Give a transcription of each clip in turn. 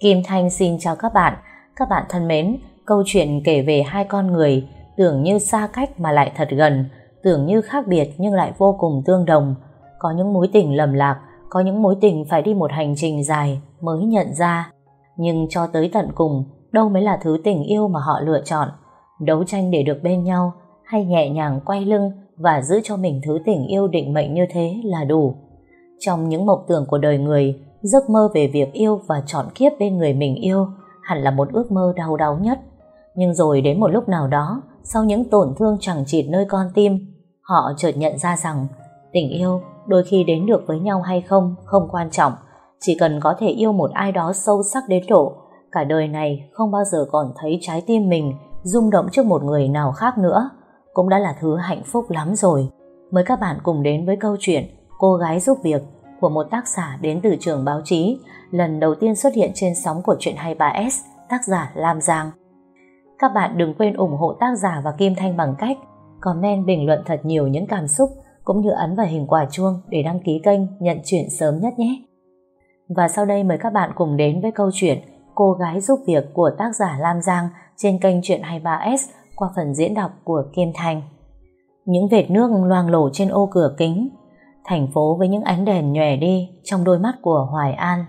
Kim Thanh xin chào các bạn. Các bạn thân mến, câu chuyện kể về hai con người tưởng như xa cách mà lại thật gần, tưởng như khác biệt nhưng lại vô cùng tương đồng. Có những mối tình lầm lạc, có những mối tình phải đi một hành trình dài mới nhận ra. Nhưng cho tới tận cùng, đâu mới là thứ tình yêu mà họ lựa chọn. Đấu tranh để được bên nhau, hay nhẹ nhàng quay lưng và giữ cho mình thứ tình yêu định mệnh như thế là đủ. Trong những mộng tưởng của đời người, giấc mơ về việc yêu và chọn kiếp bên người mình yêu hẳn là một ước mơ đau đớn nhất. Nhưng rồi đến một lúc nào đó, sau những tổn thương chẳng chịt nơi con tim, họ chợt nhận ra rằng tình yêu đôi khi đến được với nhau hay không không quan trọng, chỉ cần có thể yêu một ai đó sâu sắc đến độ cả đời này không bao giờ còn thấy trái tim mình rung động trước một người nào khác nữa cũng đã là thứ hạnh phúc lắm rồi. Mời các bạn cùng đến với câu chuyện Cô gái giúp việc của một tác giả đến từ trường báo chí lần đầu tiên xuất hiện trên sóng của truyện 23S tác giả Lam Giang. Các bạn đừng quên ủng hộ tác giả và Kim Thanh bằng cách comment bình luận thật nhiều những cảm xúc cũng như ấn vào hình quả chuông để đăng ký kênh nhận chuyện sớm nhất nhé. Và sau đây mời các bạn cùng đến với câu chuyện Cô gái giúp việc của tác giả Lam Giang trên kênh Chuyện 23S qua phần diễn đọc của Kim Thanh. Những vệt nước loang lổ trên ô cửa kính, thành phố với những ánh đèn nhòe đi trong đôi mắt của Hoài An.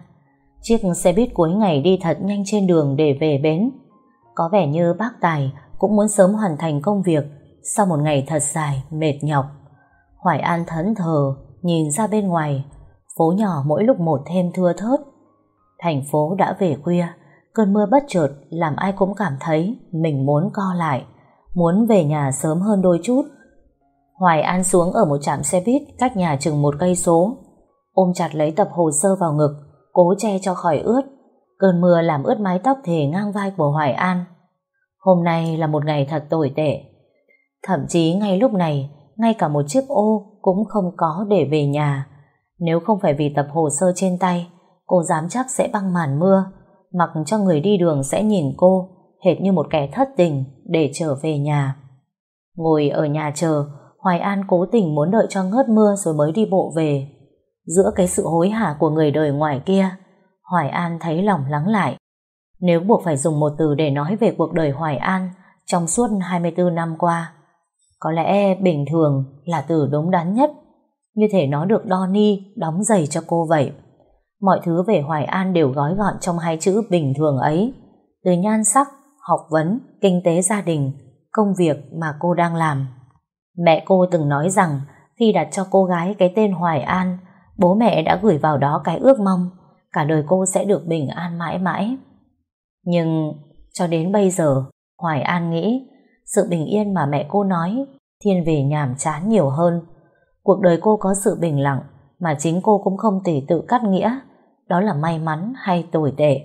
Chiếc xe buýt cuối ngày đi thật nhanh trên đường để về bến. Có vẻ như bác Tài cũng muốn sớm hoàn thành công việc sau một ngày thật dài, mệt nhọc. Hoài An thẫn thờ, nhìn ra bên ngoài, phố nhỏ mỗi lúc một thêm thưa thớt. Thành phố đã về khuya, cơn mưa bất chợt làm ai cũng cảm thấy mình muốn co lại, muốn về nhà sớm hơn đôi chút. Hoài An xuống ở một trạm xe buýt cách nhà chừng một cây số, ôm chặt lấy tập hồ sơ vào ngực, cố che cho khỏi ướt. Cơn mưa làm ướt mái tóc thề ngang vai của Hoài An. Hôm nay là một ngày thật tồi tệ. Thậm chí ngay lúc này, ngay cả một chiếc ô cũng không có để về nhà. Nếu không phải vì tập hồ sơ trên tay, cô dám chắc sẽ băng màn mưa, mặc cho người đi đường sẽ nhìn cô, hệt như một kẻ thất tình để trở về nhà. Ngồi ở nhà chờ, Hoài An cố tình muốn đợi cho ngớt mưa rồi mới đi bộ về. Giữa cái sự hối hả của người đời ngoài kia, Hoài An thấy lòng lắng lại. Nếu buộc phải dùng một từ để nói về cuộc đời Hoài An trong suốt 24 năm qua, có lẽ bình thường là từ đúng đắn nhất, như thể nó được đo ni đóng giày cho cô vậy. Mọi thứ về Hoài An đều gói gọn trong hai chữ bình thường ấy, từ nhan sắc, học vấn, kinh tế gia đình, công việc mà cô đang làm. Mẹ cô từng nói rằng khi đặt cho cô gái cái tên Hoài An, bố mẹ đã gửi vào đó cái ước mong cả đời cô sẽ được bình an mãi mãi. Nhưng cho đến bây giờ, Hoài An nghĩ sự bình yên mà mẹ cô nói thiên về nhàm chán nhiều hơn. Cuộc đời cô có sự bình lặng mà chính cô cũng không tỉ tự cắt nghĩa đó là may mắn hay tồi tệ.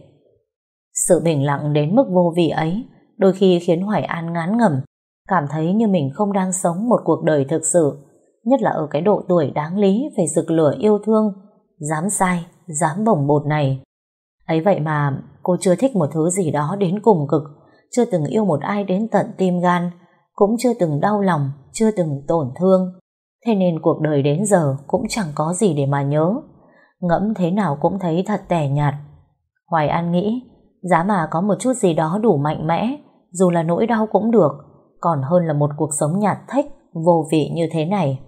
Sự bình lặng đến mức vô vị ấy đôi khi khiến Hoài An ngán ngẩm cảm thấy như mình không đang sống một cuộc đời thực sự nhất là ở cái độ tuổi đáng lý về rực lửa yêu thương dám sai, dám bồng bột này. Ấy vậy mà cô chưa thích một thứ gì đó đến cùng cực chưa từng yêu một ai đến tận tim gan cũng chưa từng đau lòng chưa từng tổn thương. Thế nên cuộc đời đến giờ cũng chẳng có gì để mà nhớ. Ngẫm thế nào cũng thấy thật tẻ nhạt. Hoài An nghĩ giá mà có một chút gì đó đủ mạnh mẽ dù là nỗi đau cũng được còn hơn là một cuộc sống nhạt thách vô vị như thế này.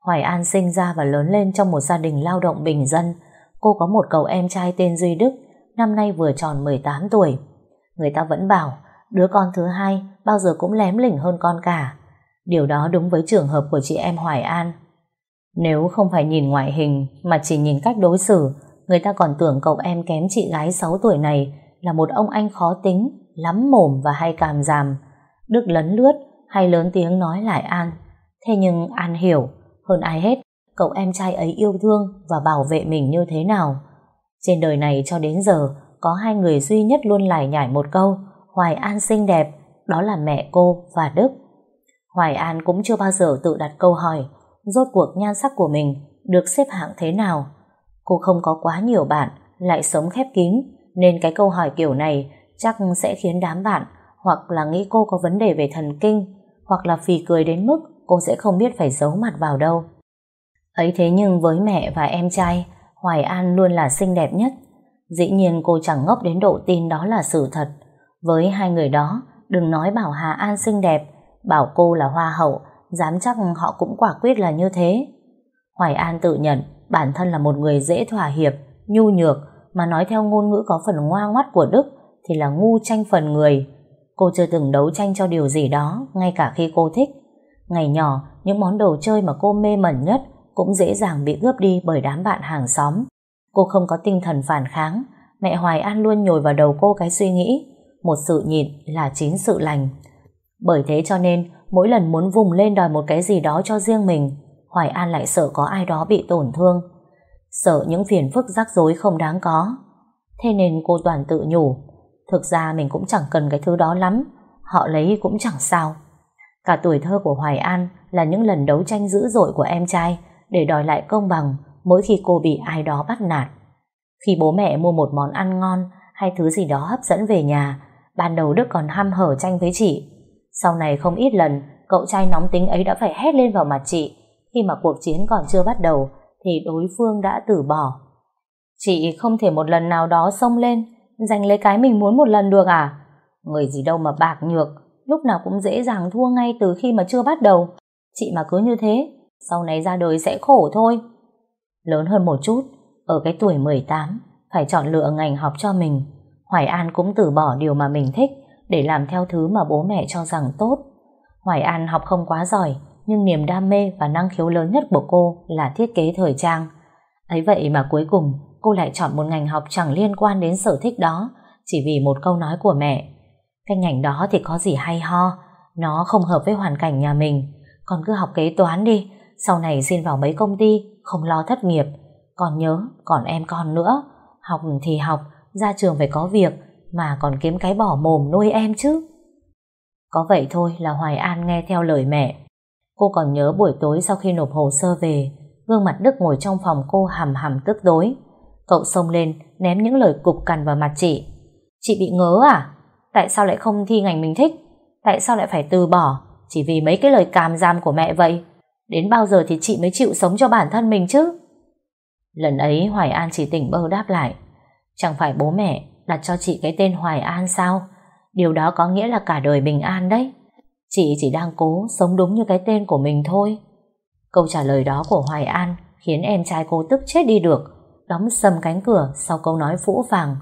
Hoài An sinh ra và lớn lên trong một gia đình lao động bình dân. Cô có một cậu em trai tên Duy Đức năm nay vừa tròn 18 tuổi. Người ta vẫn bảo đứa con thứ hai bao giờ cũng lém lỉnh hơn con cả. Điều đó đúng với trường hợp của chị em Hoài An. Nếu không phải nhìn ngoại hình mà chỉ nhìn cách đối xử, người ta còn tưởng cậu em kém chị gái 6 tuổi này là một ông anh khó tính, lắm mồm và hay càm giảm. Đức lấn lướt hay lớn tiếng nói lại An. Thế nhưng An hiểu, hơn ai hết, cậu em trai ấy yêu thương và bảo vệ mình như thế nào. Trên đời này cho đến giờ, có hai người duy nhất luôn lải nhải một câu, Hoài An xinh đẹp, đó là mẹ cô và Đức. Hoài An cũng chưa bao giờ tự đặt câu hỏi rốt cuộc nhan sắc của mình được xếp hạng thế nào. Cô không có quá nhiều bạn, lại sống khép kín, nên cái câu hỏi kiểu này chắc sẽ khiến đám bạn hoặc là nghĩ cô có vấn đề về thần kinh, hoặc là phì cười đến mức cô sẽ không biết phải giấu mặt vào đâu. Ấy thế nhưng với mẹ và em trai, Hoài An luôn là xinh đẹp nhất. Dĩ nhiên cô chẳng ngốc đến độ tin đó là sự thật. Với hai người đó, đừng nói bảo Hà An xinh đẹp, bảo cô là hoa hậu, dám chắc họ cũng quả quyết là như thế. Hoài An tự nhận bản thân là một người dễ thỏa hiệp, nhu nhược, mà nói theo ngôn ngữ có phần ngoa ngoắt của Đức thì là ngu tranh phần người. Cô chưa từng đấu tranh cho điều gì đó, ngay cả khi cô thích. Ngày nhỏ, những món đồ chơi mà cô mê mẩn nhất cũng dễ dàng bị cướp đi bởi đám bạn hàng xóm. Cô không có tinh thần phản kháng, mẹ Hoài An luôn nhồi vào đầu cô cái suy nghĩ, một sự nhịn là chín sự lành. Bởi thế cho nên, mỗi lần muốn vùng lên đòi một cái gì đó cho riêng mình, Hoài An lại sợ có ai đó bị tổn thương. Sợ những phiền phức rắc rối không đáng có. Thế nên cô toàn tự nhủ, thực ra mình cũng chẳng cần cái thứ đó lắm, họ lấy cũng chẳng sao. Cả tuổi thơ của Hoài An là những lần đấu tranh dữ dội của em trai để đòi lại công bằng mỗi khi cô bị ai đó bắt nạt. Khi bố mẹ mua một món ăn ngon hay thứ gì đó hấp dẫn về nhà, ban đầu Đức còn ham hở tranh với chị. Sau này không ít lần, cậu trai nóng tính ấy đã phải hét lên vào mặt chị khi mà cuộc chiến còn chưa bắt đầu thì đối phương đã từ bỏ. Chị không thể một lần nào đó xông lên giành lấy cái mình muốn một lần được à? Người gì đâu mà bạc nhược lúc nào cũng dễ dàng thua ngay từ khi mà chưa bắt đầu. Chị mà cứ như thế, sau này ra đời sẽ khổ thôi. Lớn hơn một chút, ở cái tuổi 18, phải chọn lựa ngành học cho mình. Hoài An cũng từ bỏ điều mà mình thích để làm theo thứ mà bố mẹ cho rằng tốt. Hoài An học không quá giỏi, nhưng niềm đam mê và năng khiếu lớn nhất của cô là thiết kế thời trang. ấy vậy mà cuối cùng cô lại chọn một ngành học chẳng liên quan đến sở thích đó chỉ vì một câu nói của mẹ. Cái ngành đó thì có gì hay ho, nó không hợp với hoàn cảnh nhà mình. Con cứ học kế toán đi, sau này xin vào mấy công ty, không lo thất nghiệp. Còn nhớ, còn em con nữa, học thì học, ra trường phải có việc, mà còn kiếm cái bỏ mồm nuôi em chứ. Có vậy thôi là Hoài An nghe theo lời mẹ. Cô còn nhớ buổi tối sau khi nộp hồ sơ về, gương mặt Đức ngồi trong phòng cô hầm hầm tức tối. Cậu xông lên, ném những lời cục cằn vào mặt chị. Chị bị ngớ à? Tại sao lại không thi ngành mình thích? Tại sao lại phải từ bỏ? Chỉ vì mấy cái lời càm giam của mẹ vậy? Đến bao giờ thì chị mới chịu sống cho bản thân mình chứ? Lần ấy Hoài An chỉ tỉnh bơ đáp lại. Chẳng phải bố mẹ đặt cho chị cái tên Hoài An sao? Điều đó có nghĩa là cả đời bình an đấy. Chị chỉ đang cố sống đúng như cái tên của mình thôi. Câu trả lời đó của Hoài An khiến em trai cô tức chết đi được, đóng sầm cánh cửa sau câu nói phũ phàng.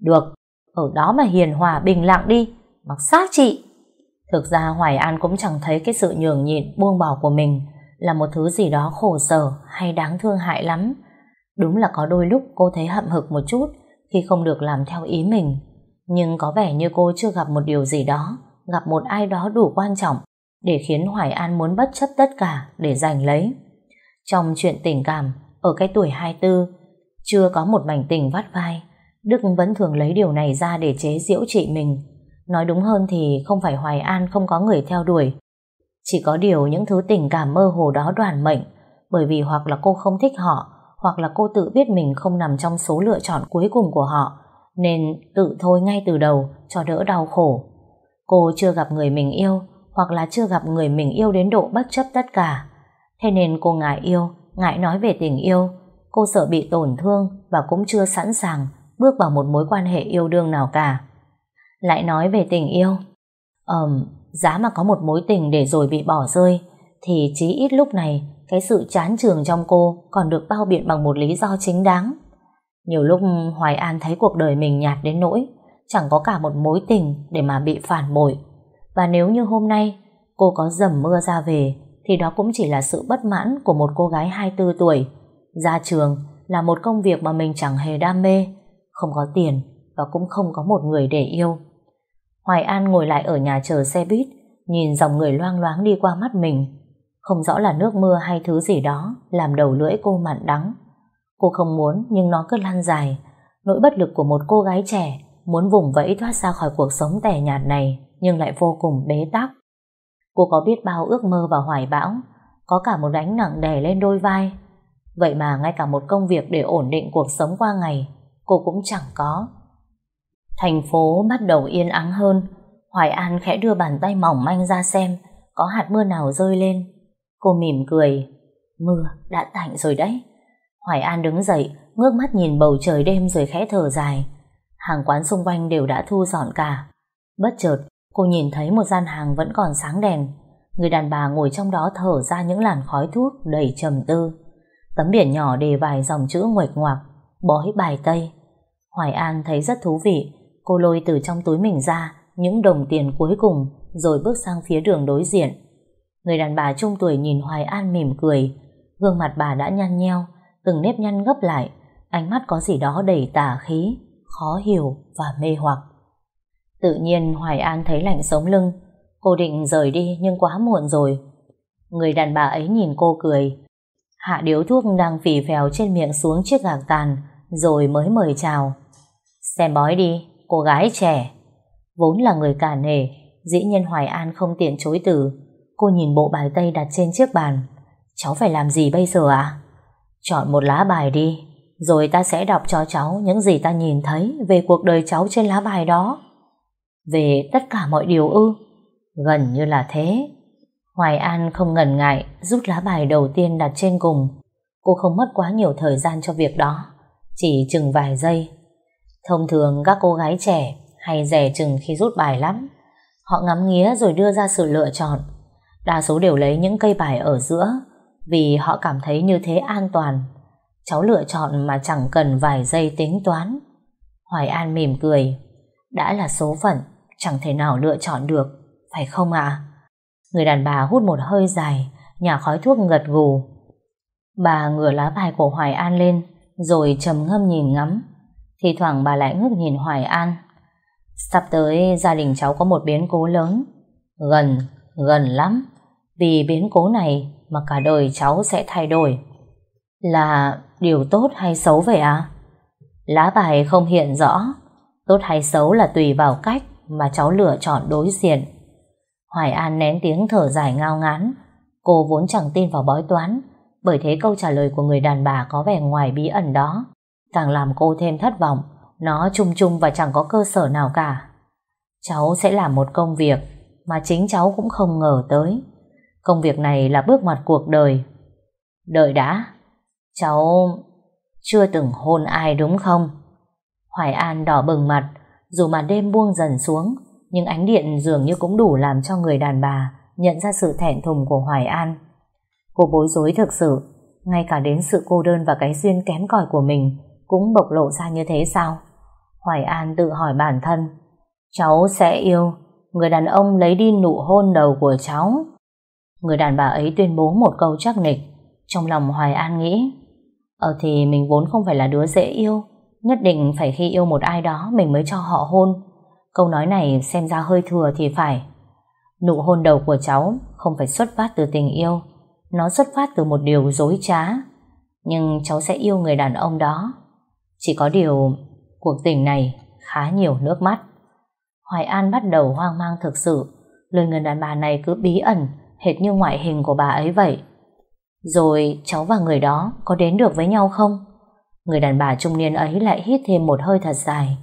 Được, ở đó mà hiền hòa bình lặng đi, mặc xác chị. Thực ra Hoài An cũng chẳng thấy cái sự nhường nhịn buông bỏ của mình là một thứ gì đó khổ sở hay đáng thương hại lắm. Đúng là có đôi lúc cô thấy hậm hực một chút khi không được làm theo ý mình. Nhưng có vẻ như cô chưa gặp một điều gì đó, gặp một ai đó đủ quan trọng để khiến Hoài An muốn bất chấp tất cả để giành lấy. Trong chuyện tình cảm, ở cái tuổi 24, chưa có một mảnh tình vắt vai, Đức vẫn thường lấy điều này ra để chế giễu chị mình. Nói đúng hơn thì không phải Hoài An không có người theo đuổi. Chỉ có điều những thứ tình cảm mơ hồ đó đoàn mệnh, bởi vì hoặc là cô không thích họ, hoặc là cô tự biết mình không nằm trong số lựa chọn cuối cùng của họ, nên tự thôi ngay từ đầu cho đỡ đau khổ. Cô chưa gặp người mình yêu, hoặc là chưa gặp người mình yêu đến độ bất chấp tất cả. Thế nên cô ngại yêu, ngại nói về tình yêu, cô sợ bị tổn thương và cũng chưa sẵn sàng bước vào một mối quan hệ yêu đương nào cả. Lại nói về tình yêu, ờm, giá mà có một mối tình để rồi bị bỏ rơi, thì chí ít lúc này cái sự chán trường trong cô còn được bao biện bằng một lý do chính đáng. Nhiều lúc Hoài An thấy cuộc đời mình nhạt đến nỗi chẳng có cả một mối tình để mà bị phản bội. Và nếu như hôm nay cô có dầm mưa ra về thì đó cũng chỉ là sự bất mãn của một cô gái 24 tuổi. Ra trường là một công việc mà mình chẳng hề đam mê, không có tiền và cũng không có một người để yêu. Hoài An ngồi lại ở nhà chờ xe buýt, nhìn dòng người loang loáng đi qua mắt mình. Không rõ là nước mưa hay thứ gì đó làm đầu lưỡi cô mặn đắng. Cô không muốn nhưng nó cứ lan dài. Nỗi bất lực của một cô gái trẻ muốn vùng vẫy thoát ra khỏi cuộc sống tẻ nhạt này nhưng lại vô cùng bế tắc. Cô có biết bao ước mơ và hoài bão, có cả một gánh nặng đè lên đôi vai. Vậy mà ngay cả một công việc để ổn định cuộc sống qua ngày cô cũng chẳng có. Thành phố bắt đầu yên ắng hơn, Hoài An khẽ đưa bàn tay mỏng manh ra xem có hạt mưa nào rơi lên. Cô mỉm cười, mưa đã tạnh rồi đấy. Hoài An đứng dậy, ngước mắt nhìn bầu trời đêm rồi khẽ thở dài. Hàng quán xung quanh đều đã thu dọn cả. Bất chợt, cô nhìn thấy một gian hàng vẫn còn sáng đèn. Người đàn bà ngồi trong đó thở ra những làn khói thuốc đầy trầm tư. Tấm biển nhỏ đề vài dòng chữ nguệch ngoạc, bói bài Tây. Hoài An thấy rất thú vị, cô lôi từ trong túi mình ra những đồng tiền cuối cùng rồi bước sang phía đường đối diện. Người đàn bà trung tuổi nhìn Hoài An mỉm cười, gương mặt bà đã nhăn nheo, từng nếp nhăn gấp lại, ánh mắt có gì đó đầy tà khí, khó hiểu và mê hoặc. Tự nhiên Hoài An thấy lạnh sống lưng, cô định rời đi nhưng quá muộn rồi. Người đàn bà ấy nhìn cô cười, hạ điếu thuốc đang phì phèo trên miệng xuống chiếc gạc tàn, rồi mới mời chào. Xem bói đi, cô gái trẻ. Vốn là người cả nể, dĩ nhiên Hoài An không tiện chối từ. Cô nhìn bộ bài tây đặt trên chiếc bàn. Cháu phải làm gì bây giờ ạ? Chọn một lá bài đi, rồi ta sẽ đọc cho cháu những gì ta nhìn thấy về cuộc đời cháu trên lá bài đó. Về tất cả mọi điều ư? Gần như là thế. Hoài An không ngần ngại rút lá bài đầu tiên đặt trên cùng. Cô không mất quá nhiều thời gian cho việc đó, chỉ chừng vài giây. Thông thường các cô gái trẻ hay rẻ chừng khi rút bài lắm. Họ ngắm nghía rồi đưa ra sự lựa chọn. Đa số đều lấy những cây bài ở giữa vì họ cảm thấy như thế an toàn. Cháu lựa chọn mà chẳng cần vài giây tính toán. Hoài An mỉm cười. Đã là số phận, chẳng thể nào lựa chọn được, phải không ạ? Người đàn bà hút một hơi dài, nhả khói thuốc ngật gù. Bà ngửa lá bài của Hoài An lên, rồi trầm ngâm nhìn ngắm. Thì thoảng bà lại ngước nhìn Hoài An. Sắp tới gia đình cháu có một biến cố lớn. Gần, gần lắm. Vì biến cố này mà cả đời cháu sẽ thay đổi. Là điều tốt hay xấu vậy à? Lá bài không hiện rõ. Tốt hay xấu là tùy vào cách mà cháu lựa chọn đối diện. Hoài An nén tiếng thở dài ngao ngán. Cô vốn chẳng tin vào bói toán, bởi thế câu trả lời của người đàn bà có vẻ ngoài bí ẩn đó. Càng làm cô thêm thất vọng, nó chung chung và chẳng có cơ sở nào cả. Cháu sẽ làm một công việc mà chính cháu cũng không ngờ tới. Công việc này là bước ngoặt cuộc đời. Đợi đã, cháu chưa từng hôn ai đúng không? Hoài An đỏ bừng mặt, dù mà đêm buông dần xuống, nhưng ánh điện dường như cũng đủ làm cho người đàn bà nhận ra sự thẹn thùng của Hoài An. Cô bối rối thực sự, ngay cả đến sự cô đơn và cái duyên kém cỏi của mình cũng bộc lộ ra như thế sao? Hoài An tự hỏi bản thân, cháu sẽ yêu người đàn ông lấy đi nụ hôn đầu của cháu. Người đàn bà ấy tuyên bố một câu chắc nịch, trong lòng Hoài An nghĩ, ờ thì mình vốn không phải là đứa dễ yêu, nhất định phải khi yêu một ai đó mình mới cho họ hôn. Câu nói này xem ra hơi thừa thì phải. Nụ hôn đầu của cháu không phải xuất phát từ tình yêu, nó xuất phát từ một điều dối trá. Nhưng cháu sẽ yêu người đàn ông đó. Chỉ có điều, cuộc tình này khá nhiều nước mắt. Hoài An bắt đầu hoang mang thực sự, lời người đàn bà này cứ bí ẩn, hệt như ngoại hình của bà ấy vậy. Rồi cháu và người đó có đến được với nhau không? Người đàn bà trung niên ấy lại hít thêm một hơi thật dài,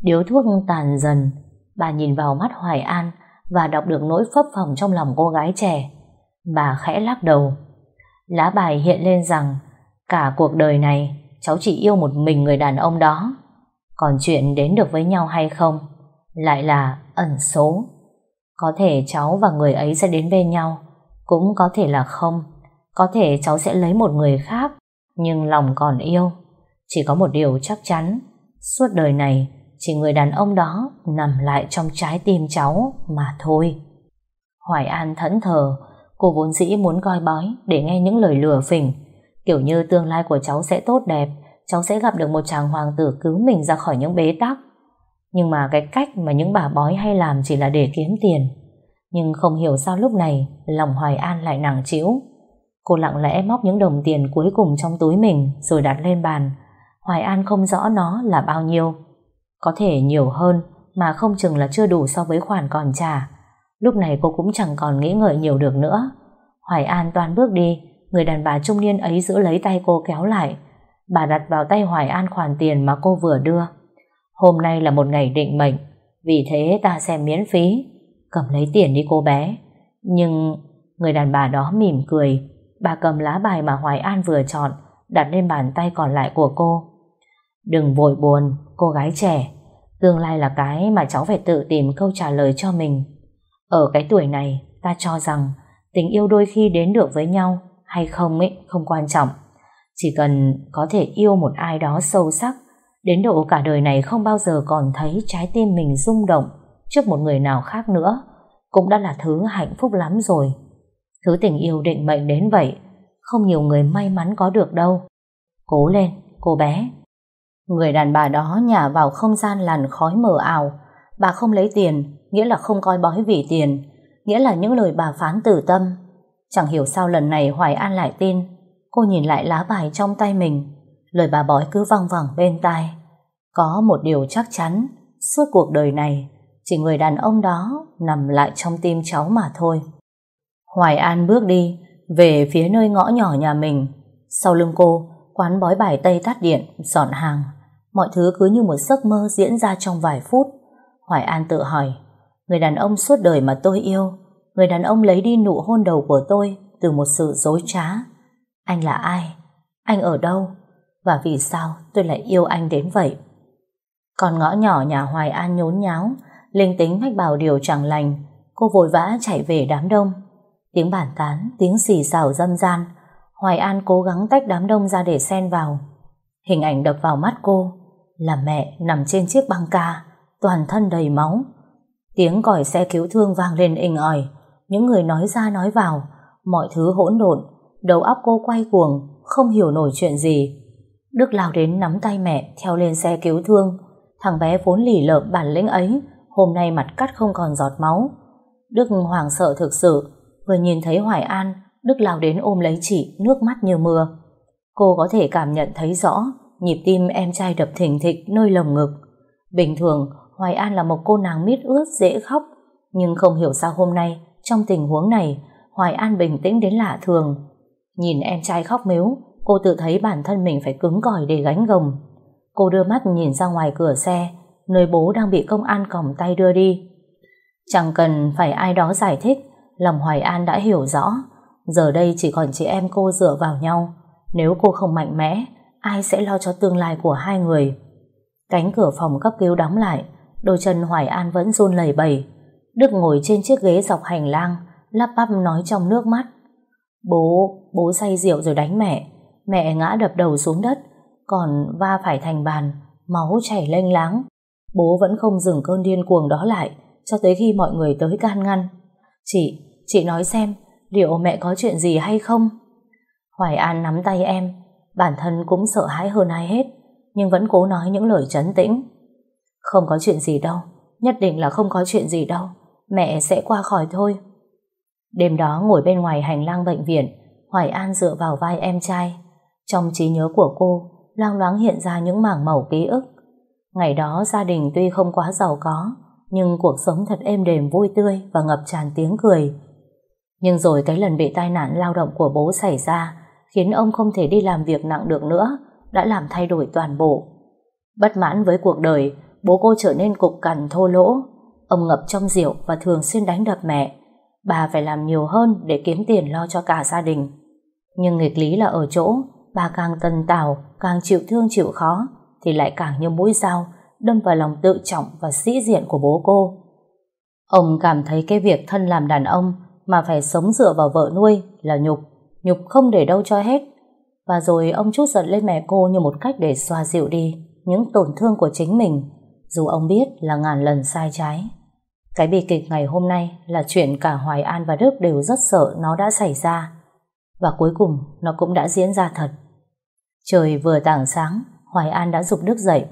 Điếu thuốc tàn dần, bà nhìn vào mắt Hoài An và đọc được nỗi phấp phồng trong lòng cô gái trẻ. Bà khẽ lắc đầu. Lá bài hiện lên rằng cả cuộc đời này cháu chỉ yêu một mình người đàn ông đó. Còn chuyện đến được với nhau hay không lại là ẩn số. Có thể cháu và người ấy sẽ đến bên nhau, cũng có thể là không. Có thể cháu sẽ lấy một người khác, nhưng lòng còn yêu. Chỉ có một điều chắc chắn, suốt đời này chỉ người đàn ông đó nằm lại trong trái tim cháu mà thôi. Hoài An thẫn thờ, cô vốn dĩ muốn coi bói để nghe những lời lừa phỉnh, kiểu như tương lai của cháu sẽ tốt đẹp, cháu sẽ gặp được một chàng hoàng tử cứu mình ra khỏi những bế tắc. Nhưng mà cái cách mà những bà bói hay làm chỉ là để kiếm tiền. Nhưng không hiểu sao lúc này lòng Hoài An lại nặng trĩu. Cô lặng lẽ móc những đồng tiền cuối cùng trong túi mình rồi đặt lên bàn. Hoài An không rõ nó là bao nhiêu có thể nhiều hơn mà không chừng là chưa đủ so với khoản còn trả. Lúc này cô cũng chẳng còn nghĩ ngợi nhiều được nữa. Hoài An toàn bước đi, người đàn bà trung niên ấy giữ lấy tay cô kéo lại. Bà đặt vào tay Hoài An khoản tiền mà cô vừa đưa. Hôm nay là một ngày định mệnh, vì thế ta xem miễn phí. Cầm lấy tiền đi cô bé. Nhưng người đàn bà đó mỉm cười, bà cầm lá bài mà Hoài An vừa chọn, đặt lên bàn tay còn lại của cô. Đừng vội buồn, cô gái trẻ. Tương lai là cái mà cháu phải tự tìm câu trả lời cho mình. Ở cái tuổi này, ta cho rằng tình yêu đôi khi đến được với nhau hay không ấy không quan trọng. Chỉ cần có thể yêu một ai đó sâu sắc, đến độ cả đời này không bao giờ còn thấy trái tim mình rung động trước một người nào khác nữa, cũng đã là thứ hạnh phúc lắm rồi. Thứ tình yêu định mệnh đến vậy, không nhiều người may mắn có được đâu. Cố lên, cô bé. Người đàn bà đó nhả vào không gian làn khói mờ ảo. Bà không lấy tiền, nghĩa là không coi bói vì tiền, nghĩa là những lời bà phán từ tâm. Chẳng hiểu sao lần này Hoài An lại tin. Cô nhìn lại lá bài trong tay mình, lời bà bói cứ văng vẳng bên tai. Có một điều chắc chắn, suốt cuộc đời này, chỉ người đàn ông đó nằm lại trong tim cháu mà thôi. Hoài An bước đi, về phía nơi ngõ nhỏ nhà mình. Sau lưng cô, quán bói bài Tây tắt điện, dọn hàng. Mọi thứ cứ như một giấc mơ diễn ra trong vài phút. Hoài An tự hỏi, người đàn ông suốt đời mà tôi yêu, người đàn ông lấy đi nụ hôn đầu của tôi từ một sự dối trá. Anh là ai? Anh ở đâu? Và vì sao tôi lại yêu anh đến vậy? Còn ngõ nhỏ nhà Hoài An nhốn nháo, linh tính mách bảo điều chẳng lành, cô vội vã chạy về đám đông. Tiếng bàn tán, tiếng xì xào dâm gian, Hoài An cố gắng tách đám đông ra để xen vào. Hình ảnh đập vào mắt cô là mẹ nằm trên chiếc băng ca, toàn thân đầy máu. Tiếng còi xe cứu thương vang lên inh ỏi, những người nói ra nói vào, mọi thứ hỗn độn, đầu óc cô quay cuồng, không hiểu nổi chuyện gì. Đức lao đến nắm tay mẹ theo lên xe cứu thương, thằng bé vốn lì lợm bản lĩnh ấy, hôm nay mặt cắt không còn giọt máu. Đức hoảng sợ thực sự, vừa nhìn thấy Hoài An, Đức lao đến ôm lấy chị, nước mắt như mưa. Cô có thể cảm nhận thấy rõ nhịp tim em trai đập thình thịch nơi lồng ngực. Bình thường, Hoài An là một cô nàng mít ướt dễ khóc, nhưng không hiểu sao hôm nay, trong tình huống này, Hoài An bình tĩnh đến lạ thường. Nhìn em trai khóc mếu, cô tự thấy bản thân mình phải cứng cỏi để gánh gồng. Cô đưa mắt nhìn ra ngoài cửa xe, nơi bố đang bị công an còng tay đưa đi. Chẳng cần phải ai đó giải thích, lòng Hoài An đã hiểu rõ. Giờ đây chỉ còn chị em cô dựa vào nhau. Nếu cô không mạnh mẽ, ai sẽ lo cho tương lai của hai người? Cánh cửa phòng cấp cứu đóng lại, đôi chân Hoài An vẫn run lẩy bẩy. Đức ngồi trên chiếc ghế dọc hành lang, lắp bắp nói trong nước mắt. Bố, bố say rượu rồi đánh mẹ. Mẹ ngã đập đầu xuống đất, còn va phải thành bàn, máu chảy lênh láng. Bố vẫn không dừng cơn điên cuồng đó lại, cho tới khi mọi người tới can ngăn. Chị, chị nói xem, liệu mẹ có chuyện gì hay không? Hoài An nắm tay em, bản thân cũng sợ hãi hơn ai hết, nhưng vẫn cố nói những lời trấn tĩnh. Không có chuyện gì đâu, nhất định là không có chuyện gì đâu, mẹ sẽ qua khỏi thôi. Đêm đó ngồi bên ngoài hành lang bệnh viện, Hoài An dựa vào vai em trai. Trong trí nhớ của cô, lang loáng hiện ra những mảng màu ký ức. Ngày đó gia đình tuy không quá giàu có, nhưng cuộc sống thật êm đềm vui tươi và ngập tràn tiếng cười. Nhưng rồi cái lần bị tai nạn lao động của bố xảy ra khiến ông không thể đi làm việc nặng được nữa, đã làm thay đổi toàn bộ. Bất mãn với cuộc đời, bố cô trở nên cục cằn thô lỗ. Ông ngập trong rượu và thường xuyên đánh đập mẹ. Bà phải làm nhiều hơn để kiếm tiền lo cho cả gia đình. Nhưng nghịch lý là ở chỗ, bà càng tần tào, càng chịu thương chịu khó, thì lại càng như mũi dao, đâm vào lòng tự trọng và sĩ diện của bố cô. Ông cảm thấy cái việc thân làm đàn ông mà phải sống dựa vào vợ nuôi là nhục, nhục không để đâu cho hết. Và rồi ông chút giận lên mẹ cô như một cách để xoa dịu đi những tổn thương của chính mình, dù ông biết là ngàn lần sai trái. Cái bi kịch ngày hôm nay là chuyện cả Hoài An và Đức đều rất sợ nó đã xảy ra. Và cuối cùng nó cũng đã diễn ra thật. Trời vừa tảng sáng, Hoài An đã dục Đức dậy.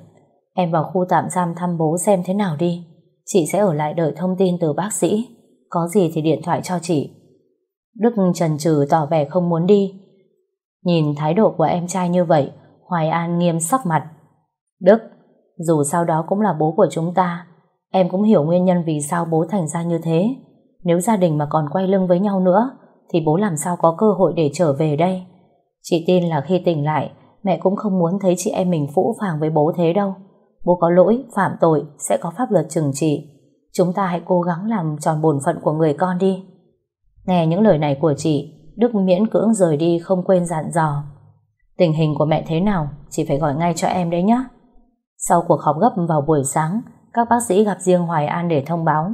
Em vào khu tạm giam thăm bố xem thế nào đi. Chị sẽ ở lại đợi thông tin từ bác sĩ. Có gì thì điện thoại cho chị. Đức trần trừ tỏ vẻ không muốn đi. Nhìn thái độ của em trai như vậy, Hoài An nghiêm sắc mặt. Đức, dù sao đó cũng là bố của chúng ta, em cũng hiểu nguyên nhân vì sao bố thành ra như thế. Nếu gia đình mà còn quay lưng với nhau nữa, thì bố làm sao có cơ hội để trở về đây. Chị tin là khi tỉnh lại, mẹ cũng không muốn thấy chị em mình phũ phàng với bố thế đâu. Bố có lỗi, phạm tội, sẽ có pháp luật trừng trị. Chúng ta hãy cố gắng làm tròn bổn phận của người con đi. Nghe những lời này của chị, Đức miễn cưỡng rời đi không quên dặn dò. Tình hình của mẹ thế nào, chị phải gọi ngay cho em đấy nhé. Sau cuộc họp gấp vào buổi sáng, các bác sĩ gặp riêng Hoài An để thông báo.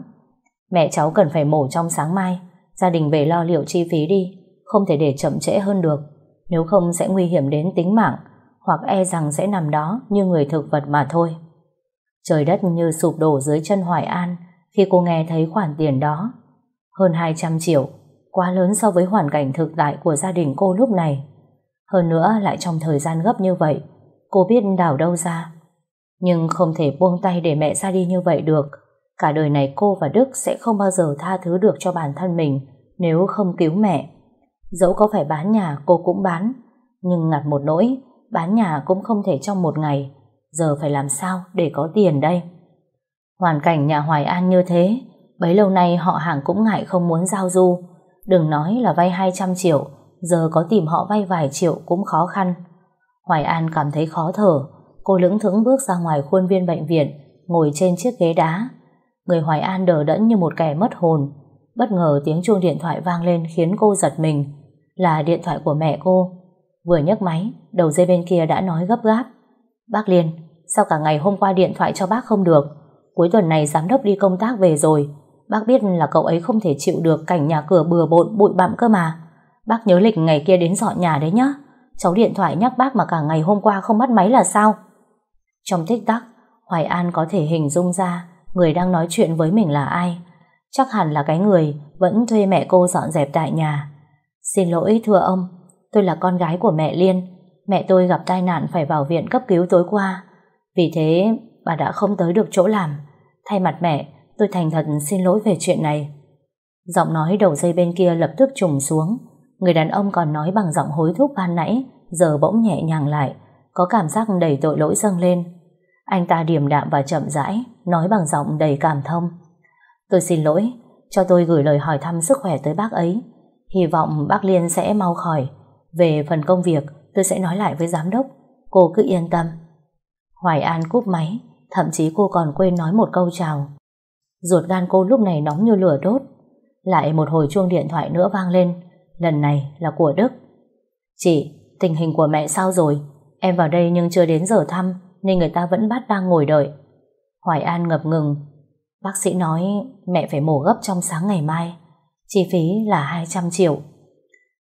Mẹ cháu cần phải mổ trong sáng mai, gia đình về lo liệu chi phí đi, không thể để chậm trễ hơn được, nếu không sẽ nguy hiểm đến tính mạng, hoặc e rằng sẽ nằm đó như người thực vật mà thôi. Trời đất như sụp đổ dưới chân Hoài An khi cô nghe thấy khoản tiền đó. Hơn 200 triệu, quá lớn so với hoàn cảnh thực tại của gia đình cô lúc này. Hơn nữa lại trong thời gian gấp như vậy, cô biết đào đâu ra. Nhưng không thể buông tay để mẹ ra đi như vậy được. Cả đời này cô và Đức sẽ không bao giờ tha thứ được cho bản thân mình nếu không cứu mẹ. Dẫu có phải bán nhà cô cũng bán, nhưng ngặt một nỗi, bán nhà cũng không thể trong một ngày. Giờ phải làm sao để có tiền đây? Hoàn cảnh nhà Hoài An như thế, bấy lâu nay họ hàng cũng ngại không muốn giao du. Đừng nói là vay 200 triệu, giờ có tìm họ vay vài triệu cũng khó khăn. Hoài An cảm thấy khó thở, cô lững thững bước ra ngoài khuôn viên bệnh viện, ngồi trên chiếc ghế đá. Người Hoài An đờ đẫn như một kẻ mất hồn. Bất ngờ tiếng chuông điện thoại vang lên khiến cô giật mình. Là điện thoại của mẹ cô. Vừa nhấc máy, đầu dây bên kia đã nói gấp gáp. Bác Liên, sao cả ngày hôm qua điện thoại cho bác không được? Cuối tuần này giám đốc đi công tác về rồi. Bác biết là cậu ấy không thể chịu được cảnh nhà cửa bừa bộn bụi bặm cơ mà. Bác nhớ lịch ngày kia đến dọn nhà đấy nhá. Cháu điện thoại nhắc bác mà cả ngày hôm qua không bắt máy là sao? Trong tích tắc, Hoài An có thể hình dung ra người đang nói chuyện với mình là ai. Chắc hẳn là cái người vẫn thuê mẹ cô dọn dẹp tại nhà. Xin lỗi thưa ông, tôi là con gái của mẹ Liên. Mẹ tôi gặp tai nạn phải vào viện cấp cứu tối qua. Vì thế bà đã không tới được chỗ làm. Thay mặt mẹ, tôi thành thật xin lỗi về chuyện này. Giọng nói đầu dây bên kia lập tức trùng xuống. Người đàn ông còn nói bằng giọng hối thúc ban nãy, giờ bỗng nhẹ nhàng lại, có cảm giác đầy tội lỗi dâng lên. Anh ta điềm đạm và chậm rãi, nói bằng giọng đầy cảm thông. Tôi xin lỗi, cho tôi gửi lời hỏi thăm sức khỏe tới bác ấy. Hy vọng bác Liên sẽ mau khỏi. Về phần công việc, tôi sẽ nói lại với giám đốc. Cô cứ yên tâm. Hoài An cúp máy, thậm chí cô còn quên nói một câu chào. Ruột gan cô lúc này nóng như lửa đốt. Lại một hồi chuông điện thoại nữa vang lên, lần này là của Đức. Chị, tình hình của mẹ sao rồi? Em vào đây nhưng chưa đến giờ thăm, nên người ta vẫn bắt đang ngồi đợi. Hoài An ngập ngừng. Bác sĩ nói mẹ phải mổ gấp trong sáng ngày mai. Chi phí là 200 triệu.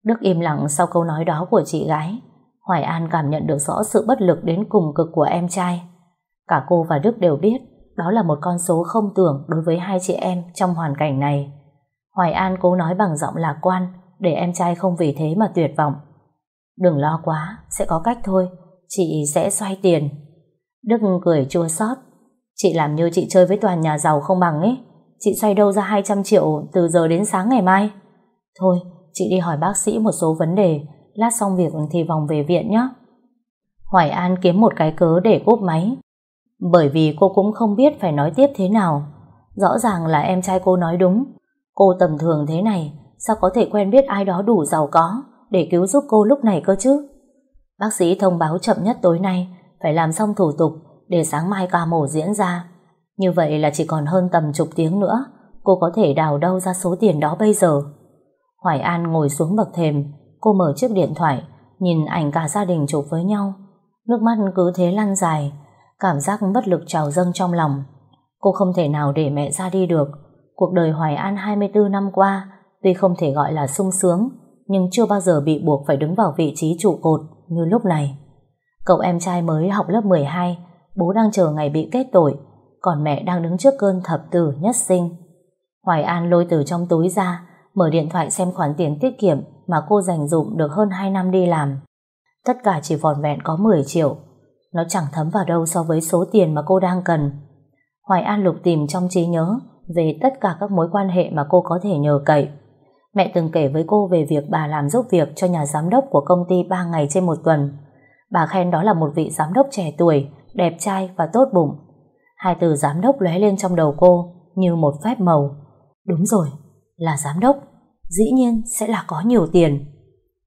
Đức im lặng sau câu nói đó của chị gái. Hoài An cảm nhận được rõ sự bất lực đến cùng cực của em trai. Cả cô và Đức đều biết đó là một con số không tưởng đối với hai chị em trong hoàn cảnh này. Hoài An cố nói bằng giọng lạc quan để em trai không vì thế mà tuyệt vọng. Đừng lo quá, sẽ có cách thôi. Chị sẽ xoay tiền. Đức cười chua xót Chị làm như chị chơi với toàn nhà giàu không bằng ấy. Chị xoay đâu ra 200 triệu từ giờ đến sáng ngày mai. Thôi, chị đi hỏi bác sĩ một số vấn đề. Lát xong việc thì vòng về viện nhé. Hoài An kiếm một cái cớ để cúp máy. Bởi vì cô cũng không biết phải nói tiếp thế nào. Rõ ràng là em trai cô nói đúng. Cô tầm thường thế này, sao có thể quen biết ai đó đủ giàu có để cứu giúp cô lúc này cơ chứ? Bác sĩ thông báo chậm nhất tối nay phải làm xong thủ tục để sáng mai ca mổ diễn ra. Như vậy là chỉ còn hơn tầm chục tiếng nữa, cô có thể đào đâu ra số tiền đó bây giờ. Hoài An ngồi xuống bậc thềm, cô mở chiếc điện thoại, nhìn ảnh cả gia đình chụp với nhau. Nước mắt cứ thế lăn dài, cảm giác bất lực trào dâng trong lòng. Cô không thể nào để mẹ ra đi được. Cuộc đời Hoài An 24 năm qua, tuy không thể gọi là sung sướng, nhưng chưa bao giờ bị buộc phải đứng vào vị trí trụ cột như lúc này. Cậu em trai mới học lớp 12, bố đang chờ ngày bị kết tội, còn mẹ đang đứng trước cơn thập tử nhất sinh. Hoài An lôi từ trong túi ra, mở điện thoại xem khoản tiền tiết kiệm mà cô dành dụng được hơn 2 năm đi làm. Tất cả chỉ vòn vẹn có 10 triệu. Nó chẳng thấm vào đâu so với số tiền mà cô đang cần. Hoài An lục tìm trong trí nhớ về tất cả các mối quan hệ mà cô có thể nhờ cậy. Mẹ từng kể với cô về việc bà làm giúp việc cho nhà giám đốc của công ty 3 ngày trên một tuần. Bà khen đó là một vị giám đốc trẻ tuổi, đẹp trai và tốt bụng. Hai từ giám đốc lóe lên trong đầu cô như một phép màu. Đúng rồi, là giám đốc. Dĩ nhiên sẽ là có nhiều tiền.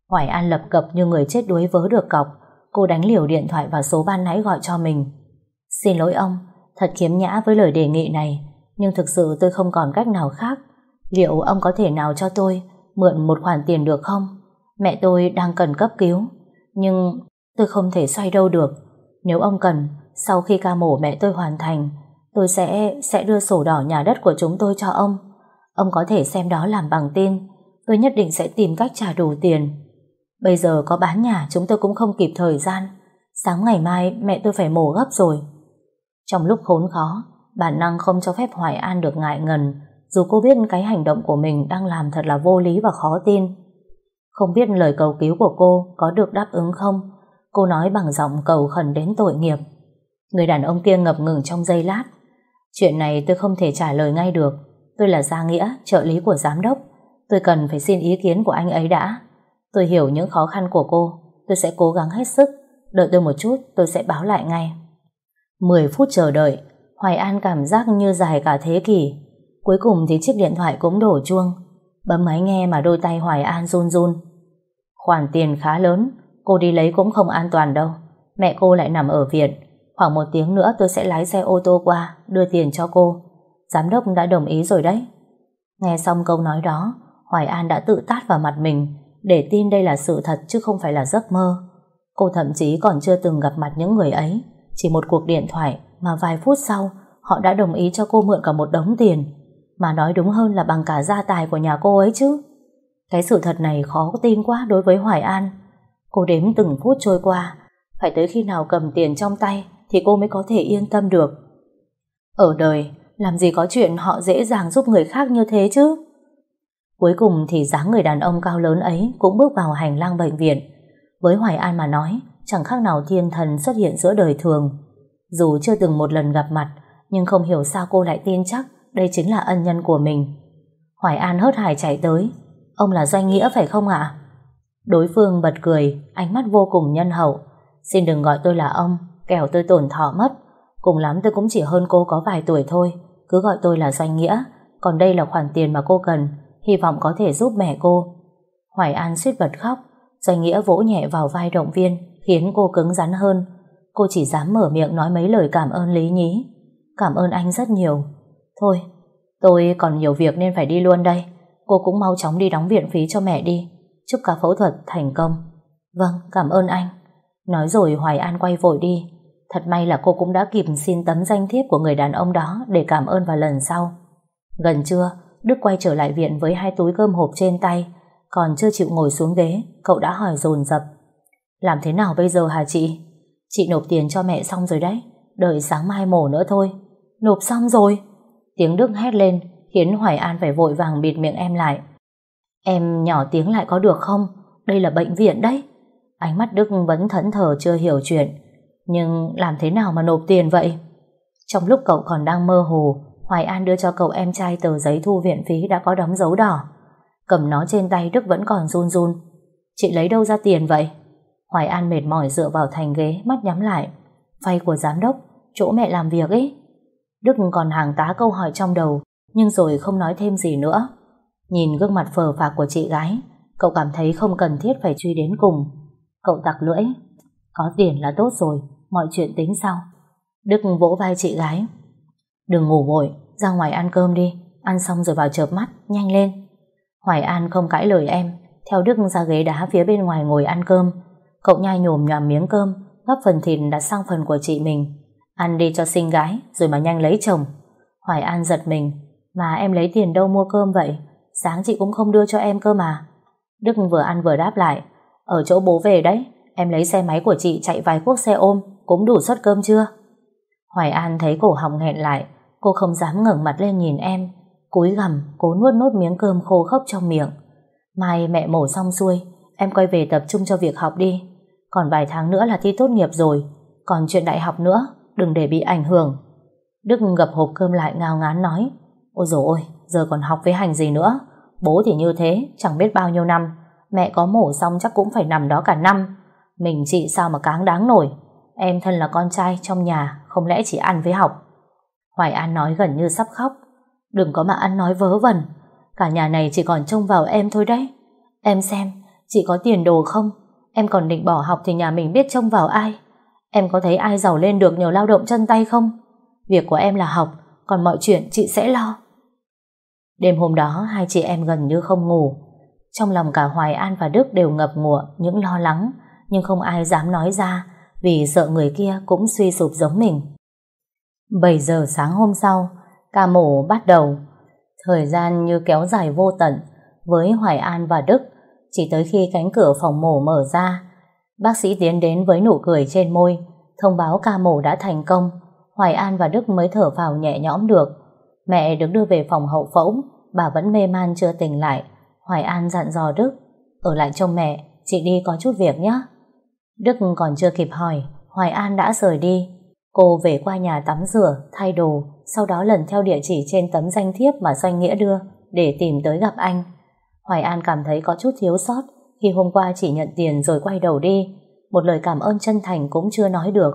Hoài An lập cập như người chết đuối vớ được cọc. Cô đánh liều điện thoại vào số ban nãy gọi cho mình. Xin lỗi ông, thật khiếm nhã với lời đề nghị này, nhưng thực sự tôi không còn cách nào khác. Liệu ông có thể nào cho tôi mượn một khoản tiền được không? Mẹ tôi đang cần cấp cứu, nhưng tôi không thể xoay đâu được. Nếu ông cần, sau khi ca mổ mẹ tôi hoàn thành, tôi sẽ sẽ đưa sổ đỏ nhà đất của chúng tôi cho ông. Ông có thể xem đó làm bằng tin. Tôi nhất định sẽ tìm cách trả đủ tiền. Bây giờ có bán nhà chúng tôi cũng không kịp thời gian. Sáng ngày mai mẹ tôi phải mổ gấp rồi. Trong lúc khốn khó, bản năng không cho phép Hoài An được ngại ngần, dù cô biết cái hành động của mình đang làm thật là vô lý và khó tin. Không biết lời cầu cứu của cô có được đáp ứng không? Cô nói bằng giọng cầu khẩn đến tội nghiệp. Người đàn ông kia ngập ngừng trong giây lát. Chuyện này tôi không thể trả lời ngay được. Tôi là Gia Nghĩa, trợ lý của giám đốc. Tôi cần phải xin ý kiến của anh ấy đã. Tôi hiểu những khó khăn của cô. Tôi sẽ cố gắng hết sức. Đợi tôi một chút, tôi sẽ báo lại ngay. 10 phút chờ đợi, Hoài An cảm giác như dài cả thế kỷ. Cuối cùng thì chiếc điện thoại cũng đổ chuông. Bấm máy nghe mà đôi tay Hoài An run run. Khoản tiền khá lớn, cô đi lấy cũng không an toàn đâu. Mẹ cô lại nằm ở viện. Khoảng một tiếng nữa tôi sẽ lái xe ô tô qua, đưa tiền cho cô. Giám đốc đã đồng ý rồi đấy. Nghe xong câu nói đó, Hoài An đã tự tát vào mặt mình để tin đây là sự thật chứ không phải là giấc mơ. Cô thậm chí còn chưa từng gặp mặt những người ấy. Chỉ một cuộc điện thoại mà vài phút sau họ đã đồng ý cho cô mượn cả một đống tiền. Mà nói đúng hơn là bằng cả gia tài của nhà cô ấy chứ. Cái sự thật này khó tin quá đối với Hoài An. Cô đếm từng phút trôi qua. Phải tới khi nào cầm tiền trong tay thì cô mới có thể yên tâm được. Ở đời, làm gì có chuyện họ dễ dàng giúp người khác như thế chứ? Cuối cùng thì dáng người đàn ông cao lớn ấy cũng bước vào hành lang bệnh viện. Với Hoài An mà nói, chẳng khác nào thiên thần xuất hiện giữa đời thường. Dù chưa từng một lần gặp mặt, nhưng không hiểu sao cô lại tin chắc đây chính là ân nhân của mình. Hoài An hớt hải chạy tới. Ông là Doanh Nghĩa phải không ạ? Đối phương bật cười, ánh mắt vô cùng nhân hậu. Xin đừng gọi tôi là ông, kẻo tôi tổn thọ mất. Cùng lắm tôi cũng chỉ hơn cô có vài tuổi thôi. Cứ gọi tôi là Doanh Nghĩa. Còn đây là khoản tiền mà cô cần. Hy vọng có thể giúp mẹ cô. Hoài An suýt bật khóc. Doanh Nghĩa vỗ nhẹ vào vai động viên, khiến cô cứng rắn hơn. Cô chỉ dám mở miệng nói mấy lời cảm ơn Lý Nhí. Cảm ơn anh rất nhiều. Thôi, tôi còn nhiều việc nên phải đi luôn đây. Cô cũng mau chóng đi đóng viện phí cho mẹ đi. Chúc cả phẫu thuật thành công. Vâng, cảm ơn anh. Nói rồi Hoài An quay vội đi. Thật may là cô cũng đã kịp xin tấm danh thiếp của người đàn ông đó để cảm ơn vào lần sau. Gần trưa, Đức quay trở lại viện với hai túi cơm hộp trên tay. Còn chưa chịu ngồi xuống ghế, cậu đã hỏi dồn dập. Làm thế nào bây giờ hả chị? Chị nộp tiền cho mẹ xong rồi đấy. Đợi sáng mai mổ nữa thôi. Nộp xong rồi. Tiếng Đức hét lên, khiến Hoài An phải vội vàng bịt miệng em lại. Em nhỏ tiếng lại có được không? Đây là bệnh viện đấy. Ánh mắt Đức vẫn thẫn thờ chưa hiểu chuyện. Nhưng làm thế nào mà nộp tiền vậy? Trong lúc cậu còn đang mơ hồ, Hoài An đưa cho cậu em trai tờ giấy thu viện phí đã có đóng dấu đỏ. Cầm nó trên tay Đức vẫn còn run run. Chị lấy đâu ra tiền vậy? Hoài An mệt mỏi dựa vào thành ghế, mắt nhắm lại. Vay của giám đốc, chỗ mẹ làm việc ấy. Đức còn hàng tá câu hỏi trong đầu, nhưng rồi không nói thêm gì nữa. Nhìn gương mặt phờ phạc của chị gái, cậu cảm thấy không cần thiết phải truy đến cùng. Cậu tặc lưỡi, có tiền là tốt rồi, mọi chuyện tính sau. Đức vỗ vai chị gái. Đừng ngủ vội, ra ngoài ăn cơm đi, ăn xong rồi vào chợp mắt, nhanh lên. Hoài An không cãi lời em, theo Đức ra ghế đá phía bên ngoài ngồi ăn cơm. Cậu nhai nhồm nhòm miếng cơm, gắp phần thịt đặt sang phần của chị mình. Ăn đi cho xinh gái, rồi mà nhanh lấy chồng. Hoài An giật mình, mà em lấy tiền đâu mua cơm vậy? Sáng chị cũng không đưa cho em cơ mà. Đức vừa ăn vừa đáp lại, ở chỗ bố về đấy, em lấy xe máy của chị chạy vài cuốc xe ôm, cũng đủ suất cơm chưa? Hoài An thấy cổ họng nghẹn lại, cô không dám ngẩng mặt lên nhìn em, cúi gằm, cố nuốt nốt miếng cơm khô khốc trong miệng. Mai mẹ mổ xong xuôi, em quay về tập trung cho việc học đi. Còn vài tháng nữa là thi tốt nghiệp rồi, còn chuyện đại học nữa, đừng để bị ảnh hưởng. Đức gập hộp cơm lại ngao ngán nói, ôi dồi ôi, giờ còn học với hành gì nữa, bố thì như thế, chẳng biết bao nhiêu năm, mẹ có mổ xong chắc cũng phải nằm đó cả năm. Mình chị sao mà cáng đáng nổi, em thân là con trai trong nhà, không lẽ chỉ ăn với học. Hoài An nói gần như sắp khóc, đừng có mà ăn nói vớ vẩn, cả nhà này chỉ còn trông vào em thôi đấy. Em xem, chị có tiền đồ không? Em còn định bỏ học thì nhà mình biết trông vào ai? Em có thấy ai giàu lên được nhờ lao động chân tay không? Việc của em là học, còn mọi chuyện chị sẽ lo. Đêm hôm đó hai chị em gần như không ngủ. Trong lòng cả Hoài An và Đức đều ngập ngụa những lo lắng, nhưng không ai dám nói ra vì sợ người kia cũng suy sụp giống mình. 7 giờ sáng hôm sau, ca mổ bắt đầu. Thời gian như kéo dài vô tận với Hoài An và Đức. Chỉ tới khi cánh cửa phòng mổ mở ra, bác sĩ tiến đến với nụ cười trên môi, thông báo ca mổ đã thành công. Hoài An và Đức mới thở vào nhẹ nhõm được. Mẹ được đưa về phòng hậu phẫu, bà vẫn mê man chưa tỉnh lại. Hoài An dặn dò Đức, ở lại trông mẹ, chị đi có chút việc nhé. Đức còn chưa kịp hỏi, Hoài An đã rời đi. Cô về qua nhà tắm rửa, thay đồ, sau đó lần theo địa chỉ trên tấm danh thiếp mà Doanh Nghĩa đưa để tìm tới gặp anh. Hoài An cảm thấy có chút thiếu sót khi hôm qua chỉ nhận tiền rồi quay đầu đi. Một lời cảm ơn chân thành cũng chưa nói được.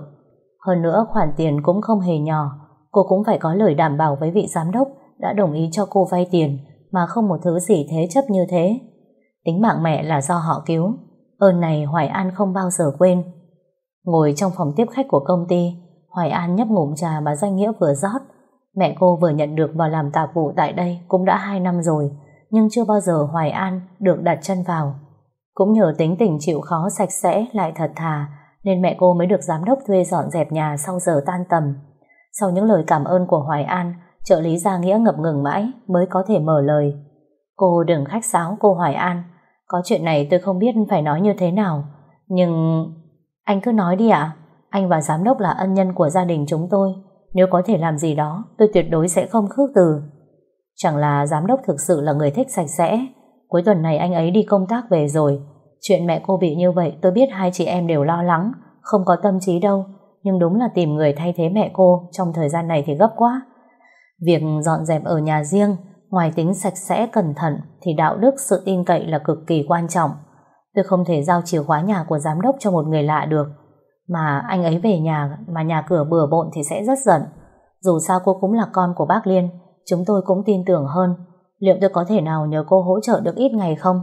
Hơn nữa khoản tiền cũng không hề nhỏ. Cô cũng phải có lời đảm bảo với vị giám đốc đã đồng ý cho cô vay tiền mà không một thứ gì thế chấp như thế. Tính mạng mẹ là do họ cứu. Ơn này Hoài An không bao giờ quên. Ngồi trong phòng tiếp khách của công ty, Hoài An nhấp ngụm trà mà danh nghĩa vừa rót. Mẹ cô vừa nhận được vào làm tạp vụ tại đây cũng đã 2 năm rồi, nhưng chưa bao giờ Hoài An được đặt chân vào. Cũng nhờ tính tình chịu khó sạch sẽ lại thật thà, nên mẹ cô mới được giám đốc thuê dọn dẹp nhà sau giờ tan tầm. Sau những lời cảm ơn của Hoài An, trợ lý Gia Nghĩa ngập ngừng mãi mới có thể mở lời. Cô đừng khách sáo cô Hoài An, có chuyện này tôi không biết phải nói như thế nào, nhưng... Anh cứ nói đi ạ, anh và giám đốc là ân nhân của gia đình chúng tôi, nếu có thể làm gì đó, tôi tuyệt đối sẽ không khước từ. Chẳng là giám đốc thực sự là người thích sạch sẽ, cuối tuần này anh ấy đi công tác về rồi, chuyện mẹ cô bị như vậy tôi biết hai chị em đều lo lắng, không có tâm trí đâu, nhưng đúng là tìm người thay thế mẹ cô trong thời gian này thì gấp quá. Việc dọn dẹp ở nhà riêng, ngoài tính sạch sẽ cẩn thận thì đạo đức sự tin cậy là cực kỳ quan trọng. Tôi không thể giao chìa khóa nhà của giám đốc cho một người lạ được. Mà anh ấy về nhà mà nhà cửa bừa bộn thì sẽ rất giận. Dù sao cô cũng là con của bác Liên, chúng tôi cũng tin tưởng hơn. Liệu tôi có thể nào nhờ cô hỗ trợ được ít ngày không?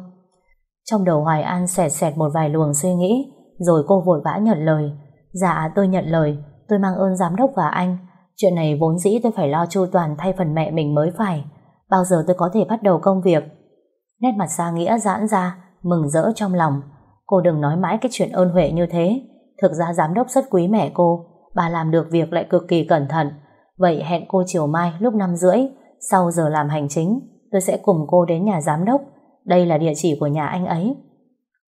Trong đầu Hoài An xẹt xẹt một vài luồng suy nghĩ, rồi cô vội vã nhận lời. Dạ tôi nhận lời, tôi mang ơn giám đốc và anh. Chuyện này vốn dĩ tôi phải lo chu toàn thay phần mẹ mình mới phải. Bao giờ tôi có thể bắt đầu công việc? Nét mặt xa nghĩa giãn ra, mừng rỡ trong lòng. Cô đừng nói mãi cái chuyện ơn huệ như thế. Thực ra giám đốc rất quý mẹ cô, bà làm được việc lại cực kỳ cẩn thận. Vậy hẹn cô chiều mai lúc 5 rưỡi, sau giờ làm hành chính, tôi sẽ cùng cô đến nhà giám đốc. Đây là địa chỉ của nhà anh ấy.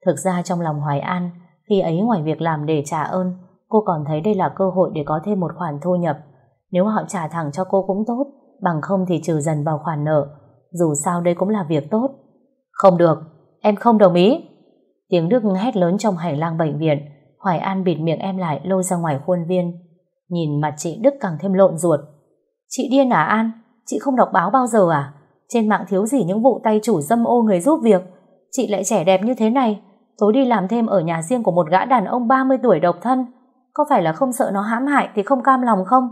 Thực ra trong lòng Hoài An, khi ấy ngoài việc làm để trả ơn, cô còn thấy đây là cơ hội để có thêm một khoản thu nhập. Nếu họ trả thẳng cho cô cũng tốt, bằng không thì trừ dần vào khoản nợ. Dù sao đây cũng là việc tốt. Không được, em không đồng ý. Tiếng Đức hét lớn trong hành lang bệnh viện, Hoài An bịt miệng em lại lôi ra ngoài khuôn viên. Nhìn mặt chị Đức càng thêm lộn ruột. Chị điên à An? Chị không đọc báo bao giờ à? Trên mạng thiếu gì những vụ tay chủ dâm ô người giúp việc. Chị lại trẻ đẹp như thế này. Tối đi làm thêm ở nhà riêng của một gã đàn ông 30 tuổi độc thân. Có phải là không sợ nó hãm hại thì không cam lòng không?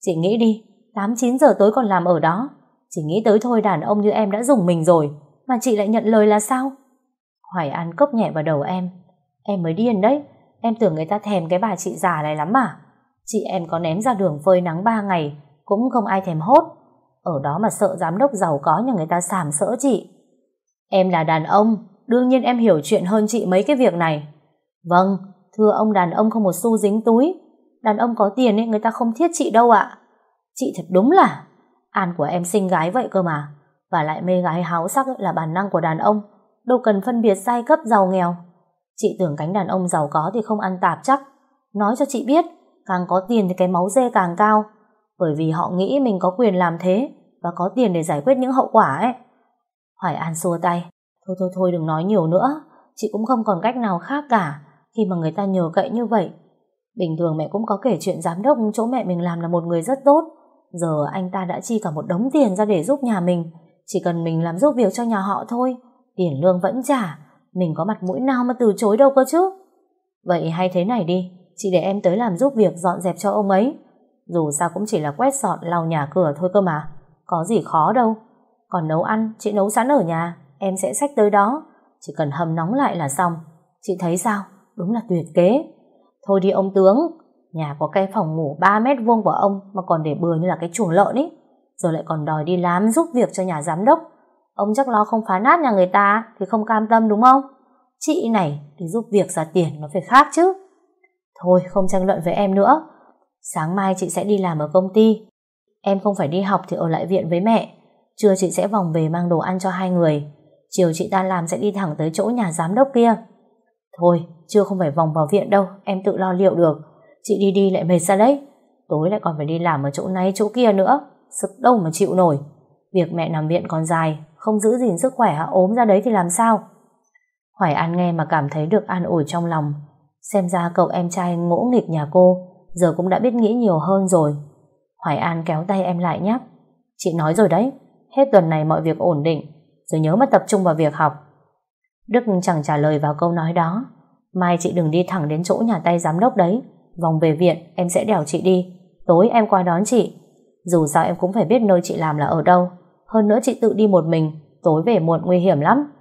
Chị nghĩ đi, 8-9 giờ tối còn làm ở đó. Chỉ nghĩ tới thôi đàn ông như em đã dùng mình rồi. Mà chị lại nhận lời là sao? Hoài An cốc nhẹ vào đầu em. Em mới điên đấy. Em tưởng người ta thèm cái bà chị già này lắm à? Chị em có ném ra đường phơi nắng 3 ngày cũng không ai thèm hốt. Ở đó mà sợ giám đốc giàu có nhà người ta sàm sỡ chị. Em là đàn ông, đương nhiên em hiểu chuyện hơn chị mấy cái việc này. Vâng, thưa ông đàn ông không một xu dính túi. Đàn ông có tiền ấy người ta không thiết chị đâu ạ. Chị thật đúng là An của em sinh gái vậy cơ mà Và lại mê gái háo sắc là bản năng của đàn ông Đâu cần phân biệt giai cấp giàu nghèo Chị tưởng cánh đàn ông giàu có thì không ăn tạp chắc. Nói cho chị biết, Càng có tiền thì cái máu dê càng cao. Bởi vì họ nghĩ mình có quyền làm thế Và có tiền để giải quyết những hậu quả ấy. Hoài An xua tay. Thôi thôi thôi, đừng nói nhiều nữa. Chị cũng không còn cách nào khác cả. Khi mà người ta nhờ cậy như vậy, Bình thường mẹ cũng có kể chuyện giám đốc chỗ mẹ mình làm là một người rất tốt. Giờ anh ta đã chi cả một đống tiền ra để giúp nhà mình. Chỉ cần mình làm giúp việc cho nhà họ thôi, Tiền lương vẫn trả. Mình có mặt mũi nào mà từ chối đâu cơ chứ? Vậy hay thế này đi, Chị để em tới làm giúp việc dọn dẹp cho ông ấy. Dù sao cũng chỉ là quét dọn, lau nhà cửa thôi cơ mà, Có gì khó đâu. Còn nấu ăn, chị nấu sẵn ở nhà, Em sẽ xách tới đó. Chỉ cần hầm nóng lại là xong. Chị thấy sao? Đúng là tuyệt kế. Thôi đi ông tướng, Nhà có cái phòng ngủ 3 mét vuông của ông mà còn để bừa như là cái chuồng lợn ý. Rồi lại còn đòi đi làm giúp việc cho nhà giám đốc. Ông chắc lo không phá nát nhà người ta thì không cam tâm đúng không? Chị này thì giúp việc ra tiền nó phải khác chứ. Thôi không tranh luận với em nữa. Sáng mai chị sẽ đi làm ở công ty. Em không phải đi học thì ở lại viện với mẹ. Trưa chị sẽ vòng về mang đồ ăn cho hai người. Chiều chị ta làm sẽ đi thẳng tới chỗ nhà giám đốc kia. Thôi, chưa không phải vòng vào viện đâu, em tự lo liệu được. Chị đi đi lại mệt ra đấy. Tối lại còn phải đi làm ở chỗ này chỗ kia nữa. Sức đâu mà chịu nổi. Việc mẹ nằm viện còn dài, không giữ gìn sức khỏe ốm ra đấy thì làm sao? Hoài An nghe mà cảm thấy được an ủi trong lòng. Xem ra cậu em trai ngỗ nghịch nhà cô, giờ cũng đã biết nghĩ nhiều hơn rồi. Hoài An kéo tay em lại nhắc. Chị nói rồi đấy, hết tuần này mọi việc ổn định, rồi nhớ mà tập trung vào việc học. Đức chẳng trả lời vào câu nói đó. Mai chị đừng đi thẳng đến chỗ nhà tay giám đốc đấy. Vòng về viện, em sẽ đèo chị đi. Tối em qua đón chị. Dù sao em cũng phải biết nơi chị làm là ở đâu. Hơn nữa chị tự đi một mình, tối về muộn nguy hiểm lắm.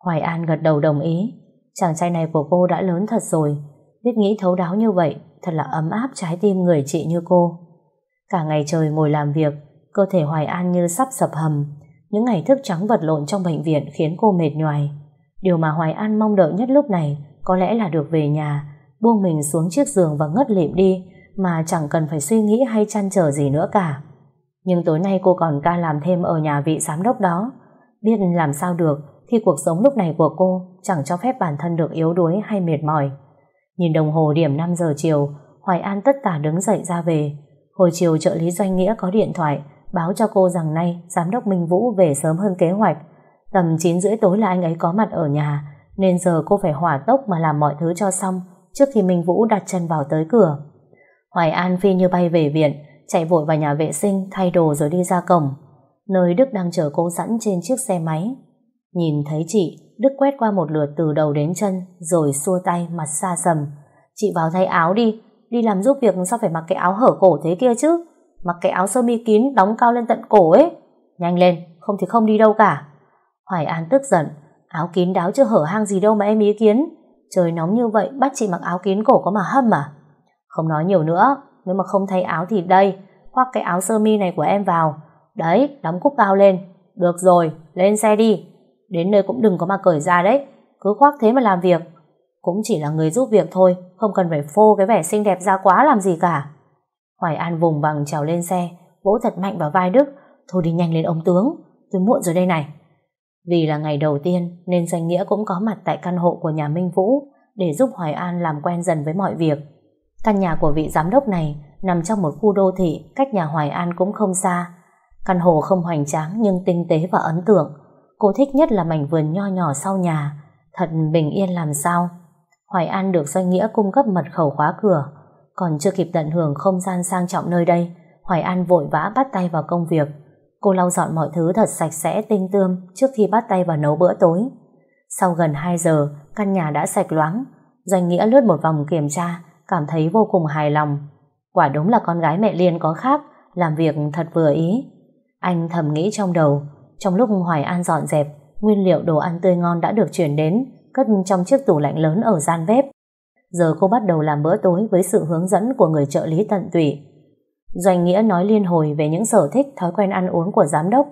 Hoài An gật đầu đồng ý. Chàng trai này của cô đã lớn thật rồi. Biết nghĩ thấu đáo như vậy, thật là ấm áp trái tim người chị như cô. Cả ngày trời ngồi làm việc, cơ thể Hoài An như sắp sập hầm. Những ngày thức trắng vật lộn trong bệnh viện khiến cô mệt nhoài. Điều mà Hoài An mong đợi nhất lúc này có lẽ là được về nhà, buông mình xuống chiếc giường và ngất lịm đi mà chẳng cần phải suy nghĩ hay chăn trở gì nữa cả. Nhưng tối nay cô còn ca làm thêm ở nhà vị giám đốc đó. Biết làm sao được thì cuộc sống lúc này của cô chẳng cho phép bản thân được yếu đuối hay mệt mỏi. Nhìn đồng hồ điểm 5 giờ chiều, Hoài An tất tả đứng dậy ra về. Hồi chiều trợ lý doanh nghĩa có điện thoại báo cho cô rằng nay giám đốc Minh Vũ về sớm hơn kế hoạch. Tầm 9 rưỡi tối là anh ấy có mặt ở nhà, nên giờ cô phải hỏa tốc mà làm mọi thứ cho xong trước khi Minh Vũ đặt chân vào tới cửa. Hoài An phi như bay về viện, chạy vội vào nhà vệ sinh, thay đồ rồi đi ra cổng. Nơi Đức đang chờ cô sẵn trên chiếc xe máy. Nhìn thấy chị, Đức quét qua một lượt từ đầu đến chân, rồi xua tay, mặt xa sầm. Chị vào thay áo đi, đi làm giúp việc sao phải mặc cái áo hở cổ thế kia chứ? Mặc cái áo sơ mi kín đóng cao lên tận cổ ấy. Nhanh lên, không thì không đi đâu cả. Hoài An tức giận, áo kín đáo chưa hở hang gì đâu mà em ý kiến. Trời nóng như vậy, bắt chị mặc áo kín cổ có mà hâm à? Không nói nhiều nữa, nếu mà không thay áo thì đây, khoác cái áo sơ mi này của em vào. Đấy, đóng cúc cao lên. Được rồi, lên xe đi. Đến nơi cũng đừng có mà cởi ra đấy. Cứ khoác thế mà làm việc. Cũng chỉ là người giúp việc thôi, không cần phải phô cái vẻ xinh đẹp ra quá làm gì cả. Hoài An vùng bằng trèo lên xe, vỗ thật mạnh vào vai Đức. Thôi đi nhanh lên ông tướng, tôi muộn rồi đây này. Vì là ngày đầu tiên nên Doanh Nghĩa cũng có mặt tại căn hộ của nhà Minh Vũ để giúp Hoài An làm quen dần với mọi việc. Căn nhà của vị giám đốc này nằm trong một khu đô thị cách nhà Hoài An cũng không xa. Căn hộ không hoành tráng nhưng tinh tế và ấn tượng. Cô thích nhất là mảnh vườn nho nhỏ sau nhà, thật bình yên làm sao. Hoài An được Doanh Nghĩa cung cấp mật khẩu khóa cửa, còn chưa kịp tận hưởng không gian sang trọng nơi đây, Hoài An vội vã bắt tay vào công việc. Cô lau dọn mọi thứ thật sạch sẽ tinh tươm trước khi bắt tay vào nấu bữa tối. Sau gần 2 giờ, căn nhà đã sạch loáng. Doanh Nghĩa lướt một vòng kiểm tra, cảm thấy vô cùng hài lòng. Quả đúng là con gái mẹ Liên có khác, làm việc thật vừa ý. Anh thầm nghĩ trong đầu, trong lúc Hoài An dọn dẹp, nguyên liệu đồ ăn tươi ngon đã được chuyển đến, cất trong chiếc tủ lạnh lớn ở gian bếp. Giờ cô bắt đầu làm bữa tối với sự hướng dẫn của người trợ lý tận tụy. Doanh Nghĩa nói liên hồi về những sở thích thói quen ăn uống của giám đốc.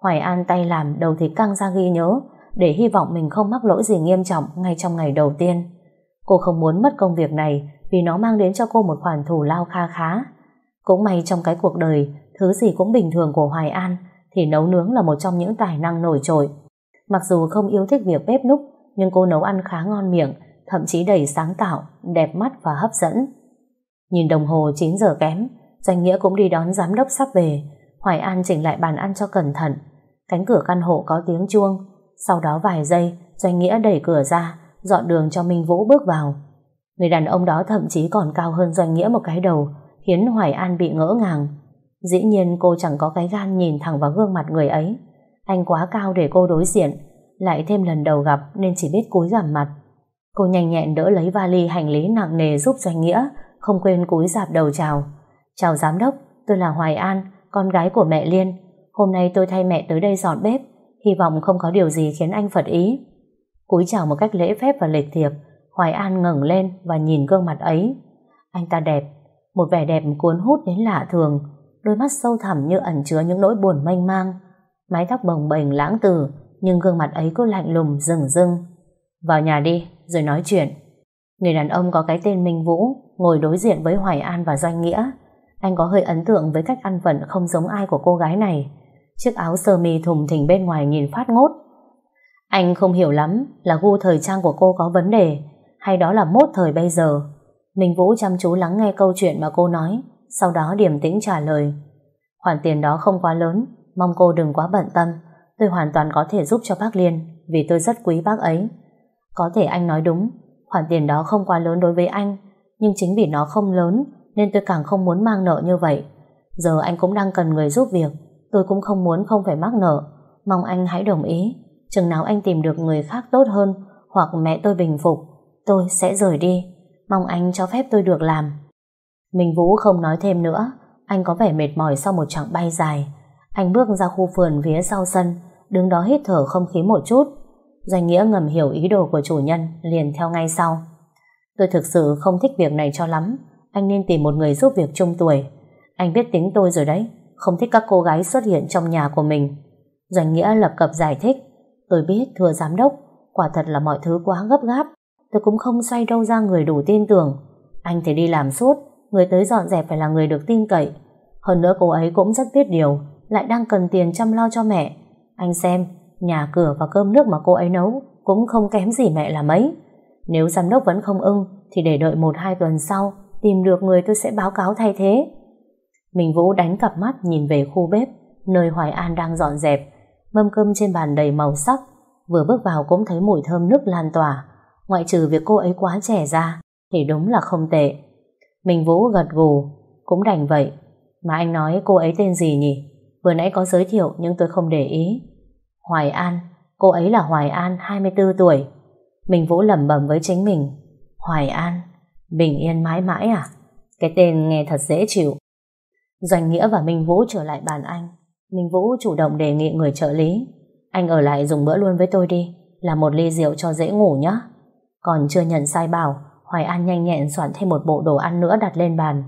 Hoài An tay làm đầu thì căng ra ghi nhớ để hy vọng mình không mắc lỗi gì nghiêm trọng ngay trong ngày đầu tiên. Cô không muốn mất công việc này vì nó mang đến cho cô một khoản thù lao kha khá. Cũng may trong cái cuộc đời thứ gì cũng bình thường của Hoài An thì nấu nướng là một trong những tài năng nổi trội. Mặc dù không yêu thích việc bếp núc nhưng cô nấu ăn khá ngon miệng thậm chí đầy sáng tạo, đẹp mắt và hấp dẫn. Nhìn đồng hồ 9 giờ kém Doanh Nghĩa cũng đi đón giám đốc sắp về. Hoài An chỉnh lại bàn ăn cho cẩn thận. Cánh cửa căn hộ có tiếng chuông. Sau đó vài giây, Doanh Nghĩa đẩy cửa ra, dọn đường cho Minh Vũ bước vào. Người đàn ông đó thậm chí còn cao hơn Doanh Nghĩa một cái đầu, khiến Hoài An bị ngỡ ngàng. Dĩ nhiên cô chẳng có cái gan nhìn thẳng vào gương mặt người ấy. Anh quá cao để cô đối diện, lại thêm lần đầu gặp nên chỉ biết cúi giảm mặt. Cô nhanh nhẹn đỡ lấy vali hành lý nặng nề giúp Doanh Nghĩa, không quên cúi dạp đầu chào. Chào giám đốc, tôi là Hoài An, con gái của mẹ Liên. Hôm nay tôi thay mẹ tới đây dọn bếp, hy vọng không có điều gì khiến anh phật ý. Cúi chào một cách lễ phép và lịch thiệp, Hoài An ngẩng lên và nhìn gương mặt ấy. Anh ta đẹp, một vẻ đẹp cuốn hút đến lạ thường, đôi mắt sâu thẳm như ẩn chứa những nỗi buồn mênh mang. Mái tóc bồng bềnh lãng tử, nhưng gương mặt ấy cứ lạnh lùng rừng rưng. Vào nhà đi, rồi nói chuyện. Người đàn ông có cái tên Minh Vũ ngồi đối diện với Hoài An và Doanh Nghĩa. Anh có hơi ấn tượng với cách ăn vận không giống ai của cô gái này. Chiếc áo sơ mi thùng thình bên ngoài nhìn phát ngốt. Anh không hiểu lắm là gu thời trang của cô có vấn đề hay đó là mốt thời bây giờ. Minh Vũ chăm chú lắng nghe câu chuyện mà cô nói, sau đó điềm tĩnh trả lời. Khoản tiền đó không quá lớn, mong cô đừng quá bận tâm. Tôi hoàn toàn có thể giúp cho bác Liên, vì tôi rất quý bác ấy. Có thể anh nói đúng, khoản tiền đó không quá lớn đối với anh, nhưng chính vì nó không lớn nên tôi càng không muốn mang nợ như vậy. Giờ anh cũng đang cần người giúp việc, tôi cũng không muốn không phải mắc nợ. Mong anh hãy đồng ý, chừng nào anh tìm được người khác tốt hơn hoặc mẹ tôi bình phục, tôi sẽ rời đi. Mong anh cho phép tôi được làm. Minh Vũ không nói thêm nữa, anh có vẻ mệt mỏi sau một chặng bay dài. Anh bước ra khu vườn phía sau sân, đứng đó hít thở không khí một chút. Doanh Nghĩa ngầm hiểu ý đồ của chủ nhân, liền theo ngay sau. Tôi thực sự không thích việc này cho lắm, anh nên tìm một người giúp việc chung tuổi. Anh biết tính tôi rồi đấy, không thích các cô gái xuất hiện trong nhà của mình. Doanh Nghĩa lập cập giải thích, tôi biết thưa giám đốc, quả thật là mọi thứ quá gấp gáp, tôi cũng không xoay đâu ra người đủ tin tưởng. Anh thì đi làm suốt, người tới dọn dẹp phải là người được tin cậy. Hơn nữa cô ấy cũng rất biết điều, lại đang cần tiền chăm lo cho mẹ. Anh xem, nhà cửa và cơm nước mà cô ấy nấu cũng không kém gì mẹ là mấy. Nếu giám đốc vẫn không ưng, thì để đợi một hai tuần sau, tìm được người tôi sẽ báo cáo thay thế. Mình Vũ đánh cặp mắt nhìn về khu bếp, nơi Hoài An đang dọn dẹp. Mâm cơm trên bàn đầy màu sắc, vừa bước vào cũng thấy mùi thơm nước lan tỏa. Ngoại trừ việc cô ấy quá trẻ ra, thì đúng là không tệ. Mình Vũ gật gù, cũng đành vậy. Mà anh nói cô ấy tên gì nhỉ? Vừa nãy có giới thiệu nhưng tôi không để ý. Hoài An, cô ấy là Hoài An, 24 tuổi. Mình Vũ lẩm bẩm với chính mình. Hoài An, bình yên mãi mãi à? Cái tên nghe thật dễ chịu. Doanh Nghĩa và Minh Vũ trở lại bàn anh. Minh Vũ chủ động đề nghị người trợ lý. Anh ở lại dùng bữa luôn với tôi đi, là một ly rượu cho dễ ngủ nhé. Còn chưa nhận sai bảo, Hoài An nhanh nhẹn soạn thêm một bộ đồ ăn nữa đặt lên bàn.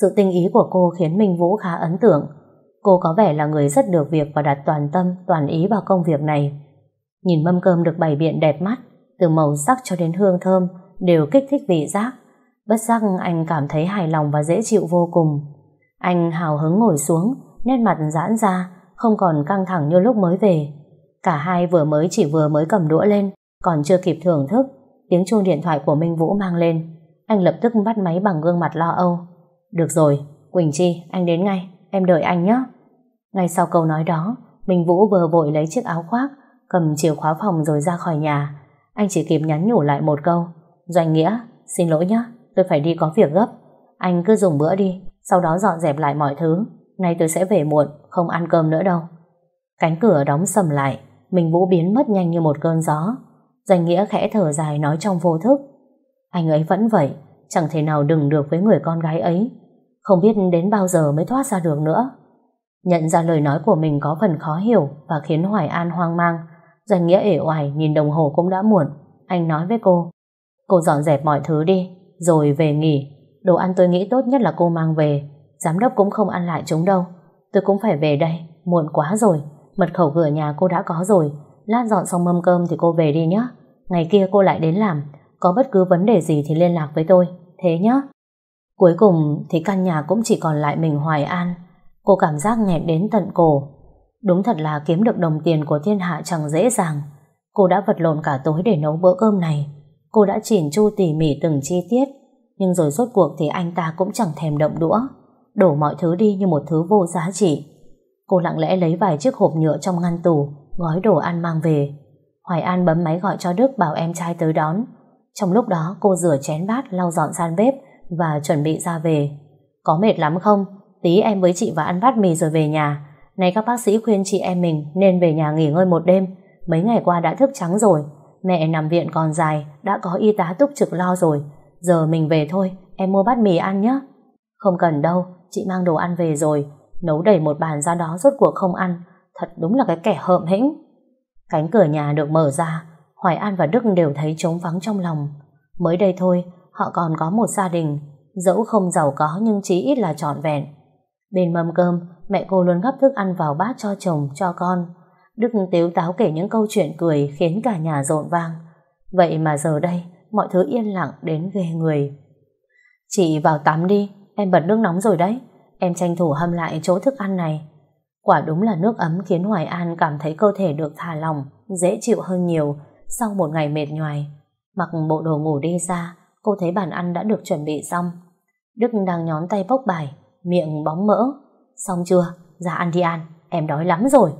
Sự tinh ý của cô khiến Minh Vũ khá ấn tượng. Cô có vẻ là người rất được việc và đặt toàn tâm, toàn ý vào công việc này. Nhìn mâm cơm được bày biện đẹp mắt, từ màu sắc cho đến hương thơm, đều kích thích vị giác. Bất giác anh cảm thấy hài lòng và dễ chịu vô cùng. Anh hào hứng ngồi xuống, nét mặt giãn ra, không còn căng thẳng như lúc mới về. Cả hai vừa mới chỉ vừa mới cầm đũa lên, còn chưa kịp thưởng thức, tiếng chuông điện thoại của Minh Vũ mang lên. Anh lập tức bắt máy bằng gương mặt lo âu. Được rồi, Quỳnh Chi, anh đến ngay, em đợi anh nhé. Ngay sau câu nói đó, Minh Vũ vừa vội lấy chiếc áo khoác, cầm chìa khóa phòng rồi ra khỏi nhà. Anh chỉ kịp nhắn nhủ lại một câu. Doanh Nghĩa, xin lỗi nhé, tôi phải đi có việc gấp. Anh cứ dùng bữa đi, sau đó dọn dẹp lại mọi thứ. Nay tôi sẽ về muộn, không ăn cơm nữa đâu. Cánh cửa đóng sầm lại, Minh Vũ biến mất nhanh như một cơn gió. Danh Nghĩa khẽ thở dài nói trong vô thức. Anh ấy vẫn vậy, chẳng thể nào đừng được với người con gái ấy. Không biết đến bao giờ mới thoát ra được nữa. Nhận ra lời nói của mình có phần khó hiểu và khiến Hoài An hoang mang. Doanh Nghĩa ể oải nhìn đồng hồ cũng đã muộn. Anh nói với cô, cô dọn dẹp mọi thứ đi, rồi về nghỉ. Đồ ăn tôi nghĩ tốt nhất là cô mang về. Giám đốc cũng không ăn lại chúng đâu. Tôi cũng phải về đây, muộn quá rồi. Mật khẩu cửa nhà cô đã có rồi. Lát dọn xong mâm cơm thì cô về đi nhé. Ngày kia cô lại đến làm. Có bất cứ vấn đề gì thì liên lạc với tôi. Thế nhé. Cuối cùng thì căn nhà cũng chỉ còn lại mình Hoài An. Cô cảm giác nghẹn đến tận cổ. Đúng thật là kiếm được đồng tiền của thiên hạ chẳng dễ dàng. Cô đã vật lộn cả tối để nấu bữa cơm này. Cô đã chỉn chu tỉ mỉ từng chi tiết. Nhưng rồi rốt cuộc thì anh ta cũng chẳng thèm động đũa. Đổ mọi thứ đi như một thứ vô giá trị. Cô lặng lẽ lấy vài chiếc hộp nhựa trong ngăn tủ, gói đồ ăn mang về. Hoài An bấm máy gọi cho Đức bảo em trai tới đón. Trong lúc đó cô rửa chén bát, lau dọn gian bếp và chuẩn bị ra về. Có mệt lắm không? Tí em với chị và ăn bát mì rồi về nhà. Nay các bác sĩ khuyên chị em mình nên về nhà nghỉ ngơi một đêm. Mấy ngày qua đã thức trắng rồi. Mẹ nằm viện còn dài, đã có y tá túc trực lo rồi. Giờ mình về thôi, em mua bát mì ăn nhé. Không cần đâu, chị mang đồ ăn về rồi. Nấu đầy một bàn ra đó rốt cuộc không ăn. Thật đúng là cái kẻ hợm hĩnh. Cánh cửa nhà được mở ra, Hoài An và Đức đều thấy trống vắng trong lòng. Mới đây thôi, họ còn có một gia đình, dẫu không giàu có nhưng chí ít là trọn vẹn. Bên mâm cơm, mẹ cô luôn gắp thức ăn vào bát cho chồng, cho con. Đức tiếu táo kể những câu chuyện cười khiến cả nhà rộn vang. Vậy mà giờ đây, mọi thứ yên lặng đến ghê người. Chị vào tắm đi, em bật nước nóng rồi đấy. Em tranh thủ hâm lại chỗ thức ăn này. Quả đúng là nước ấm khiến Hoài An cảm thấy cơ thể được thả lỏng, dễ chịu hơn nhiều sau một ngày mệt nhoài. Mặc bộ đồ ngủ đi ra, cô thấy bàn ăn đã được chuẩn bị xong. Đức đang nhón tay bốc bài, miệng bóng mỡ. Xong chưa? Ra ăn đi ăn, em đói lắm rồi.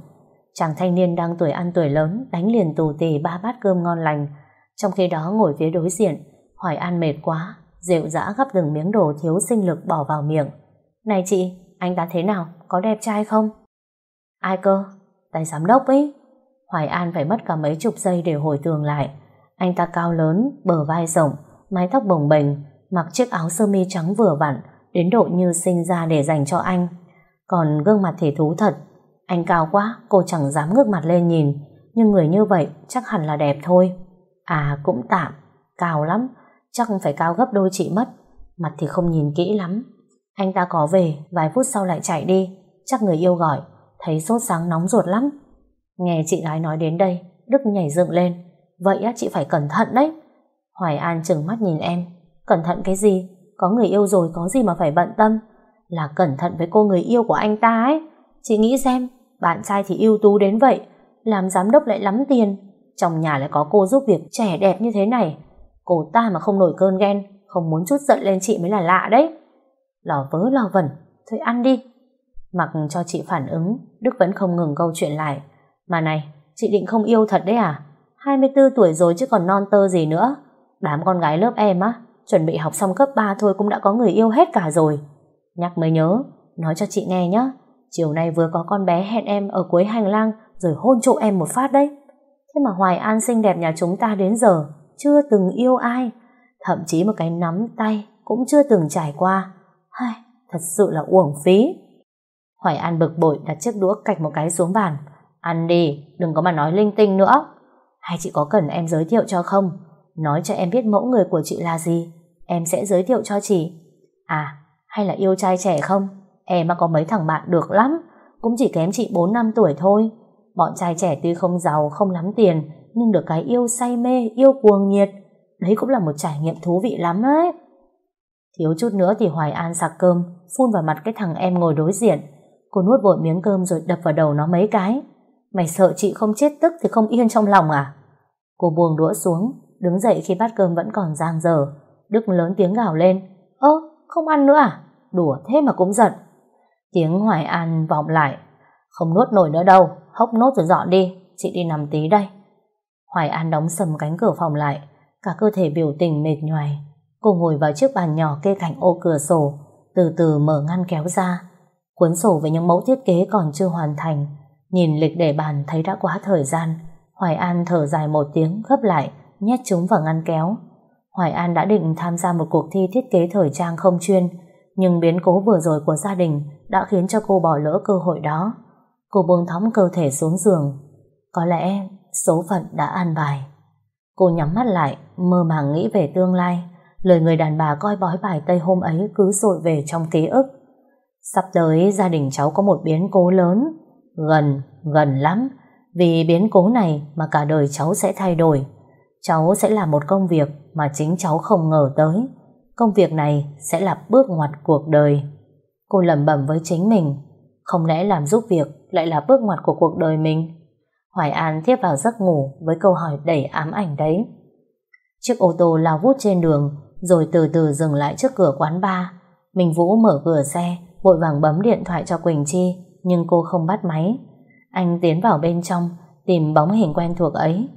Chàng thanh niên đang tuổi ăn tuổi lớn đánh liền tù tì ba bát cơm ngon lành. Trong khi đó ngồi phía đối diện, Hoài An mệt quá, rượu dã gắp từng miếng đồ thiếu sinh lực bỏ vào miệng. Này chị, anh ta thế nào? Có đẹp trai không? Ai cơ? Tài giám đốc ấy. Hoài An phải mất cả mấy chục giây để hồi tưởng lại. Anh ta cao lớn, bờ vai rộng, mái tóc bồng bềnh, mặc chiếc áo sơ mi trắng vừa vặn, đến độ như sinh ra để dành cho anh. Còn gương mặt thì thú thật. Anh cao quá, cô chẳng dám ngước mặt lên nhìn, nhưng người như vậy chắc hẳn là đẹp thôi. À cũng tạm, cao lắm, chắc phải cao gấp đôi chị mất. Mặt thì không nhìn kỹ lắm. Anh ta có về, vài phút sau lại chạy đi, chắc người yêu gọi, thấy sốt sáng nóng ruột lắm. Nghe chị gái nói đến đây, Đức nhảy dựng lên. Vậy á chị phải cẩn thận đấy. Hoài An chừng mắt nhìn em. Cẩn thận cái gì? Có người yêu rồi có gì mà phải bận tâm? Là cẩn thận với cô người yêu của anh ta ấy. Chị nghĩ xem, bạn trai thì ưu tú đến vậy. Làm giám đốc lại lắm tiền. Trong nhà lại có cô giúp việc trẻ đẹp như thế này. Cô ta mà không nổi cơn ghen, không muốn chút giận lên chị mới là lạ đấy. Lò vớ lò vẩn, thôi ăn đi. Mặc cho chị phản ứng, Đức vẫn không ngừng câu chuyện lại. Mà này, chị định không yêu thật đấy à? 24 tuổi rồi chứ còn non tơ gì nữa. Đám con gái lớp em á, chuẩn bị học xong cấp 3 thôi cũng đã có người yêu hết cả rồi. Nhắc mới nhớ, nói cho chị nghe nhé. Chiều nay vừa có con bé hẹn em ở cuối hành lang rồi hôn trộm em một phát đấy. Thế mà Hoài An xinh đẹp nhà chúng ta đến giờ chưa từng yêu ai. Thậm chí một cái nắm tay cũng chưa từng trải qua. Hay, thật sự là uổng phí. Hoài An bực bội đặt chiếc đũa cạch một cái xuống bàn. Ăn đi, đừng có mà nói linh tinh nữa. Hay chị có cần em giới thiệu cho không? Nói cho em biết mẫu người của chị là gì. Em sẽ giới thiệu cho chị. À, hay là yêu trai trẻ không? Em mà có mấy thằng bạn được lắm. Cũng chỉ kém chị 4 năm tuổi thôi. Bọn trai trẻ tuy không giàu, không lắm tiền, nhưng được cái yêu say mê, yêu cuồng nhiệt. Đấy cũng là một trải nghiệm thú vị lắm ấy. Thiếu chút nữa thì Hoài An sạc cơm, phun vào mặt cái thằng em ngồi đối diện. Cô nuốt vội miếng cơm rồi đập vào đầu nó mấy cái. Mày sợ chị không chết tức thì không yên trong lòng à? Cô buông đũa xuống, đứng dậy khi bát cơm vẫn còn giang dở. Đức lớn tiếng gào lên. Ơ, không ăn nữa à? Đùa thế mà cũng giận. Tiếng Hoài An vọng lại. Không nuốt nổi nữa đâu, hốc nốt rồi dọn đi, chị đi nằm tí đây. Hoài An đóng sầm cánh cửa phòng lại, cả cơ thể biểu tình mệt nhoài. Cô ngồi vào chiếc bàn nhỏ kê cạnh ô cửa sổ, từ từ mở ngăn kéo ra. Cuốn sổ với những mẫu thiết kế còn chưa hoàn thành, Nhìn lịch để bàn thấy đã quá thời gian, Hoài An thở dài một tiếng gấp lại, nhét chúng vào ngăn kéo. Hoài An đã định tham gia một cuộc thi thiết kế thời trang không chuyên, nhưng biến cố vừa rồi của gia đình đã khiến cho cô bỏ lỡ cơ hội đó. Cô buông thõng cơ thể xuống giường. Có lẽ số phận đã an bài. Cô nhắm mắt lại, mơ màng nghĩ về tương lai. Lời người đàn bà coi bói bài Tây hôm ấy cứ dội về trong ký ức. Sắp tới gia đình cháu có một biến cố lớn Gần, gần lắm. Vì biến cố này mà cả đời cháu sẽ thay đổi. Cháu sẽ làm một công việc mà chính cháu không ngờ tới. Công việc này sẽ là bước ngoặt cuộc đời. Cô lẩm bẩm với chính mình. Không lẽ làm giúp việc lại là bước ngoặt của cuộc đời mình? Hoài An tiếp vào giấc ngủ với câu hỏi đầy ám ảnh đấy. Chiếc ô tô lao vút trên đường rồi từ từ dừng lại trước cửa quán bar. Mình Vũ mở cửa xe, vội vàng bấm điện thoại cho Quỳnh Chi nhưng cô không bắt máy. Anh tiến vào bên trong, tìm bóng hình quen thuộc ấy.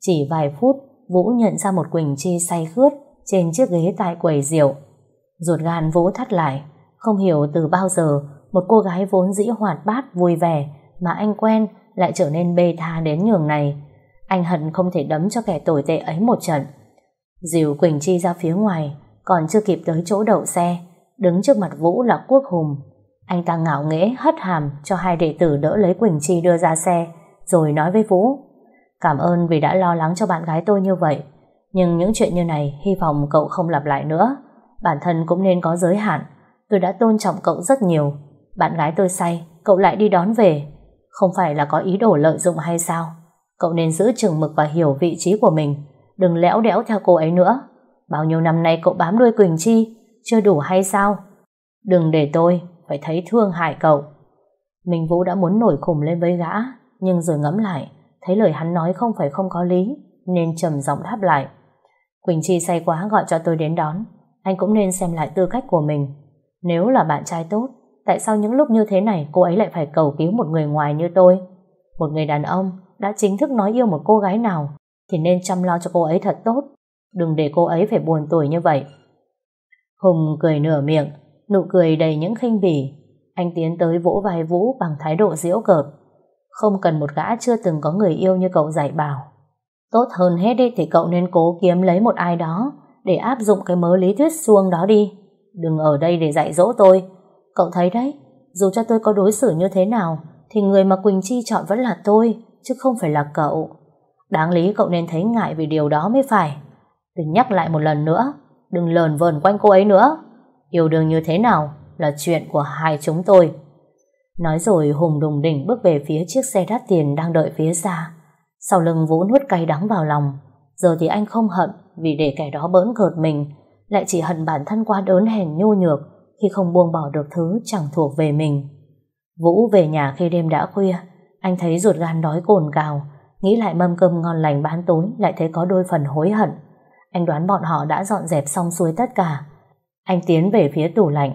Chỉ vài phút, Vũ nhận ra một Quỳnh Chi say khướt trên chiếc ghế tại quầy rượu. Ruột gan Vũ thắt lại, không hiểu từ bao giờ một cô gái vốn dĩ hoạt bát vui vẻ mà anh quen lại trở nên bê tha đến nhường này. Anh hận không thể đấm cho kẻ tồi tệ ấy một trận. Dìu Quỳnh Chi ra phía ngoài, còn chưa kịp tới chỗ đậu xe, đứng trước mặt Vũ là Quốc Hùng. Anh ta ngạo nghễ hất hàm cho hai đệ tử đỡ lấy Quỳnh Chi đưa ra xe, rồi nói với Vũ. Cảm ơn vì đã lo lắng cho bạn gái tôi như vậy. Nhưng những chuyện như này hy vọng cậu không lặp lại nữa. Bản thân cũng nên có giới hạn. Tôi đã tôn trọng cậu rất nhiều. Bạn gái tôi say, cậu lại đi đón về. Không phải là có ý đồ lợi dụng hay sao? Cậu nên giữ chừng mực và hiểu vị trí của mình. đừng lẽo đẽo theo cô ấy nữa. Bao nhiêu năm nay cậu bám đuôi Quỳnh Chi, chưa đủ hay sao? Đừng để tôi phải thấy thương hại cậu. Minh Vũ đã muốn nổi khùng lên với gã, nhưng rồi ngẫm lại, thấy lời hắn nói không phải không có lý, nên trầm giọng đáp lại. Quỳnh Chi say quá gọi cho tôi đến đón, anh cũng nên xem lại tư cách của mình. Nếu là bạn trai tốt, tại sao những lúc như thế này cô ấy lại phải cầu cứu một người ngoài như tôi? Một người đàn ông đã chính thức nói yêu một cô gái nào thì nên chăm lo cho cô ấy thật tốt. Đừng để cô ấy phải buồn tuổi như vậy. Hùng cười nửa miệng, nụ cười đầy những khinh bỉ. Anh tiến tới vỗ vai Vũ bằng thái độ diễu cợt. Không cần một gã chưa từng có người yêu như cậu dạy bảo. Tốt hơn hết đi thì cậu nên cố kiếm lấy một ai đó để áp dụng cái mớ lý thuyết xuông đó đi. Đừng ở đây để dạy dỗ tôi. Cậu thấy đấy, dù cho tôi có đối xử như thế nào thì người mà Quỳnh Chi chọn vẫn là tôi, chứ không phải là cậu. Đáng lý cậu nên thấy ngại vì điều đó mới phải. Đừng nhắc lại một lần nữa, đừng lờn vờn quanh cô ấy nữa. Yêu đương như thế nào là chuyện của hai chúng tôi. Nói rồi Hùng đùng đỉnh bước về phía chiếc xe đắt tiền đang đợi phía xa. Sau lưng Vũ nuốt cay đắng vào lòng. Giờ thì anh không hận vì để kẻ đó bỡn cợt mình, lại chỉ hận bản thân quá đớn hèn nhu nhược khi không buông bỏ được thứ chẳng thuộc về mình. Vũ về nhà khi đêm đã khuya, anh thấy ruột gan đói cồn cào, nghĩ lại mâm cơm ngon lành bán tối lại thấy có đôi phần hối hận. Anh đoán bọn họ đã dọn dẹp xong xuôi tất cả. Anh tiến về phía tủ lạnh,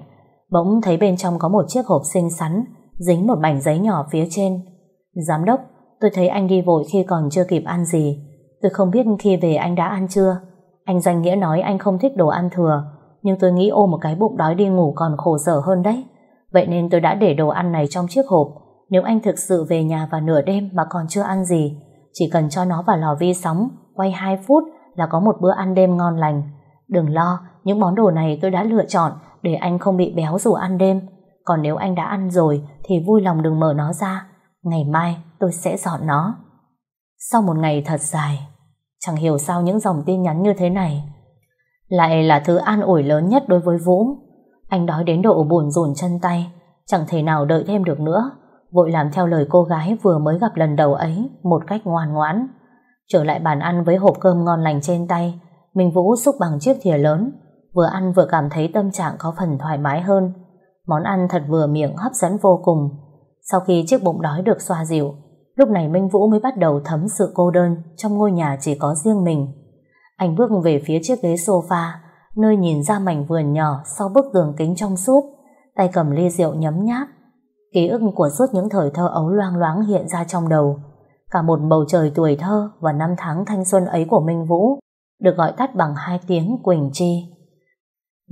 bỗng thấy bên trong có một chiếc hộp xinh xắn, dính một mảnh giấy nhỏ phía trên. Giám đốc, tôi thấy anh đi vội khi còn chưa kịp ăn gì. Tôi không biết khi về anh đã ăn chưa. Anh danh nghĩa nói anh không thích đồ ăn thừa, nhưng tôi nghĩ ôm một cái bụng đói đi ngủ còn khổ sở hơn đấy. Vậy nên tôi đã để đồ ăn này trong chiếc hộp. Nếu anh thực sự về nhà vào nửa đêm mà còn chưa ăn gì, chỉ cần cho nó vào lò vi sóng, quay 2 phút là có một bữa ăn đêm ngon lành. Đừng lo, những món đồ này tôi đã lựa chọn để anh không bị béo dù ăn đêm. Còn nếu anh đã ăn rồi thì vui lòng đừng mở nó ra. Ngày mai tôi sẽ dọn nó. Sau một ngày thật dài, chẳng hiểu sao những dòng tin nhắn như thế này lại là thứ an ủi lớn nhất đối với Vũ. Anh đói đến độ buồn rùn chân tay, chẳng thể nào đợi thêm được nữa, vội làm theo lời cô gái vừa mới gặp lần đầu ấy một cách ngoan ngoãn. Trở lại bàn ăn với hộp cơm ngon lành trên tay, Minh Vũ xúc bằng chiếc thìa lớn, vừa ăn vừa cảm thấy tâm trạng có phần thoải mái hơn. Món ăn thật vừa miệng hấp dẫn vô cùng. Sau khi chiếc bụng đói được xoa dịu, lúc này Minh Vũ mới bắt đầu thấm sự cô đơn trong ngôi nhà chỉ có riêng mình. Anh bước về phía chiếc ghế sofa, nơi nhìn ra mảnh vườn nhỏ sau bức tường kính trong suốt, tay cầm ly rượu nhấm nháp. Ký ức của suốt những thời thơ ấu loang loáng hiện ra trong đầu. Cả một bầu trời tuổi thơ và năm tháng thanh xuân ấy của Minh Vũ được gọi tắt bằng hai tiếng Quỳnh Chi.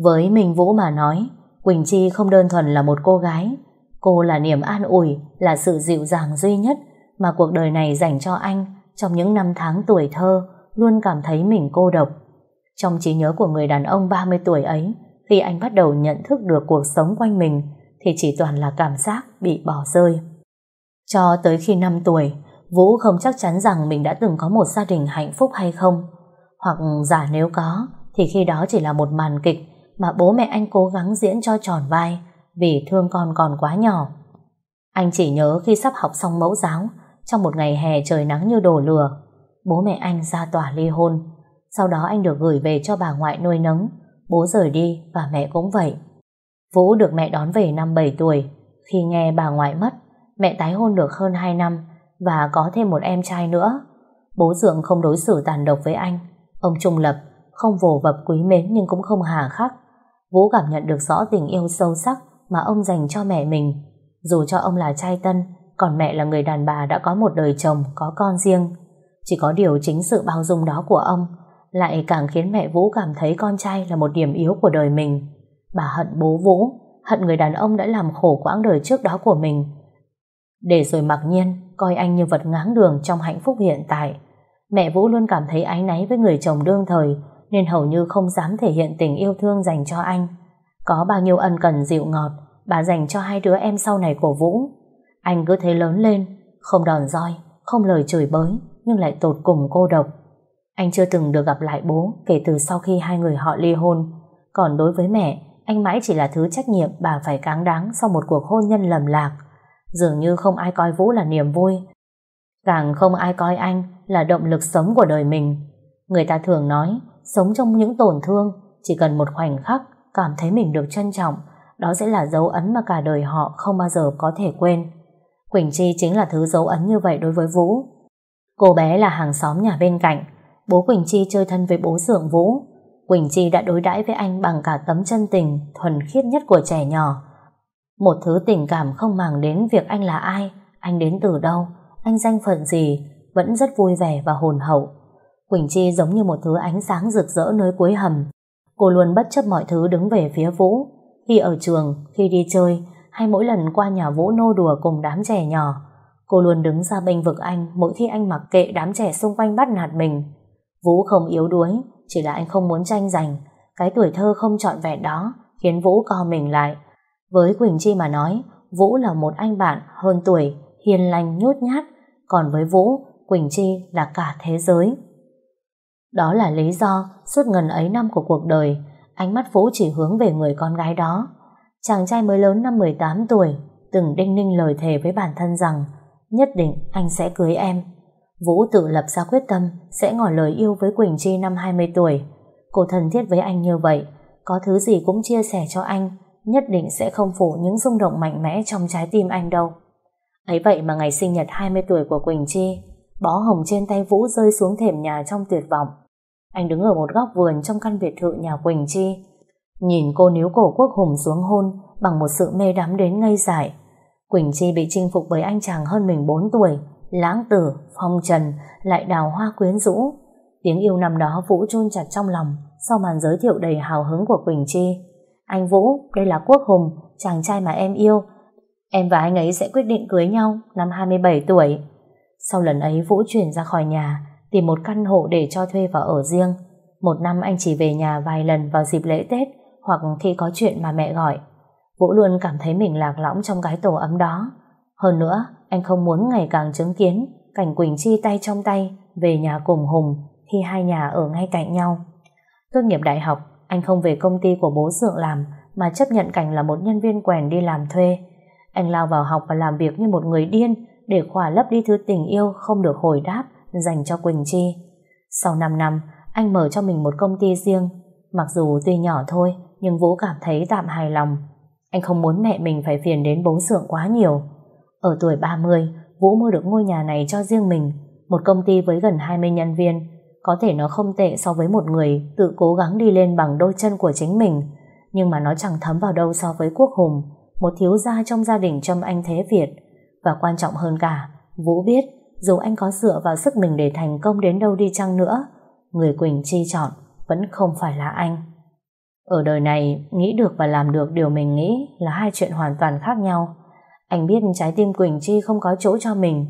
Với Minh Vũ mà nói, Quỳnh Chi không đơn thuần là một cô gái. Cô là niềm an ủi, là sự dịu dàng duy nhất mà cuộc đời này dành cho anh trong những năm tháng tuổi thơ luôn cảm thấy mình cô độc. Trong trí nhớ của người đàn ông 30 tuổi ấy, khi anh bắt đầu nhận thức được cuộc sống quanh mình, thì chỉ toàn là cảm giác bị bỏ rơi. Cho tới khi 5 tuổi, Vũ không chắc chắn rằng mình đã từng có một gia đình hạnh phúc hay không. Hoặc giả nếu có, thì khi đó chỉ là một màn kịch mà bố mẹ anh cố gắng diễn cho tròn vai vì thương con còn quá nhỏ. Anh chỉ nhớ khi sắp học xong mẫu giáo, trong một ngày hè trời nắng như đổ lửa, Bố mẹ anh ra tòa ly hôn Sau đó anh được gửi về cho bà ngoại nuôi nấng Bố rời đi và mẹ cũng vậy Vũ được mẹ đón về năm 7 tuổi Khi nghe bà ngoại mất Mẹ tái hôn được hơn 2 năm và có thêm một em trai nữa. Bố Dượng không đối xử tàn độc với anh. Ông trung lập Không vồ vập quý mến nhưng cũng không hà khắc. Vũ cảm nhận được rõ tình yêu sâu sắc Mà ông dành cho mẹ mình. Dù cho ông là trai tân Còn mẹ là người đàn bà đã có một đời chồng Có con riêng. Chỉ có điều chính sự bao dung đó của ông lại càng khiến mẹ Vũ cảm thấy con trai là một điểm yếu của đời mình. Bà hận bố Vũ, hận người đàn ông đã làm khổ quãng đời trước đó của mình. Để rồi mặc nhiên, coi anh như vật ngáng đường trong hạnh phúc hiện tại. Mẹ Vũ luôn cảm thấy áy náy với người chồng đương thời, nên hầu như không dám thể hiện tình yêu thương dành cho anh. Có bao nhiêu ân cần dịu ngọt, bà dành cho hai đứa em sau này của Vũ. Anh cứ thế lớn lên, không đòn roi, không lời chửi bới, nhưng lại tột cùng cô độc. Anh chưa từng được gặp lại bố kể từ sau khi hai người họ ly hôn. Còn đối với mẹ, anh mãi chỉ là thứ trách nhiệm bà phải cáng đáng sau một cuộc hôn nhân lầm lạc. Dường như không ai coi Vũ là niềm vui. Càng không ai coi anh là động lực sống của đời mình. Người ta thường nói, sống trong những tổn thương, chỉ cần một khoảnh khắc cảm thấy mình được trân trọng, đó sẽ là dấu ấn mà cả đời họ không bao giờ có thể quên. Quỳnh Chi chính là thứ dấu ấn như vậy đối với Vũ. Cô bé là hàng xóm nhà bên cạnh, bố Quỳnh Chi chơi thân với bố Dượng Vũ. Quỳnh Chi đã đối đãi với anh bằng cả tấm chân tình thuần khiết nhất của trẻ nhỏ. Một thứ tình cảm không màng đến việc anh là ai, anh đến từ đâu, anh danh phận gì, vẫn rất vui vẻ và hồn hậu. Quỳnh Chi giống như một thứ ánh sáng rực rỡ nơi cuối hầm. Cô luôn bất chấp mọi thứ đứng về phía Vũ. Khi ở trường, khi đi chơi, hay mỗi lần qua nhà Vũ nô đùa cùng đám trẻ nhỏ. Cô luôn đứng ra bênh vực anh mỗi khi anh mặc kệ đám trẻ xung quanh bắt nạt mình. Vũ không yếu đuối, chỉ là anh không muốn tranh giành. Cái tuổi thơ không trọn vẹn đó khiến Vũ co mình lại. Với Quỳnh Chi mà nói, Vũ là một anh bạn hơn tuổi, hiền lành nhút nhát, còn với Vũ, Quỳnh Chi là cả thế giới. Đó là lý do suốt ngần ấy năm của cuộc đời, ánh mắt Vũ chỉ hướng về người con gái đó. Chàng trai mới lớn năm 18 tuổi, từng đinh ninh lời thề với bản thân rằng nhất định anh sẽ cưới em. Vũ tự lập ra quyết tâm sẽ ngỏ lời yêu với Quỳnh Chi năm 20 tuổi. Cô thân thiết với anh như vậy, có thứ gì cũng chia sẻ cho anh, nhất định sẽ không phủ những rung động mạnh mẽ trong trái tim anh đâu. Ấy vậy mà ngày sinh nhật 20 tuổi của Quỳnh Chi, bó hồng trên tay Vũ rơi xuống thềm nhà trong tuyệt vọng. Anh đứng ở một góc vườn trong căn biệt thự nhà Quỳnh Chi, nhìn cô níu cổ quốc hùng xuống hôn bằng một sự mê đắm đến ngây dại. Quỳnh Chi bị chinh phục bởi anh chàng hơn mình 4 tuổi, lãng tử, phong trần, lại đào hoa quyến rũ. Tiếng yêu năm đó Vũ chôn chặt trong lòng sau màn giới thiệu đầy hào hứng của Quỳnh Chi. Anh Vũ, đây là Quốc Hùng, chàng trai mà em yêu. Em và anh ấy sẽ quyết định cưới nhau năm 27 tuổi. Sau lần ấy Vũ chuyển ra khỏi nhà, tìm một căn hộ để cho thuê và ở riêng. Một năm anh chỉ về nhà vài lần vào dịp lễ Tết hoặc khi có chuyện mà mẹ gọi. Vũ luôn cảm thấy mình lạc lõng trong cái tổ ấm đó. Hơn nữa, anh không muốn ngày càng chứng kiến cảnh Quỳnh Chi tay trong tay về nhà cùng Hùng khi hai nhà ở ngay cạnh nhau. Tốt nghiệp đại học, anh không về công ty của bố Dượng làm mà chấp nhận cảnh là một nhân viên quèn đi làm thuê. Anh lao vào học và làm việc như một người điên để khỏa lấp đi thứ tình yêu không được hồi đáp dành cho Quỳnh Chi. Sau 5 năm, anh mở cho mình một công ty riêng. Mặc dù tuy nhỏ thôi, nhưng Vũ cảm thấy tạm hài lòng. Anh không muốn mẹ mình phải phiền đến bố Dượng quá nhiều. Ở tuổi 30, Vũ mua được ngôi nhà này cho riêng mình, một công ty với gần 20 nhân viên. Có thể nó không tệ so với một người tự cố gắng đi lên bằng đôi chân của chính mình, nhưng mà nó chẳng thấm vào đâu so với Quốc Hùng, một thiếu gia trong gia đình Trâm Anh Thế Việt. Và quan trọng hơn cả, Vũ biết dù anh có dựa vào sức mình để thành công đến đâu đi chăng nữa, người Quỳnh Chi chọn vẫn không phải là anh. Ở đời này, nghĩ được và làm được điều mình nghĩ là hai chuyện hoàn toàn khác nhau. Anh biết trái tim Quỳnh Chi không có chỗ cho mình,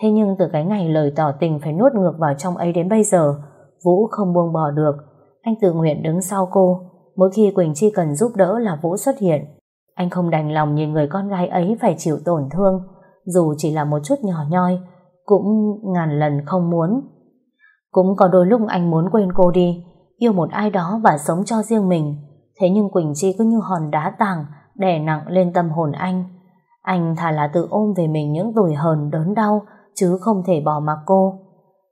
thế nhưng từ cái ngày lời tỏ tình phải nuốt ngược vào trong ấy đến bây giờ, Vũ không buông bỏ được. Anh tự nguyện đứng sau cô, mỗi khi Quỳnh Chi cần giúp đỡ là Vũ xuất hiện. Anh không đành lòng nhìn người con gái ấy phải chịu tổn thương, dù chỉ là một chút nhỏ nhoi, cũng ngàn lần không muốn. Cũng có đôi lúc anh muốn quên cô đi, yêu một ai đó và sống cho riêng mình. Thế nhưng Quỳnh Chi cứ như hòn đá tàng, đè nặng lên tâm hồn anh. Anh thà là tự ôm về mình những tuổi hờn đớn đau, chứ không thể bỏ mặc cô.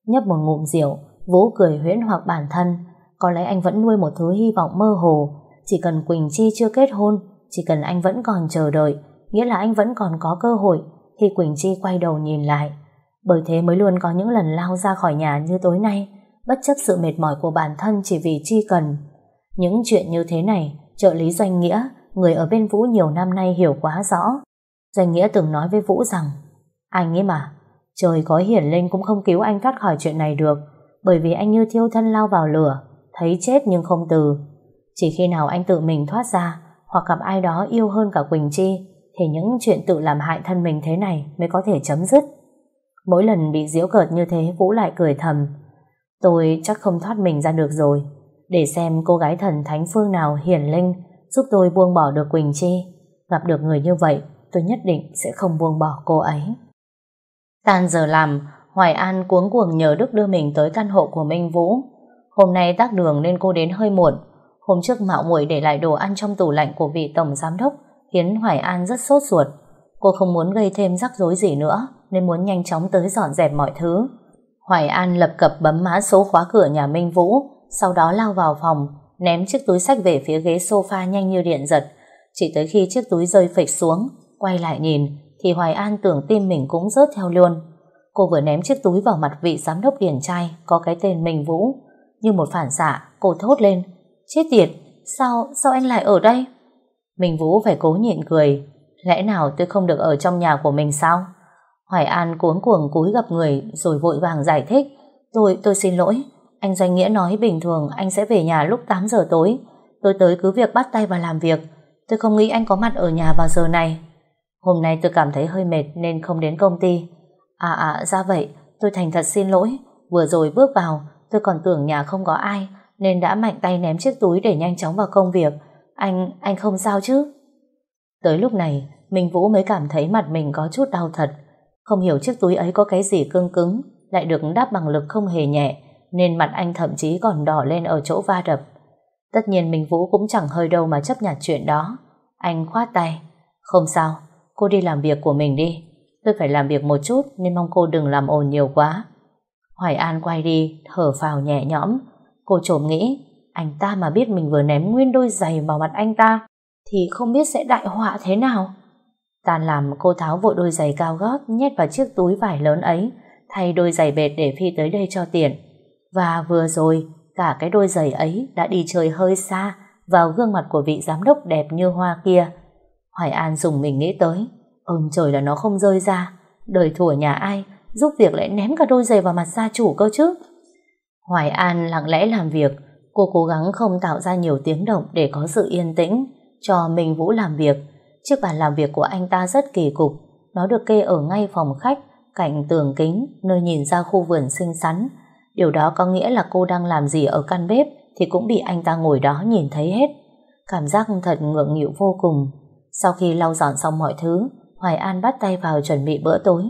Nhấp một ngụm rượu, Vũ cười huyễn hoặc bản thân. Có lẽ anh vẫn nuôi một thứ hy vọng mơ hồ. Chỉ cần Quỳnh Chi chưa kết hôn, chỉ cần anh vẫn còn chờ đợi, nghĩa là anh vẫn còn có cơ hội khi Quỳnh Chi quay đầu nhìn lại. Bởi thế mới luôn có những lần lao ra khỏi nhà như tối nay, bất chấp sự mệt mỏi của bản thân chỉ vì Chi cần. Những chuyện như thế này, trợ lý Doanh Nghĩa, người ở bên Vũ nhiều năm nay hiểu quá rõ. Doanh Nghĩa từng nói với Vũ rằng, anh ấy mà, trời có hiển linh cũng không cứu anh thoát khỏi chuyện này được, bởi vì anh như thiêu thân lao vào lửa, thấy chết nhưng không từ. Chỉ khi nào anh tự mình thoát ra, hoặc gặp ai đó yêu hơn cả Quỳnh Chi, thì những chuyện tự làm hại thân mình thế này mới có thể chấm dứt. Mỗi lần bị diễu cợt như thế Vũ lại cười thầm Tôi chắc không thoát mình ra được rồi Để xem cô gái thần thánh phương nào hiển linh Giúp tôi buông bỏ được Quỳnh Chi Gặp được người như vậy Tôi nhất định sẽ không buông bỏ cô ấy Tan giờ làm Hoài An cuống cuồng nhờ Đức đưa mình tới căn hộ của Minh Vũ Hôm nay tác đường nên cô đến hơi muộn Hôm trước mạo muội để lại đồ ăn trong tủ lạnh của vị tổng giám đốc khiến Hoài An rất sốt ruột. Cô không muốn gây thêm rắc rối gì nữa nên muốn nhanh chóng tới dọn dẹp mọi thứ. Hoài An lập cập bấm mã số khóa cửa nhà Minh Vũ, sau đó lao vào phòng, ném chiếc túi sách về phía ghế sofa nhanh như điện giật. Chỉ tới khi chiếc túi rơi phịch xuống, quay lại nhìn, thì Hoài An tưởng tim mình cũng rớt theo luôn. Cô vừa ném chiếc túi vào mặt vị giám đốc điển trai có cái tên Minh Vũ. Như một phản xạ, cô thốt lên. Chết tiệt, sao, sao anh lại ở đây? Minh Vũ phải cố nhịn cười. Lẽ nào tôi không được ở trong nhà của mình sao? Hoài An cuống cuồng cúi gặp người rồi vội vàng giải thích. Tôi, tôi xin lỗi. Anh Doanh Nghĩa nói bình thường anh sẽ về nhà lúc 8 giờ tối. Tôi tới cứ việc bắt tay vào làm việc. Tôi không nghĩ anh có mặt ở nhà vào giờ này. Hôm nay tôi cảm thấy hơi mệt nên không đến công ty. À à, ra vậy. Tôi thành thật xin lỗi. Vừa rồi bước vào, tôi còn tưởng nhà không có ai nên đã mạnh tay ném chiếc túi để nhanh chóng vào công việc. Anh, anh không sao chứ? Tới lúc này, Minh Vũ mới cảm thấy mặt mình có chút đau thật. Không hiểu chiếc túi ấy có cái gì cưng cứng, lại được đáp bằng lực không hề nhẹ, nên mặt anh thậm chí còn đỏ lên ở chỗ va đập. Tất nhiên Minh Vũ cũng chẳng hơi đâu mà chấp nhận chuyện đó. Anh khoát tay. Không sao, cô đi làm việc của mình đi. Tôi phải làm việc một chút nên mong cô đừng làm ồn nhiều quá. Hoài An quay đi, thở phào nhẹ nhõm. Cô trộm nghĩ, anh ta mà biết mình vừa ném nguyên đôi giày vào mặt anh ta, thì không biết sẽ đại họa thế nào. Tàn làm cô tháo vội đôi giày cao gót nhét vào chiếc túi vải lớn ấy, thay đôi giày bệt để Phi tới đây cho tiện. Và vừa rồi, cả cái đôi giày ấy đã đi chơi hơi xa vào gương mặt của vị giám đốc đẹp như hoa kia. Hoài An dùng mình nghĩ tới, ôm trời là nó không rơi ra, đời thủa nhà ai, giúp việc lại ném cả đôi giày vào mặt gia chủ cơ chứ. Hoài An lặng lẽ làm việc, cô cố gắng không tạo ra nhiều tiếng động để có sự yên tĩnh, cho Minh Vũ làm việc. Chiếc bàn làm việc của anh ta rất kỳ cục, nó được kê ở ngay phòng khách, cạnh tường kính, nơi nhìn ra khu vườn xinh xắn. Điều đó có nghĩa là cô đang làm gì ở căn bếp thì cũng bị anh ta ngồi đó nhìn thấy hết. Cảm giác thật ngượng nghịu vô cùng. Sau khi lau dọn xong mọi thứ, Hoài An bắt tay vào chuẩn bị bữa tối.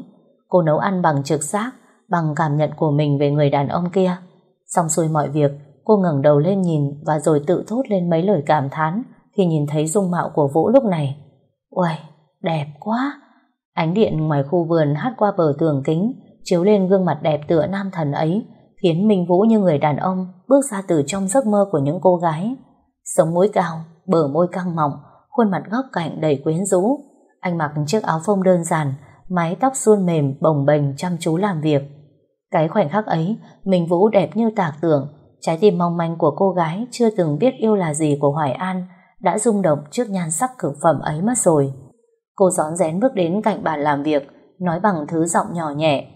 Cô nấu ăn bằng trực giác, bằng cảm nhận của mình về người đàn ông kia. Xong xuôi mọi việc, cô ngẩng đầu lên nhìn và rồi tự thốt lên mấy lời cảm thán khi nhìn thấy dung mạo của Vũ lúc này. Uầy, đẹp quá! Ánh điện ngoài khu vườn hát qua bờ tường kính, chiếu lên gương mặt đẹp tựa nam thần ấy, khiến Minh Vũ như người đàn ông bước ra từ trong giấc mơ của những cô gái. Sống mũi cao, bờ môi căng mọng, khuôn mặt góc cạnh đầy quyến rũ. Anh mặc chiếc áo phông đơn giản, mái tóc suôn mềm, bồng bềnh chăm chú làm việc. Cái khoảnh khắc ấy, Minh Vũ đẹp như tạc tưởng, trái tim mong manh của cô gái chưa từng biết yêu là gì của Hoài An đã rung động trước nhan sắc cực phẩm ấy mất rồi. Cô gión rén bước đến cạnh bàn làm việc, nói bằng thứ giọng nhỏ nhẹ.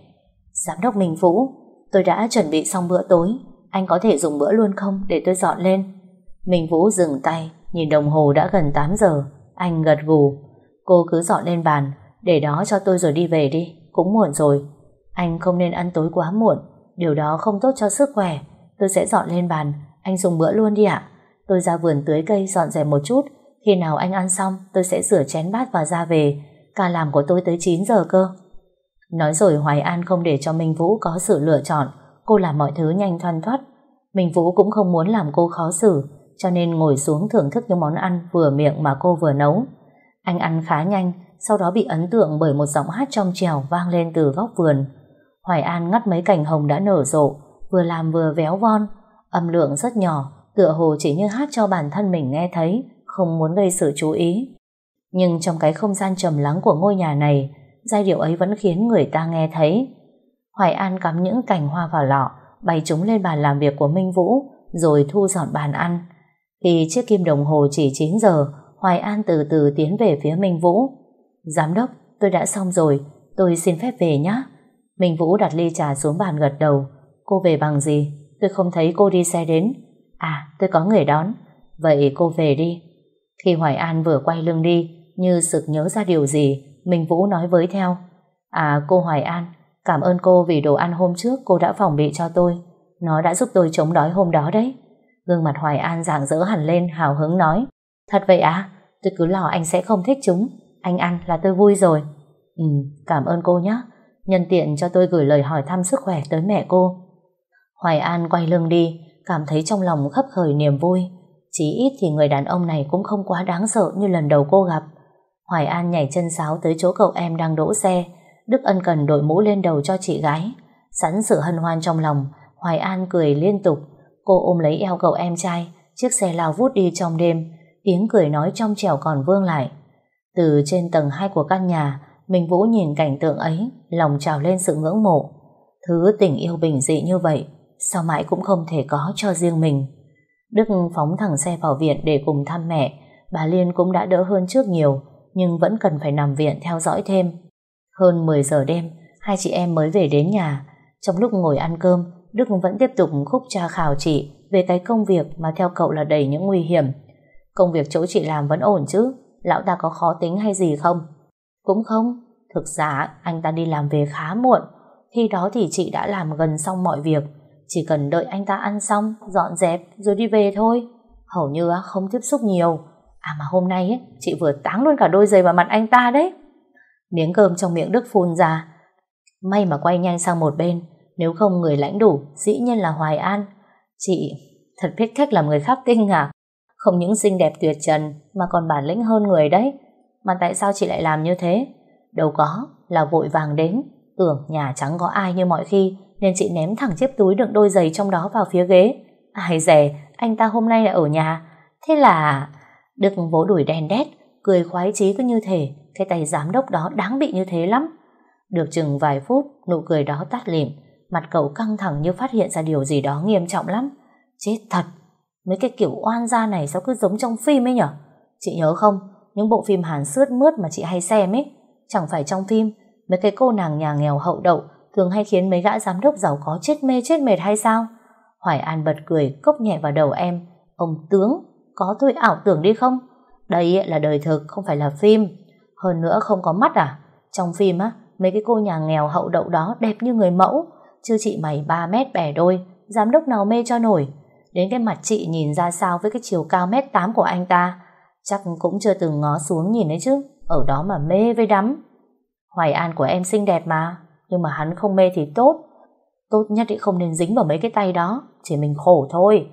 Giám đốc Minh Vũ, tôi đã chuẩn bị xong bữa tối, anh có thể dùng bữa luôn không để tôi dọn lên? Minh Vũ dừng tay, nhìn đồng hồ đã gần 8 giờ, anh gật gù. Cô cứ dọn lên bàn, để đó cho tôi rồi đi về đi, cũng muộn rồi. Anh không nên ăn tối quá muộn, điều đó không tốt cho sức khỏe. Tôi sẽ dọn lên bàn, anh dùng bữa luôn đi ạ. Tôi ra vườn tưới cây dọn dẹp một chút, khi nào anh ăn xong tôi sẽ rửa chén bát và ra về. Ca làm của tôi tới 9 giờ cơ. Nói rồi Hoài An không để cho Minh Vũ có sự lựa chọn, cô làm mọi thứ nhanh thoăn thoắt. Minh Vũ cũng không muốn làm cô khó xử, cho nên ngồi xuống thưởng thức những món ăn vừa miệng mà cô vừa nấu. Anh ăn khá nhanh, sau đó bị ấn tượng bởi một giọng hát trong trèo vang lên từ góc vườn. Hoài An ngắt mấy cành hồng đã nở rộ, vừa làm vừa véo von, âm lượng rất nhỏ, tựa hồ chỉ như hát cho bản thân mình nghe thấy, không muốn gây sự chú ý. Nhưng trong cái không gian trầm lắng của ngôi nhà này, giai điệu ấy vẫn khiến người ta nghe thấy. Hoài An cắm những cành hoa vào lọ, bày chúng lên bàn làm việc của Minh Vũ, rồi thu dọn bàn ăn. Khi chiếc kim đồng hồ chỉ 9 giờ, Hoài An từ từ tiến về phía Minh Vũ. Giám đốc, tôi đã xong rồi, tôi xin phép về nhé. Minh Vũ đặt ly trà xuống bàn gật đầu. Cô về bằng gì? Tôi không thấy cô đi xe đến. À, tôi có người đón. Vậy cô về đi. Khi Hoài An vừa quay lưng đi, như sực nhớ ra điều gì, Minh Vũ nói với theo. À, cô Hoài An, cảm ơn cô vì đồ ăn hôm trước cô đã phòng bị cho tôi. Nó đã giúp tôi chống đói hôm đó đấy. Gương mặt Hoài An rạng rỡ hẳn lên, hào hứng nói. Thật vậy à? Tôi cứ lo anh sẽ không thích chúng. Anh ăn là tôi vui rồi. Ừ, cảm ơn cô nhé. Nhân tiện cho tôi gửi lời hỏi thăm sức khỏe tới mẹ cô. Hoài An quay lưng đi, cảm thấy trong lòng khấp khởi niềm vui. Chỉ ít thì người đàn ông này cũng không quá đáng sợ như lần đầu cô gặp. Hoài An nhảy chân sáo tới chỗ cậu em đang đỗ xe. Đức Ân cần đội mũ lên đầu cho chị gái. Sẵn sự hân hoan trong lòng, Hoài An cười liên tục. Cô ôm lấy eo cậu em trai, chiếc xe lao vút đi trong đêm, tiếng cười nói trong trẻo còn vương lại. Từ trên tầng 2 của căn nhà, Minh Vũ nhìn cảnh tượng ấy, lòng trào lên sự ngưỡng mộ. Thứ tình yêu bình dị như vậy, sao mãi cũng không thể có cho riêng mình. Đức phóng thẳng xe vào viện để cùng thăm mẹ, bà Liên cũng đã đỡ hơn trước nhiều, nhưng vẫn cần phải nằm viện theo dõi thêm. Hơn 10 giờ đêm, hai chị em mới về đến nhà. Trong lúc ngồi ăn cơm, Đức vẫn tiếp tục khúc tra khảo chị về cái công việc mà theo cậu là đầy những nguy hiểm. Công việc chỗ chị làm vẫn ổn chứ? Lão ta có khó tính hay gì không? Cũng không. Thực ra anh ta đi làm về khá muộn. Khi đó thì chị đã làm gần xong mọi việc. Chỉ cần đợi anh ta ăn xong, dọn dẹp rồi đi về thôi. Hầu như không tiếp xúc nhiều. À mà hôm nay ấy, chị vừa táng luôn cả đôi giày vào mặt anh ta đấy. Miếng cơm trong miệng Đức phun ra. May mà quay nhanh sang một bên. Nếu không người lãnh đủ, dĩ nhiên là Hoài An. Chị thật biết cách làm người khác kinh à. Không những xinh đẹp tuyệt trần mà còn bản lĩnh hơn người đấy. Mà tại sao chị lại làm như thế? Đâu có, là vội vàng đến. Tưởng nhà chẳng có ai như mọi khi nên chị ném thẳng chiếc túi đựng đôi giày trong đó vào phía ghế. Ai dè, anh ta hôm nay lại ở nhà. Thế là... Đức vỗ đuổi đèn đét, cười khoái chí cứ như thể cái tay giám đốc đó đáng bị như thế lắm. Được chừng vài phút, nụ cười đó tắt lịm, mặt cậu căng thẳng như phát hiện ra điều gì đó nghiêm trọng lắm. Chết thật, mấy cái kiểu oan gia này sao cứ giống trong phim ấy nhở? Chị nhớ không, những bộ phim hàn sướt mướt mà chị hay xem ấy, chẳng phải trong phim, mấy cái cô nàng nhà nghèo hậu đậu thường hay khiến mấy gã giám đốc giàu có chết mê chết mệt hay sao? Hoài An bật cười, cốc nhẹ vào đầu em. Ông tướng, có tôi ảo tưởng đi không? Đây là đời thực, không phải là phim. Hơn nữa không có mắt à? Trong phim á, mấy cái cô nhà nghèo hậu đậu đó đẹp như người mẫu, chứ chị mày 3 mét bẻ đôi, giám đốc nào mê cho nổi. Đến cái mặt chị nhìn ra sao với cái chiều cao mét 8 của anh ta, chắc cũng chưa từng ngó xuống nhìn đấy chứ, ở đó mà mê với đắm. Hoài An của em xinh đẹp mà, nhưng mà hắn không mê thì tốt. Tốt nhất thì không nên dính vào mấy cái tay đó, chỉ mình khổ thôi.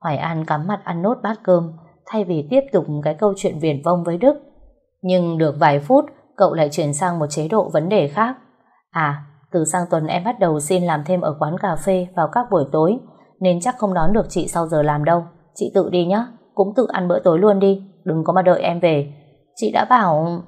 Hoài An cắm mặt ăn nốt bát cơm, thay vì tiếp tục cái câu chuyện viển vông với Đức. Nhưng được vài phút, cậu lại chuyển sang một chế độ vấn đề khác. À, từ sang tuần em bắt đầu xin làm thêm ở quán cà phê vào các buổi tối, nên chắc không đón được chị sau giờ làm đâu. Chị tự đi nhé, cũng tự ăn bữa tối luôn đi, đừng có mà đợi em về. Chị đã bảo...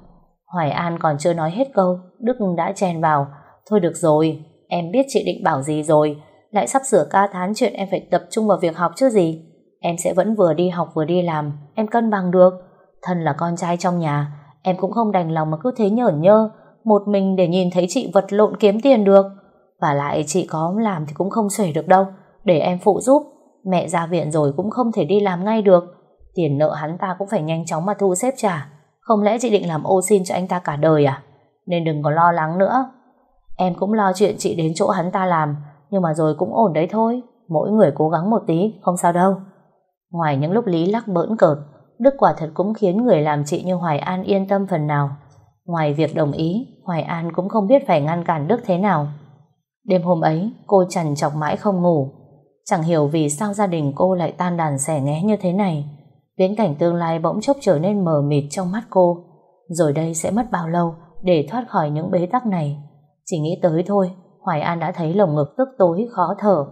Hoài An còn chưa nói hết câu, Đức đã chèn vào. Thôi được rồi, em biết chị định bảo gì rồi, lại sắp sửa ca thán chuyện em phải tập trung vào việc học chứ gì. Em sẽ vẫn vừa đi học vừa đi làm, em cân bằng được. Thân là con trai trong nhà, em cũng không đành lòng mà cứ thế nhởn nhơ, một mình để nhìn thấy chị vật lộn kiếm tiền được. Và lại chị có làm thì cũng không xuể được đâu, để em phụ giúp. Mẹ ra viện rồi cũng không thể đi làm ngay được. Tiền nợ hắn ta cũng phải nhanh chóng mà thu xếp trả. Không lẽ chị định làm ô xin cho anh ta cả đời à? Nên đừng có lo lắng nữa. Em cũng lo chuyện chị đến chỗ hắn ta làm, nhưng mà rồi cũng ổn đấy thôi. Mỗi người cố gắng một tí, không sao đâu. Ngoài những lúc Lý lắc bỡn cợt, Đức quả thật cũng khiến người làm chị như Hoài An yên tâm phần nào. Ngoài việc đồng ý, Hoài An cũng không biết phải ngăn cản Đức thế nào. Đêm hôm ấy, cô trằn chọc mãi không ngủ. Chẳng hiểu vì sao gia đình cô lại tan đàn xẻ nghé như thế này. Viễn cảnh tương lai bỗng chốc trở nên mờ mịt trong mắt cô. Rồi đây sẽ mất bao lâu để thoát khỏi những bế tắc này. Chỉ nghĩ tới thôi, Hoài An đã thấy lồng ngực tức tối khó thở.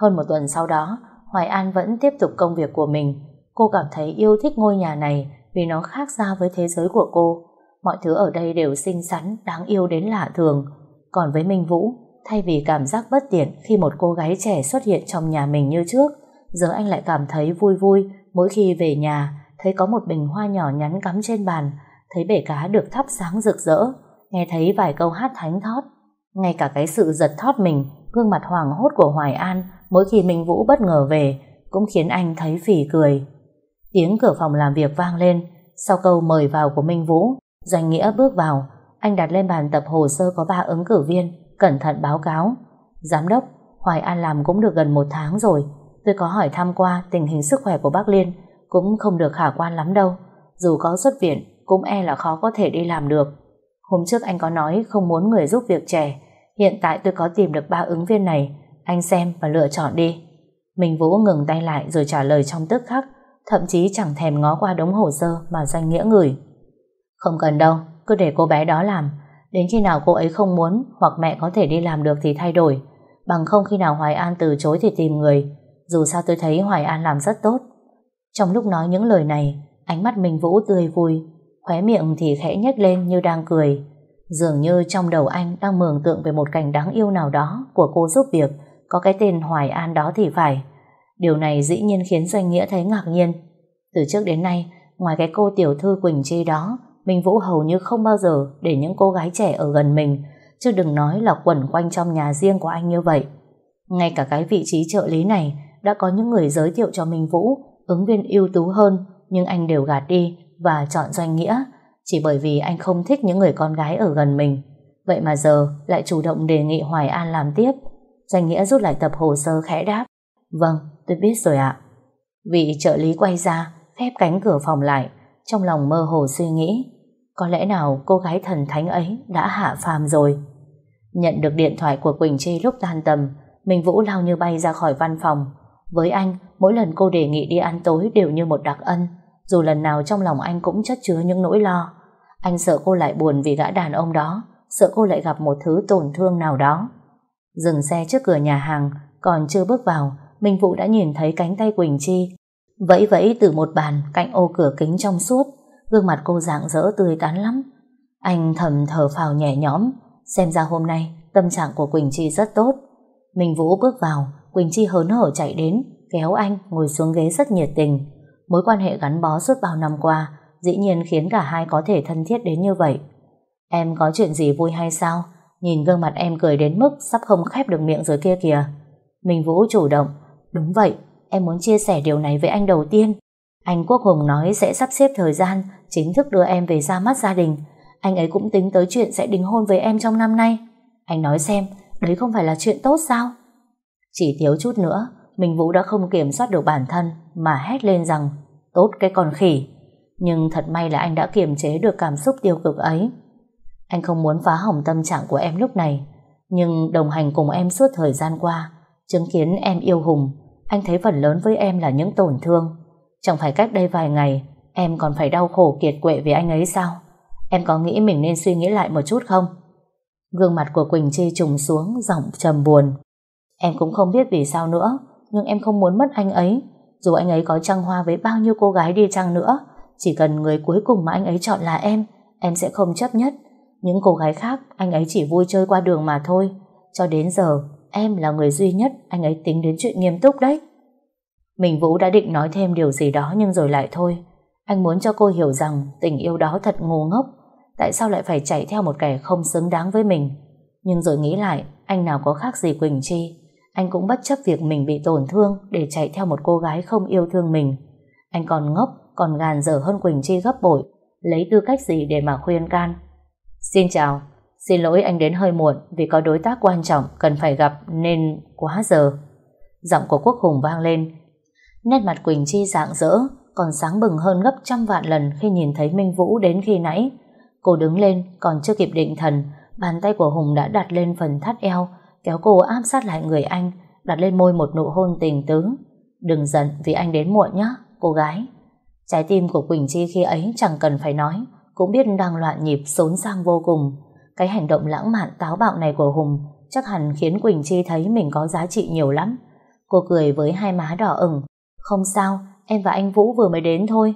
Hơn một tuần sau đó, Hoài An vẫn tiếp tục công việc của mình. Cô cảm thấy yêu thích ngôi nhà này vì nó khác xa với thế giới của cô. Mọi thứ ở đây đều xinh xắn, đáng yêu đến lạ thường. Còn với Minh Vũ, thay vì cảm giác bất tiện khi một cô gái trẻ xuất hiện trong nhà mình như trước, giờ anh lại cảm thấy vui vui mỗi khi về nhà, thấy có một bình hoa nhỏ nhắn cắm trên bàn, thấy bể cá được thắp sáng rực rỡ, nghe thấy vài câu hát thánh thót. Ngay cả cái sự giật thót mình, gương mặt hoàng hốt của Hoài An mỗi khi Minh Vũ bất ngờ về cũng khiến anh thấy phỉ cười. Tiếng cửa phòng làm việc vang lên, sau câu mời vào của Minh Vũ, Doanh Nghĩa bước vào, anh đặt lên bàn tập hồ sơ có ba ứng cử viên, cẩn thận báo cáo. Giám đốc, Hoài An làm cũng được gần một tháng rồi, tôi có hỏi thăm qua tình hình sức khỏe của bác Liên, cũng không được khả quan lắm đâu. Dù có xuất viện, cũng e là khó có thể đi làm được. Hôm trước anh có nói không muốn người giúp việc trẻ, hiện tại tôi có tìm được ba ứng viên này, anh xem và lựa chọn đi. Mình Vũ ngừng tay lại rồi trả lời trong tức khắc, thậm chí chẳng thèm ngó qua đống hồ sơ mà danh nghĩa gửi. Không cần đâu, cứ để cô bé đó làm. Đến khi nào cô ấy không muốn hoặc mẹ có thể đi làm được thì thay đổi. Bằng không khi nào Hoài An từ chối thì tìm người. Dù sao tôi thấy Hoài An làm rất tốt. Trong lúc nói những lời này, ánh mắt Minh Vũ tươi vui, khóe miệng thì khẽ nhếch lên như đang cười. Dường như trong đầu anh đang mường tượng về một cảnh đáng yêu nào đó của cô giúp việc, có cái tên Hoài An đó thì phải. Điều này dĩ nhiên khiến Doanh Nghĩa thấy ngạc nhiên. Từ trước đến nay, ngoài cái cô tiểu thư Quỳnh Chi đó, Minh Vũ hầu như không bao giờ để những cô gái trẻ ở gần mình, chứ đừng nói là quẩn quanh trong nhà riêng của anh như vậy. Ngay cả cái vị trí trợ lý này đã có những người giới thiệu cho Minh Vũ ứng viên ưu tú hơn, nhưng anh đều gạt đi và chọn Doanh Nghĩa, chỉ bởi vì anh không thích những người con gái ở gần mình. Vậy mà giờ lại chủ động đề nghị Hoài An làm tiếp. Doanh Nghĩa rút lại tập hồ sơ khẽ đáp. Vâng, tôi biết rồi ạ. Vị trợ lý quay ra, khép cánh cửa phòng lại, trong lòng mơ hồ suy nghĩ. Có lẽ nào cô gái thần thánh ấy đã hạ phàm rồi? Nhận được điện thoại của Quỳnh Chi lúc tan tầm, Minh Vũ lao như bay ra khỏi văn phòng. Với anh, mỗi lần cô đề nghị đi ăn tối đều như một đặc ân, dù lần nào trong lòng anh cũng chất chứa những nỗi lo. Anh sợ cô lại buồn vì gã đàn ông đó, sợ cô lại gặp một thứ tổn thương nào đó. Dừng xe trước cửa nhà hàng, còn chưa bước vào, Minh Vũ đã nhìn thấy cánh tay Quỳnh Chi vẫy vẫy từ một bàn cạnh ô cửa kính trong suốt, gương mặt cô rạng rỡ tươi tắn lắm. Anh thầm thở phào nhẹ nhõm, xem ra hôm nay tâm trạng của Quỳnh Chi rất tốt. Minh Vũ bước vào, Quỳnh Chi hớn hở chạy đến, kéo anh ngồi xuống ghế rất nhiệt tình. Mối quan hệ gắn bó suốt bao năm qua, dĩ nhiên khiến cả hai có thể thân thiết đến như vậy. Em có chuyện gì vui hay sao? Nhìn gương mặt em cười đến mức sắp không khép được miệng rồi kia kìa. Minh Vũ chủ động. Đúng vậy, em muốn chia sẻ điều này với anh đầu tiên. Anh Quốc Hùng nói sẽ sắp xếp thời gian chính thức đưa em về ra mắt gia đình. Anh ấy cũng tính tới chuyện sẽ đính hôn với em trong năm nay. Anh nói xem, đấy không phải là chuyện tốt sao? Chỉ thiếu chút nữa, Minh Vũ đã không kiểm soát được bản thân mà hét lên rằng tốt cái con khỉ. Nhưng thật may là anh đã kiềm chế được cảm xúc tiêu cực ấy. Anh không muốn phá hỏng tâm trạng của em lúc này, nhưng đồng hành cùng em suốt thời gian qua, chứng kiến em yêu Hùng, anh thấy phần lớn với em là những tổn thương. Chẳng phải cách đây vài ngày, em còn phải đau khổ kiệt quệ vì anh ấy sao? Em có nghĩ mình nên suy nghĩ lại một chút không? Gương mặt của Quỳnh Chi trùng xuống, giọng trầm buồn. Em cũng không biết vì sao nữa, nhưng em không muốn mất anh ấy. Dù anh ấy có trăng hoa với bao nhiêu cô gái đi chăng nữa, chỉ cần người cuối cùng mà anh ấy chọn là em, em sẽ không chấp nhất. Những cô gái khác, anh ấy chỉ vui chơi qua đường mà thôi. Cho đến giờ, em là người duy nhất anh ấy tính đến chuyện nghiêm túc đấy. Mình Vũ đã định nói thêm điều gì đó nhưng rồi lại thôi. Anh muốn cho cô hiểu rằng tình yêu đó thật ngu ngốc. Tại sao lại phải chạy theo một kẻ không xứng đáng với mình? Nhưng rồi nghĩ lại, anh nào có khác gì Quỳnh Chi. Anh cũng bất chấp việc mình bị tổn thương để chạy theo một cô gái không yêu thương mình. Anh còn ngốc, còn gàn dở hơn Quỳnh Chi gấp bội. Lấy tư cách gì để mà khuyên can? Xin chào, xin lỗi anh đến hơi muộn vì có đối tác quan trọng cần phải gặp nên quá giờ. Giọng của Quốc Hùng vang lên. Nét mặt Quỳnh Chi rạng rỡ, còn sáng bừng hơn gấp trăm vạn lần khi nhìn thấy Minh Vũ đến khi nãy. Cô đứng lên, còn chưa kịp định thần, bàn tay của Hùng đã đặt lên phần thắt eo, kéo cô áp sát lại người anh, đặt lên môi một nụ hôn tình tứ. Đừng giận vì anh đến muộn nhé, cô gái. Trái tim của Quỳnh Chi khi ấy chẳng cần phải nói, cũng biết đang loạn nhịp xốn sang vô cùng. Cái hành động lãng mạn táo bạo này của Hùng chắc hẳn khiến Quỳnh Chi thấy mình có giá trị nhiều lắm. Cô cười với hai má đỏ ửng. Không sao, em và anh Vũ vừa mới đến thôi.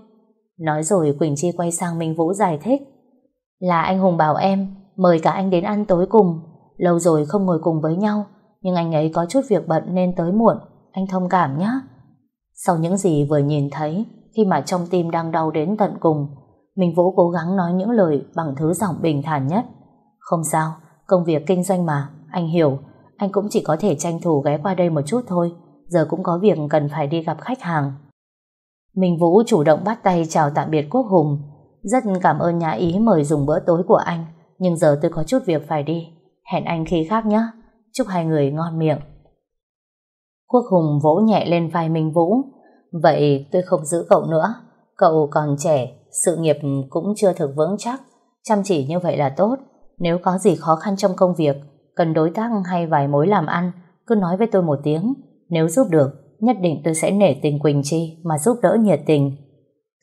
Nói rồi Quỳnh Chi quay sang Minh Vũ giải thích. Là anh Hùng bảo em, mời cả anh đến ăn tối cùng. Lâu rồi không ngồi cùng với nhau, nhưng anh ấy có chút việc bận nên tới muộn. Anh thông cảm nhé. Sau những gì vừa nhìn thấy, khi mà trong tim đang đau đến tận cùng, Minh Vũ cố gắng nói những lời bằng thứ giọng bình thản nhất. Không sao, công việc kinh doanh mà, anh hiểu, anh cũng chỉ có thể tranh thủ ghé qua đây một chút thôi, giờ cũng có việc cần phải đi gặp khách hàng. Minh Vũ chủ động bắt tay chào tạm biệt Quốc Hùng, rất cảm ơn nhà ý mời dùng bữa tối của anh, nhưng giờ tôi có chút việc phải đi, hẹn anh khi khác nhé, chúc hai người ngon miệng. Quốc Hùng vỗ nhẹ lên vai Minh Vũ, vậy tôi không giữ cậu nữa, cậu còn trẻ, sự nghiệp cũng chưa thực vững chắc, chăm chỉ như vậy là tốt. Nếu có gì khó khăn trong công việc, cần đối tác hay vài mối làm ăn, cứ nói với tôi một tiếng. Nếu giúp được, nhất định tôi sẽ nể tình Quỳnh Chi mà giúp đỡ nhiệt tình.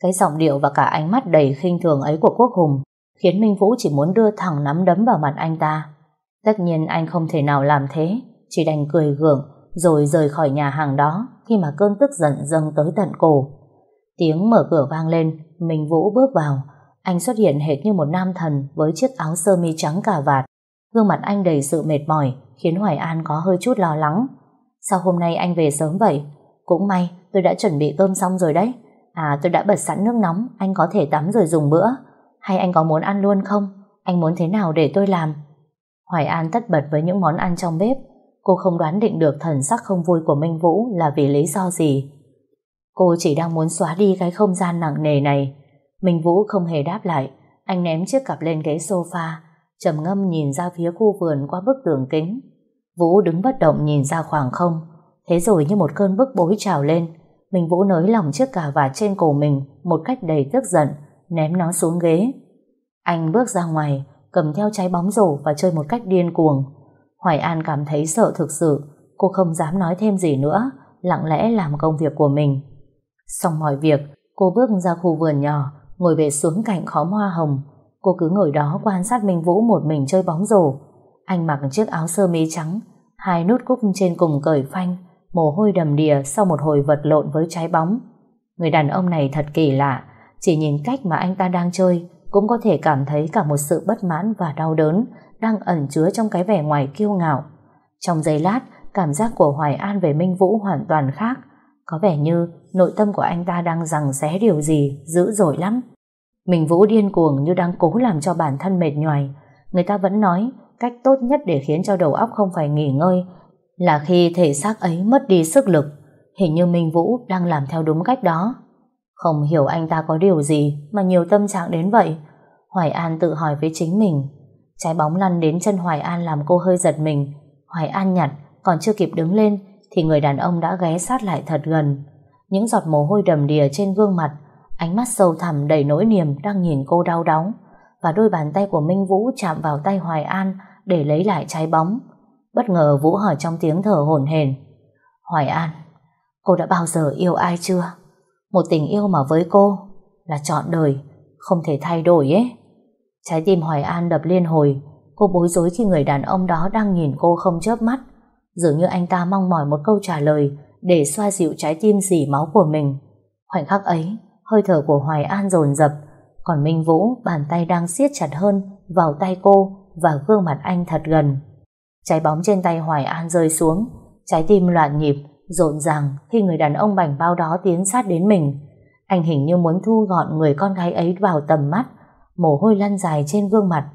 Cái giọng điệu và cả ánh mắt đầy khinh thường ấy của Quốc Hùng khiến Minh Vũ chỉ muốn đưa thẳng nắm đấm vào mặt anh ta. Tất nhiên anh không thể nào làm thế, chỉ đành cười gượng rồi rời khỏi nhà hàng đó khi mà cơn tức giận dâng tới tận cổ. Tiếng mở cửa vang lên, Minh Vũ bước vào. Anh xuất hiện hệt như một nam thần với chiếc áo sơ mi trắng cà vạt. Gương mặt anh đầy sự mệt mỏi, khiến Hoài An có hơi chút lo lắng. Sao hôm nay anh về sớm vậy? Cũng may, tôi đã chuẩn bị cơm xong rồi đấy. À, tôi đã bật sẵn nước nóng, anh có thể tắm rồi dùng bữa. Hay anh có muốn ăn luôn không? Anh muốn thế nào để tôi làm? Hoài An tất bật với những món ăn trong bếp. Cô không đoán định được thần sắc không vui của Minh Vũ là vì lý do gì. Cô chỉ đang muốn xóa đi cái không gian nặng nề này. Minh Vũ không hề đáp lại. Anh ném chiếc cặp lên ghế sofa, trầm ngâm nhìn ra phía khu vườn qua bức tường kính. Vũ đứng bất động nhìn ra khoảng không. Thế rồi như một cơn bức bối trào lên, Minh Vũ nới lỏng chiếc cà vạt trên cổ mình một cách đầy tức giận, ném nó xuống ghế. Anh bước ra ngoài, cầm theo trái bóng rổ và chơi một cách điên cuồng. Hoài An cảm thấy sợ thực sự, cô không dám nói thêm gì nữa, lặng lẽ làm công việc của mình. Xong mọi việc, cô bước ra khu vườn nhỏ, ngồi về xuống cạnh khóm hoa hồng. Cô cứ ngồi đó quan sát Minh Vũ một mình chơi bóng rổ. Anh mặc chiếc áo sơ mi trắng, hai nút cúc trên cùng cởi phanh, mồ hôi đầm đìa sau một hồi vật lộn với trái bóng. Người đàn ông này thật kỳ lạ, chỉ nhìn cách mà anh ta đang chơi cũng có thể cảm thấy cả một sự bất mãn và đau đớn đang ẩn chứa trong cái vẻ ngoài kiêu ngạo. Trong giây lát, cảm giác của Hoài An về Minh Vũ hoàn toàn khác. Có vẻ như nội tâm của anh ta đang rằng xé điều gì dữ dội lắm. Minh Vũ điên cuồng như đang cố làm cho bản thân mệt nhoài. Người ta vẫn nói cách tốt nhất để khiến cho đầu óc không phải nghỉ ngơi là khi thể xác ấy mất đi sức lực. Hình như Minh Vũ đang làm theo đúng cách đó. Không hiểu anh ta có điều gì mà nhiều tâm trạng đến vậy. Hoài An tự hỏi với chính mình. Trái bóng lăn đến chân Hoài An làm cô hơi giật mình. Hoài An nhặt, còn chưa kịp đứng lên thì người đàn ông đã ghé sát lại thật gần. Những giọt mồ hôi đầm đìa trên gương mặt, ánh mắt sâu thẳm đầy nỗi niềm đang nhìn cô đau đớn và đôi bàn tay của Minh Vũ chạm vào tay Hoài An để lấy lại trái bóng. Bất ngờ Vũ hỏi trong tiếng thở hổn hển. Hoài An, cô đã bao giờ yêu ai chưa? Một tình yêu mà với cô là chọn đời, không thể thay đổi ấy. Trái tim Hoài An đập liên hồi, cô bối rối khi người đàn ông đó đang nhìn cô không chớp mắt. Dường như anh ta mong mỏi một câu trả lời để xoa dịu trái tim dỉ máu của mình. Khoảnh khắc ấy, hơi thở của Hoài An dồn dập, còn Minh Vũ bàn tay đang siết chặt hơn vào tay cô và gương mặt anh thật gần. Trái bóng trên tay Hoài An rơi xuống, trái tim loạn nhịp, rộn ràng khi người đàn ông bảnh bao đó tiến sát đến mình. Anh hình như muốn thu gọn người con gái ấy vào tầm mắt, mồ hôi lăn dài trên gương mặt.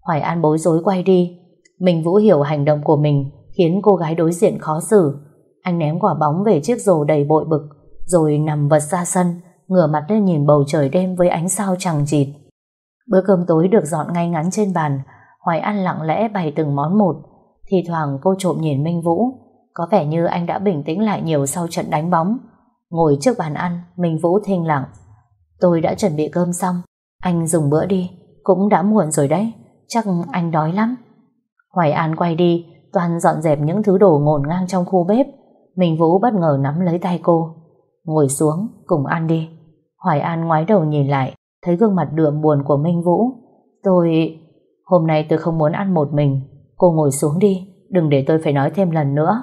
Hoài An bối rối quay đi. Mình Vũ hiểu hành động của mình khiến cô gái đối diện khó xử. Anh ném quả bóng về chiếc rổ đầy bội bực, rồi nằm vật ra sân, ngửa mặt lên nhìn bầu trời đêm với ánh sao chẳng chịt. Bữa cơm tối được dọn ngay ngắn trên bàn, Hoài An lặng lẽ bày từng món một. Thì thoảng cô trộm nhìn Minh Vũ, có vẻ như anh đã bình tĩnh lại nhiều sau trận đánh bóng. Ngồi trước bàn ăn, Minh Vũ thinh lặng. Tôi đã chuẩn bị cơm xong, anh dùng bữa đi, cũng đã muộn rồi đấy, chắc anh đói lắm. Hoài An quay đi, toàn dọn dẹp những thứ đồ ngổn ngang trong khu bếp. Minh Vũ bất ngờ nắm lấy tay cô. Ngồi xuống, cùng ăn đi. Hoài An ngoái đầu nhìn lại, thấy gương mặt đượm buồn của Minh Vũ. Tôi... Hôm nay tôi không muốn ăn một mình. Cô ngồi xuống đi, đừng để tôi phải nói thêm lần nữa.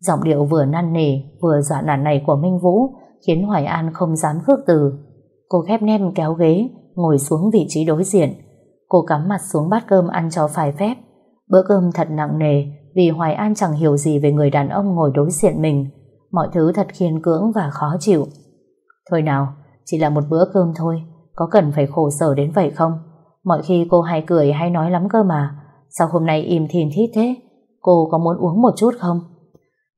Giọng điệu vừa năn nỉ, vừa dọa nản này của Minh Vũ khiến Hoài An không dám khước từ. Cô khép nem kéo ghế, ngồi xuống vị trí đối diện. Cô cắm mặt xuống bát cơm ăn cho phải phép. Bữa cơm thật nặng nề vì Hoài An chẳng hiểu gì về người đàn ông ngồi đối diện mình. Mọi thứ thật khiên cưỡng và khó chịu. Thôi nào, chỉ là một bữa cơm thôi, có cần phải khổ sở đến vậy không? Mọi khi cô hay cười hay nói lắm cơ mà. Sao hôm nay im thìn thít thế? Cô có muốn uống một chút không?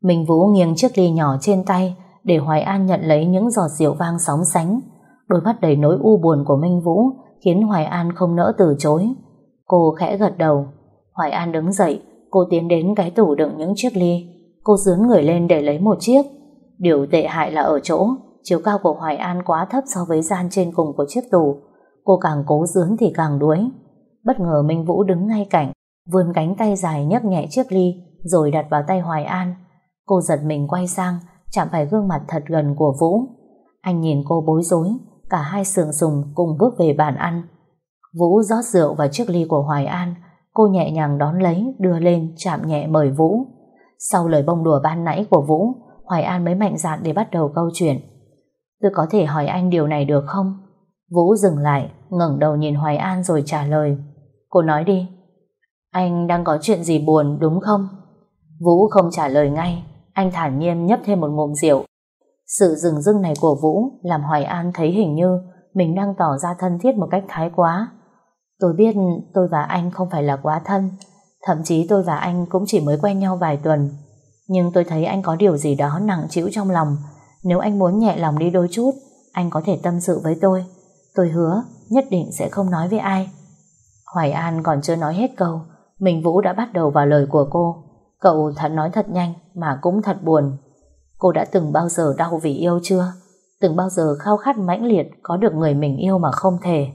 Minh Vũ nghiêng chiếc ly nhỏ trên tay để Hoài An nhận lấy những giọt rượu vang sóng sánh. Đôi mắt đầy nỗi u buồn của Minh Vũ khiến Hoài An không nỡ từ chối. Cô khẽ gật đầu. Hoài An đứng dậy, cô tiến đến cái tủ đựng những chiếc ly. Cô dướn người lên để lấy một chiếc. Điều tệ hại là ở chỗ, chiều cao của Hoài An quá thấp so với gian trên cùng của chiếc tủ. Cô càng cố dướng thì càng đuối. Bất ngờ Minh Vũ đứng ngay cạnh, vươn cánh tay dài nhấc nhẹ chiếc ly, rồi đặt vào tay Hoài An. Cô giật mình quay sang, chạm phải gương mặt thật gần của Vũ. Anh nhìn cô bối rối, cả hai sườn sùng cùng bước về bàn ăn. Vũ rót rượu vào chiếc ly của Hoài An, cô nhẹ nhàng đón lấy, đưa lên, chạm nhẹ mời Vũ. Sau lời bông đùa ban nãy của Vũ, Hoài An mới mạnh dạn để bắt đầu câu chuyện. Tôi có thể hỏi anh điều này được không? Vũ dừng lại, ngẩng đầu nhìn Hoài An rồi trả lời. Cô nói đi. Anh đang có chuyện gì buồn đúng không? Vũ không trả lời ngay, anh thản nhiên nhấp thêm một ngụm rượu. Sự dừng dưng này của Vũ làm Hoài An thấy hình như mình đang tỏ ra thân thiết một cách thái quá. Tôi biết tôi và anh không phải là quá thân, thậm chí tôi và anh cũng chỉ mới quen nhau vài tuần. Nhưng tôi thấy anh có điều gì đó nặng trĩu trong lòng. Nếu anh muốn nhẹ lòng đi đôi chút, anh có thể tâm sự với tôi. Tôi hứa nhất định sẽ không nói với ai. Hoài An còn chưa nói hết câu, mình Vũ đã bắt đầu vào lời của cô. Cậu thật nói thật nhanh mà cũng thật buồn. Cô đã từng bao giờ đau vì yêu chưa? Từng bao giờ khao khát mãnh liệt có được người mình yêu mà không thể?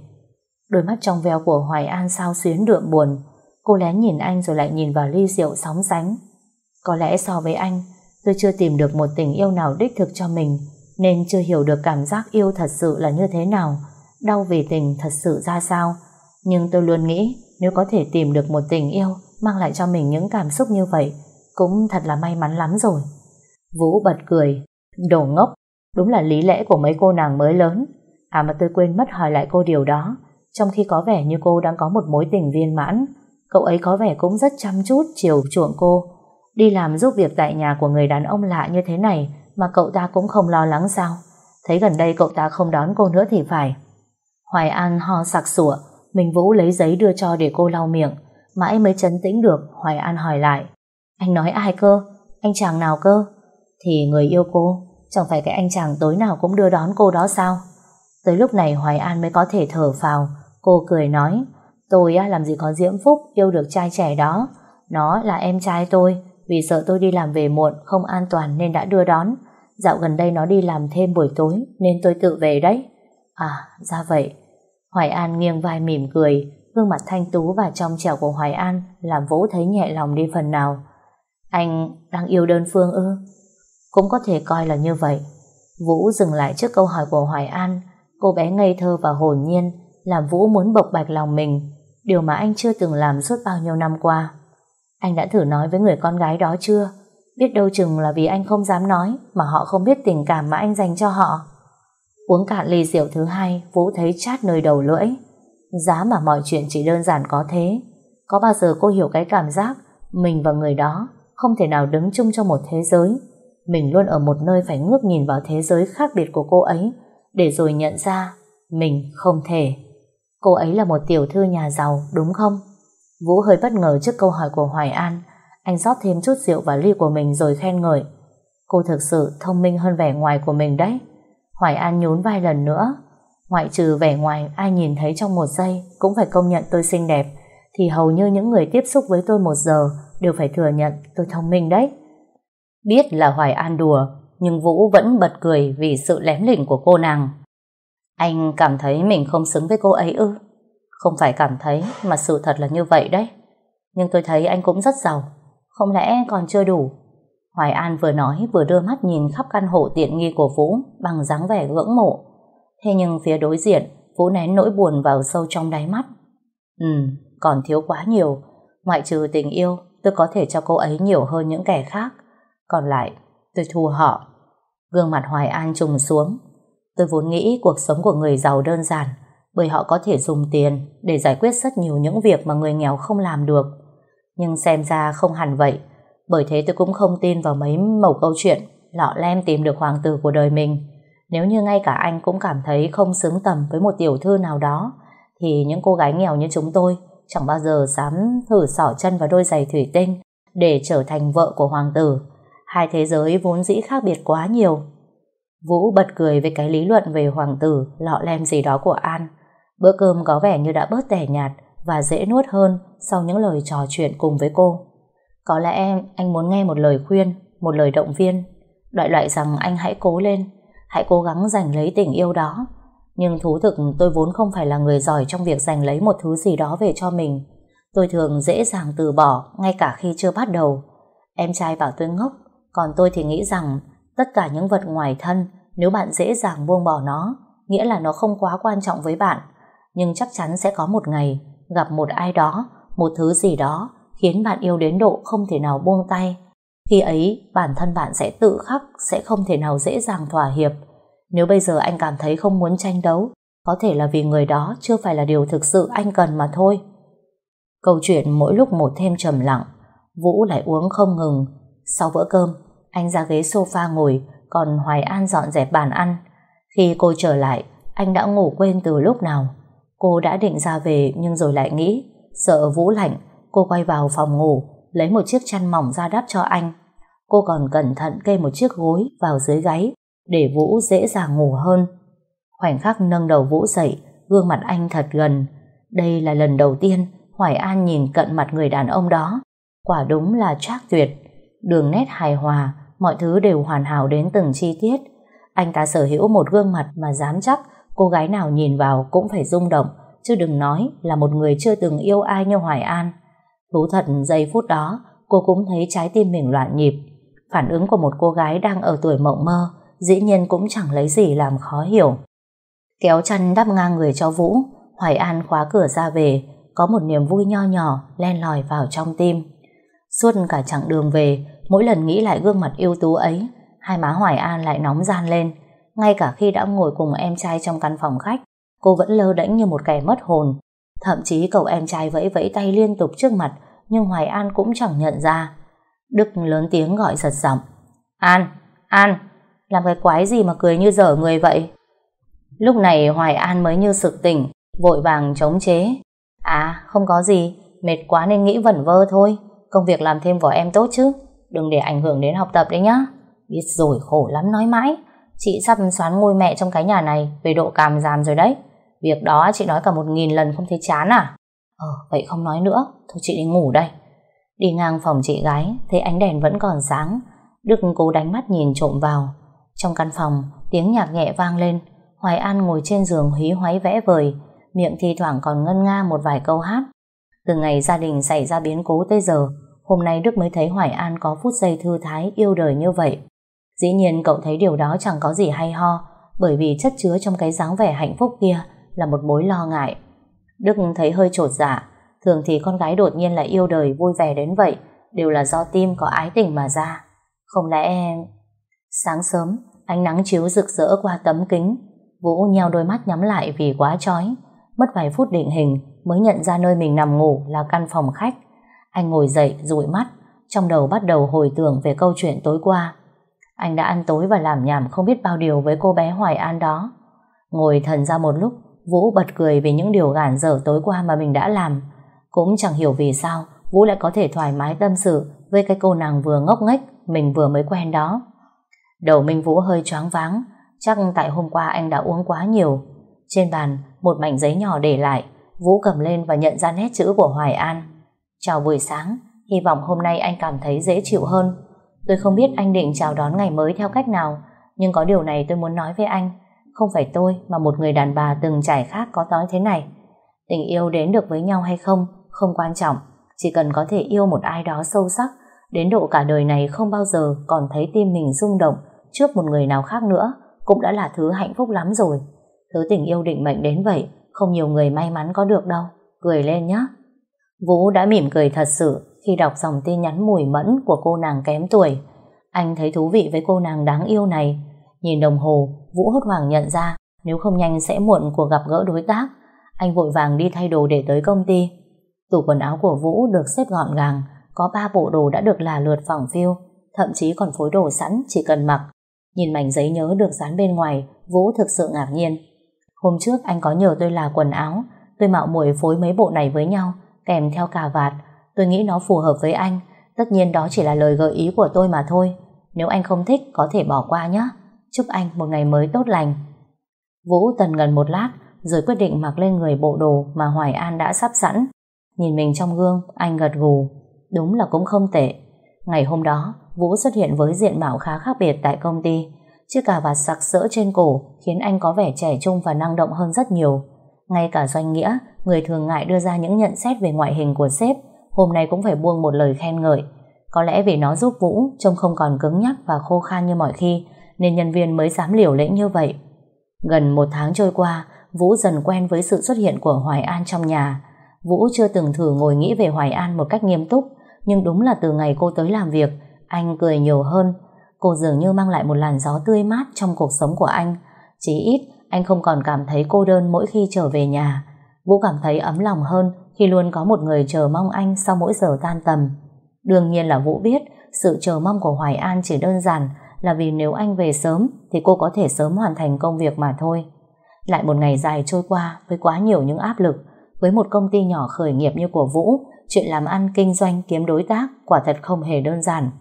Đôi mắt trong veo của Hoài An sao xuyến đượm buồn. Cô lén nhìn anh rồi lại nhìn vào ly rượu sóng sánh. Có lẽ so với anh, tôi chưa tìm được một tình yêu nào đích thực cho mình, nên chưa hiểu được cảm giác yêu thật sự là như thế nào, đau vì tình thật sự ra sao. Nhưng tôi luôn nghĩ nếu có thể tìm được một tình yêu mang lại cho mình những cảm xúc như vậy, cũng thật là may mắn lắm rồi. Vũ bật cười, đồ ngốc, đúng là lý lẽ của mấy cô nàng mới lớn. À mà tôi quên mất hỏi lại cô điều đó, trong khi có vẻ như cô đang có một mối tình viên mãn, cậu ấy có vẻ cũng rất chăm chút chiều chuộng cô. Đi làm giúp việc tại nhà của người đàn ông lạ như thế này mà cậu ta cũng không lo lắng sao? Thấy gần đây cậu ta không đón cô nữa thì phải. Hoài An ho sặc sủa, Minh Vũ lấy giấy đưa cho để cô lau miệng. Mãi mới chấn tĩnh được, Hoài An hỏi lại. Anh nói ai cơ? Anh chàng nào cơ? Thì người yêu cô, chẳng phải cái anh chàng tối nào cũng đưa đón cô đó sao? Tới lúc này Hoài An mới có thể thở phào. Cô cười nói, tôi làm gì có diễm phúc yêu được trai trẻ đó. Nó là em trai tôi, vì sợ tôi đi làm về muộn, không an toàn nên đã đưa đón. Dạo gần đây nó đi làm thêm buổi tối nên tôi tự về đấy. À, ra vậy. Hoài An nghiêng vai mỉm cười, gương mặt thanh tú và trong trẻo của Hoài An làm Vũ thấy nhẹ lòng đi phần nào. Anh đang yêu đơn phương ư? Cũng có thể coi là như vậy. Vũ dừng lại trước câu hỏi của Hoài An, cô bé ngây thơ và hồn nhiên, làm Vũ muốn bộc bạch lòng mình, điều mà anh chưa từng làm suốt bao nhiêu năm qua. Anh đã thử nói với người con gái đó chưa? Biết đâu chừng là vì anh không dám nói mà họ không biết tình cảm mà anh dành cho họ. Uống cạn ly rượu thứ hai, Vũ thấy chát nơi đầu lưỡi. Giá mà mọi chuyện chỉ đơn giản có thế. Có bao giờ cô hiểu cái cảm giác mình và người đó không thể nào đứng chung trong một thế giới. Mình luôn ở một nơi phải ngước nhìn vào thế giới khác biệt của cô ấy để rồi nhận ra mình không thể. Cô ấy là một tiểu thư nhà giàu, đúng không? Vũ hơi bất ngờ trước câu hỏi của Hoài An. Anh rót thêm chút rượu vào ly của mình rồi khen ngợi. Cô thực sự thông minh hơn vẻ ngoài của mình đấy. Hoài An nhún vai lần nữa. Ngoại trừ vẻ ngoài ai nhìn thấy trong một giây cũng phải công nhận tôi xinh đẹp, thì hầu như những người tiếp xúc với tôi một giờ đều phải thừa nhận tôi thông minh đấy. Biết là Hoài An đùa, nhưng Vũ vẫn bật cười vì sự lém lỉnh của cô nàng. Anh cảm thấy mình không xứng với cô ấy ư? Không phải cảm thấy, mà sự thật là như vậy đấy. Nhưng tôi thấy anh cũng rất giàu. Không lẽ còn chưa đủ? Hoài An vừa nói vừa đưa mắt nhìn khắp căn hộ tiện nghi của Vũ bằng dáng vẻ ngưỡng mộ. Thế nhưng phía đối diện, Vũ nén nỗi buồn vào sâu trong đáy mắt. Ừ, còn thiếu quá nhiều. Ngoại trừ tình yêu, tôi có thể cho cô ấy nhiều hơn những kẻ khác. Còn lại, tôi thua họ. Gương mặt Hoài An trùng xuống. Tôi vốn nghĩ cuộc sống của người giàu đơn giản, bởi họ có thể dùng tiền để giải quyết rất nhiều những việc mà người nghèo không làm được. Nhưng xem ra không hẳn vậy. Bởi thế tôi cũng không tin vào mấy mẩu câu chuyện lọ lem tìm được hoàng tử của đời mình. Nếu như ngay cả anh cũng cảm thấy không xứng tầm với một tiểu thư nào đó, thì những cô gái nghèo như chúng tôi chẳng bao giờ dám thử sỏ chân vào đôi giày thủy tinh để trở thành vợ của hoàng tử. Hai thế giới vốn dĩ khác biệt quá nhiều. Vũ bật cười với cái lý luận về hoàng tử lọ lem gì đó của An. Bữa cơm có vẻ như đã bớt tẻ nhạt và dễ nuốt hơn sau những lời trò chuyện cùng với cô. Có lẽ anh muốn nghe một lời khuyên, một lời động viên, loại loại rằng anh hãy cố lên, hãy cố gắng giành lấy tình yêu đó. Nhưng thú thực tôi vốn không phải là người giỏi trong việc giành lấy một thứ gì đó về cho mình. Tôi thường dễ dàng từ bỏ ngay cả khi chưa bắt đầu. Em trai bảo tôi ngốc, còn tôi thì nghĩ rằng tất cả những vật ngoài thân nếu bạn dễ dàng buông bỏ nó, nghĩa là nó không quá quan trọng với bạn. nhưng chắc chắn sẽ có một ngày gặp một ai đó, một thứ gì đó khiến bạn yêu đến độ không thể nào buông tay. Khi ấy, bản thân bạn sẽ tự khắc, sẽ không thể nào dễ dàng thỏa hiệp. Nếu bây giờ anh cảm thấy không muốn tranh đấu, có thể là vì người đó chưa phải là điều thực sự anh cần mà thôi. Câu chuyện mỗi lúc một thêm trầm lặng, Vũ lại uống không ngừng. Sau bữa cơm, anh ra ghế sofa ngồi, còn Hoài An dọn dẹp bàn ăn. Khi cô trở lại, anh đã ngủ quên từ lúc nào. Cô đã định ra về nhưng rồi lại nghĩ, sợ Vũ lạnh, cô quay vào phòng ngủ, lấy một chiếc chăn mỏng ra đắp cho anh. Cô còn cẩn thận kê một chiếc gối vào dưới gáy, để Vũ dễ dàng ngủ hơn. Khoảnh khắc nâng đầu Vũ dậy, gương mặt anh thật gần. Đây là lần đầu tiên Hoài An nhìn cận mặt người đàn ông đó. Quả đúng là trác tuyệt. Đường nét hài hòa, mọi thứ đều hoàn hảo đến từng chi tiết. Anh ta sở hữu một gương mặt mà dám chắc cô gái nào nhìn vào cũng phải rung động, chứ đừng nói là một người chưa từng yêu ai như Hoài An. Thú thật giây phút đó, cô cũng thấy trái tim mình loạn nhịp. Phản ứng của một cô gái đang ở tuổi mộng mơ, dĩ nhiên cũng chẳng lấy gì làm khó hiểu. Kéo chăn đắp ngang người cho Vũ, Hoài An khóa cửa ra về, có một niềm vui nho nhỏ len lỏi vào trong tim. Suốt cả chặng đường về, mỗi lần nghĩ lại gương mặt yêu tú ấy, hai má Hoài An lại nóng gian lên. Ngay cả khi đã ngồi cùng em trai trong căn phòng khách, cô vẫn lơ đễnh như một kẻ mất hồn. Thậm chí cậu em trai vẫy vẫy tay liên tục trước mặt, nhưng Hoài An cũng chẳng nhận ra. Đức lớn tiếng gọi giật giọng. An, An, làm cái quái gì mà cười như dở người vậy? Lúc này Hoài An mới như sực tỉnh, vội vàng chống chế. À, không có gì, mệt quá nên nghĩ vẩn vơ thôi. Công việc làm thêm của em tốt chứ, đừng để ảnh hưởng đến học tập đấy nhá. Biết rồi, khổ lắm nói mãi. Chị sắp xoán ngôi mẹ trong cái nhà này về độ cảm giảm rồi đấy. Việc đó chị nói cả một nghìn lần không thấy chán à? Ờ, vậy không nói nữa, thôi chị đi ngủ đây. Đi ngang phòng chị gái, thấy ánh đèn vẫn còn sáng. Đức cố đánh mắt nhìn trộm vào. Trong căn phòng, tiếng nhạc nhẹ vang lên. Hoài An ngồi trên giường hí hoáy vẽ vời, miệng thi thoảng còn ngân nga một vài câu hát. Từ ngày gia đình xảy ra biến cố tới giờ, hôm nay Đức mới thấy Hoài An có phút giây thư thái yêu đời như vậy. Dĩ nhiên cậu thấy điều đó chẳng có gì hay ho, bởi vì chất chứa trong cái dáng vẻ hạnh phúc kia là một mối lo ngại. Đức thấy hơi trột dạ, thường thì con gái đột nhiên lại yêu đời vui vẻ đến vậy, đều là do tim có ái tình mà ra. Không lẽ... Sáng sớm, ánh nắng chiếu rực rỡ qua tấm kính, Vũ nheo đôi mắt nhắm lại vì quá chói. Mất vài phút định hình mới nhận ra nơi mình nằm ngủ là căn phòng khách. Anh ngồi dậy dụi mắt, trong đầu bắt đầu hồi tưởng về câu chuyện tối qua. Anh đã ăn tối và làm nhảm không biết bao điều với cô bé Hoài An đó. Ngồi thần ra một lúc, Vũ bật cười vì những điều gản dở tối qua mà mình đã làm. Cũng chẳng hiểu vì sao Vũ lại có thể thoải mái tâm sự với cái cô nàng vừa ngốc nghếch mình vừa mới quen đó. Đầu Minh Vũ hơi choáng váng, chắc tại hôm qua anh đã uống quá nhiều. Trên bàn, một mảnh giấy nhỏ để lại, Vũ cầm lên và nhận ra nét chữ của Hoài An. Chào buổi sáng, hy vọng hôm nay anh cảm thấy dễ chịu hơn. Tôi không biết anh định chào đón ngày mới theo cách nào, nhưng có điều này tôi muốn nói với anh. Không phải tôi mà một người đàn bà từng trải khác có nói thế này. Tình yêu đến được với nhau hay không, không quan trọng. Chỉ cần có thể yêu một ai đó sâu sắc, đến độ cả đời này không bao giờ còn thấy tim mình rung động trước một người nào khác nữa, cũng đã là thứ hạnh phúc lắm rồi. Thứ tình yêu định mệnh đến vậy, không nhiều người may mắn có được đâu. Cười lên nhé. Vũ đã mỉm cười thật sự khi đọc dòng tin nhắn mùi mẫn của cô nàng kém tuổi. Anh thấy thú vị với cô nàng đáng yêu này. Nhìn đồng hồ, Vũ hốt hoảng nhận ra nếu không nhanh sẽ muộn cuộc gặp gỡ đối tác. Anh vội vàng đi thay đồ để tới công ty. Tủ quần áo của Vũ được xếp gọn gàng, có ba bộ đồ đã được là lượt phẳng phiêu, thậm chí còn phối đồ sẵn chỉ cần mặc. Nhìn mảnh giấy nhớ được dán bên ngoài, Vũ thực sự ngạc nhiên. Hôm trước anh có nhờ tôi là quần áo, tôi mạo muội phối mấy bộ này với nhau, kèm theo cà vạt. Tôi nghĩ nó phù hợp với anh, tất nhiên đó chỉ là lời gợi ý của tôi mà thôi. Nếu anh không thích có thể bỏ qua nhé. Chúc anh một ngày mới tốt lành. Vũ tần gần một lát, rồi quyết định mặc lên người bộ đồ mà Hoài An đã sắp sẵn. Nhìn mình trong gương, anh gật gù. Đúng là cũng không tệ. Ngày hôm đó, Vũ xuất hiện với diện mạo khá khác biệt tại công ty. Chiếc cà vạt sặc sỡ trên cổ khiến anh có vẻ trẻ trung và năng động hơn rất nhiều. Ngay cả doanh nghĩa, người thường ngại đưa ra những nhận xét về ngoại hình của sếp, hôm nay cũng phải buông một lời khen ngợi. Có lẽ vì nó giúp Vũ trông không còn cứng nhắc và khô khan như mọi khi, nên nhân viên mới dám liều lĩnh như vậy. Gần một tháng trôi qua, Vũ dần quen với sự xuất hiện của Hoài An trong nhà. Vũ chưa từng thử ngồi nghĩ về Hoài An một cách nghiêm túc, nhưng đúng là từ ngày cô tới làm việc, anh cười nhiều hơn. Cô dường như mang lại một làn gió tươi mát trong cuộc sống của anh. Chỉ ít, anh không còn cảm thấy cô đơn mỗi khi trở về nhà. Vũ cảm thấy ấm lòng hơn khi luôn có một người chờ mong anh sau mỗi giờ tan tầm. Đương nhiên là Vũ biết sự chờ mong của Hoài An chỉ đơn giản là vì nếu anh về sớm thì cô có thể sớm hoàn thành công việc mà thôi. Lại một ngày dài trôi qua với quá nhiều những áp lực, với một công ty nhỏ khởi nghiệp như của Vũ, chuyện làm ăn kinh doanh kiếm đối tác quả thật không hề đơn giản.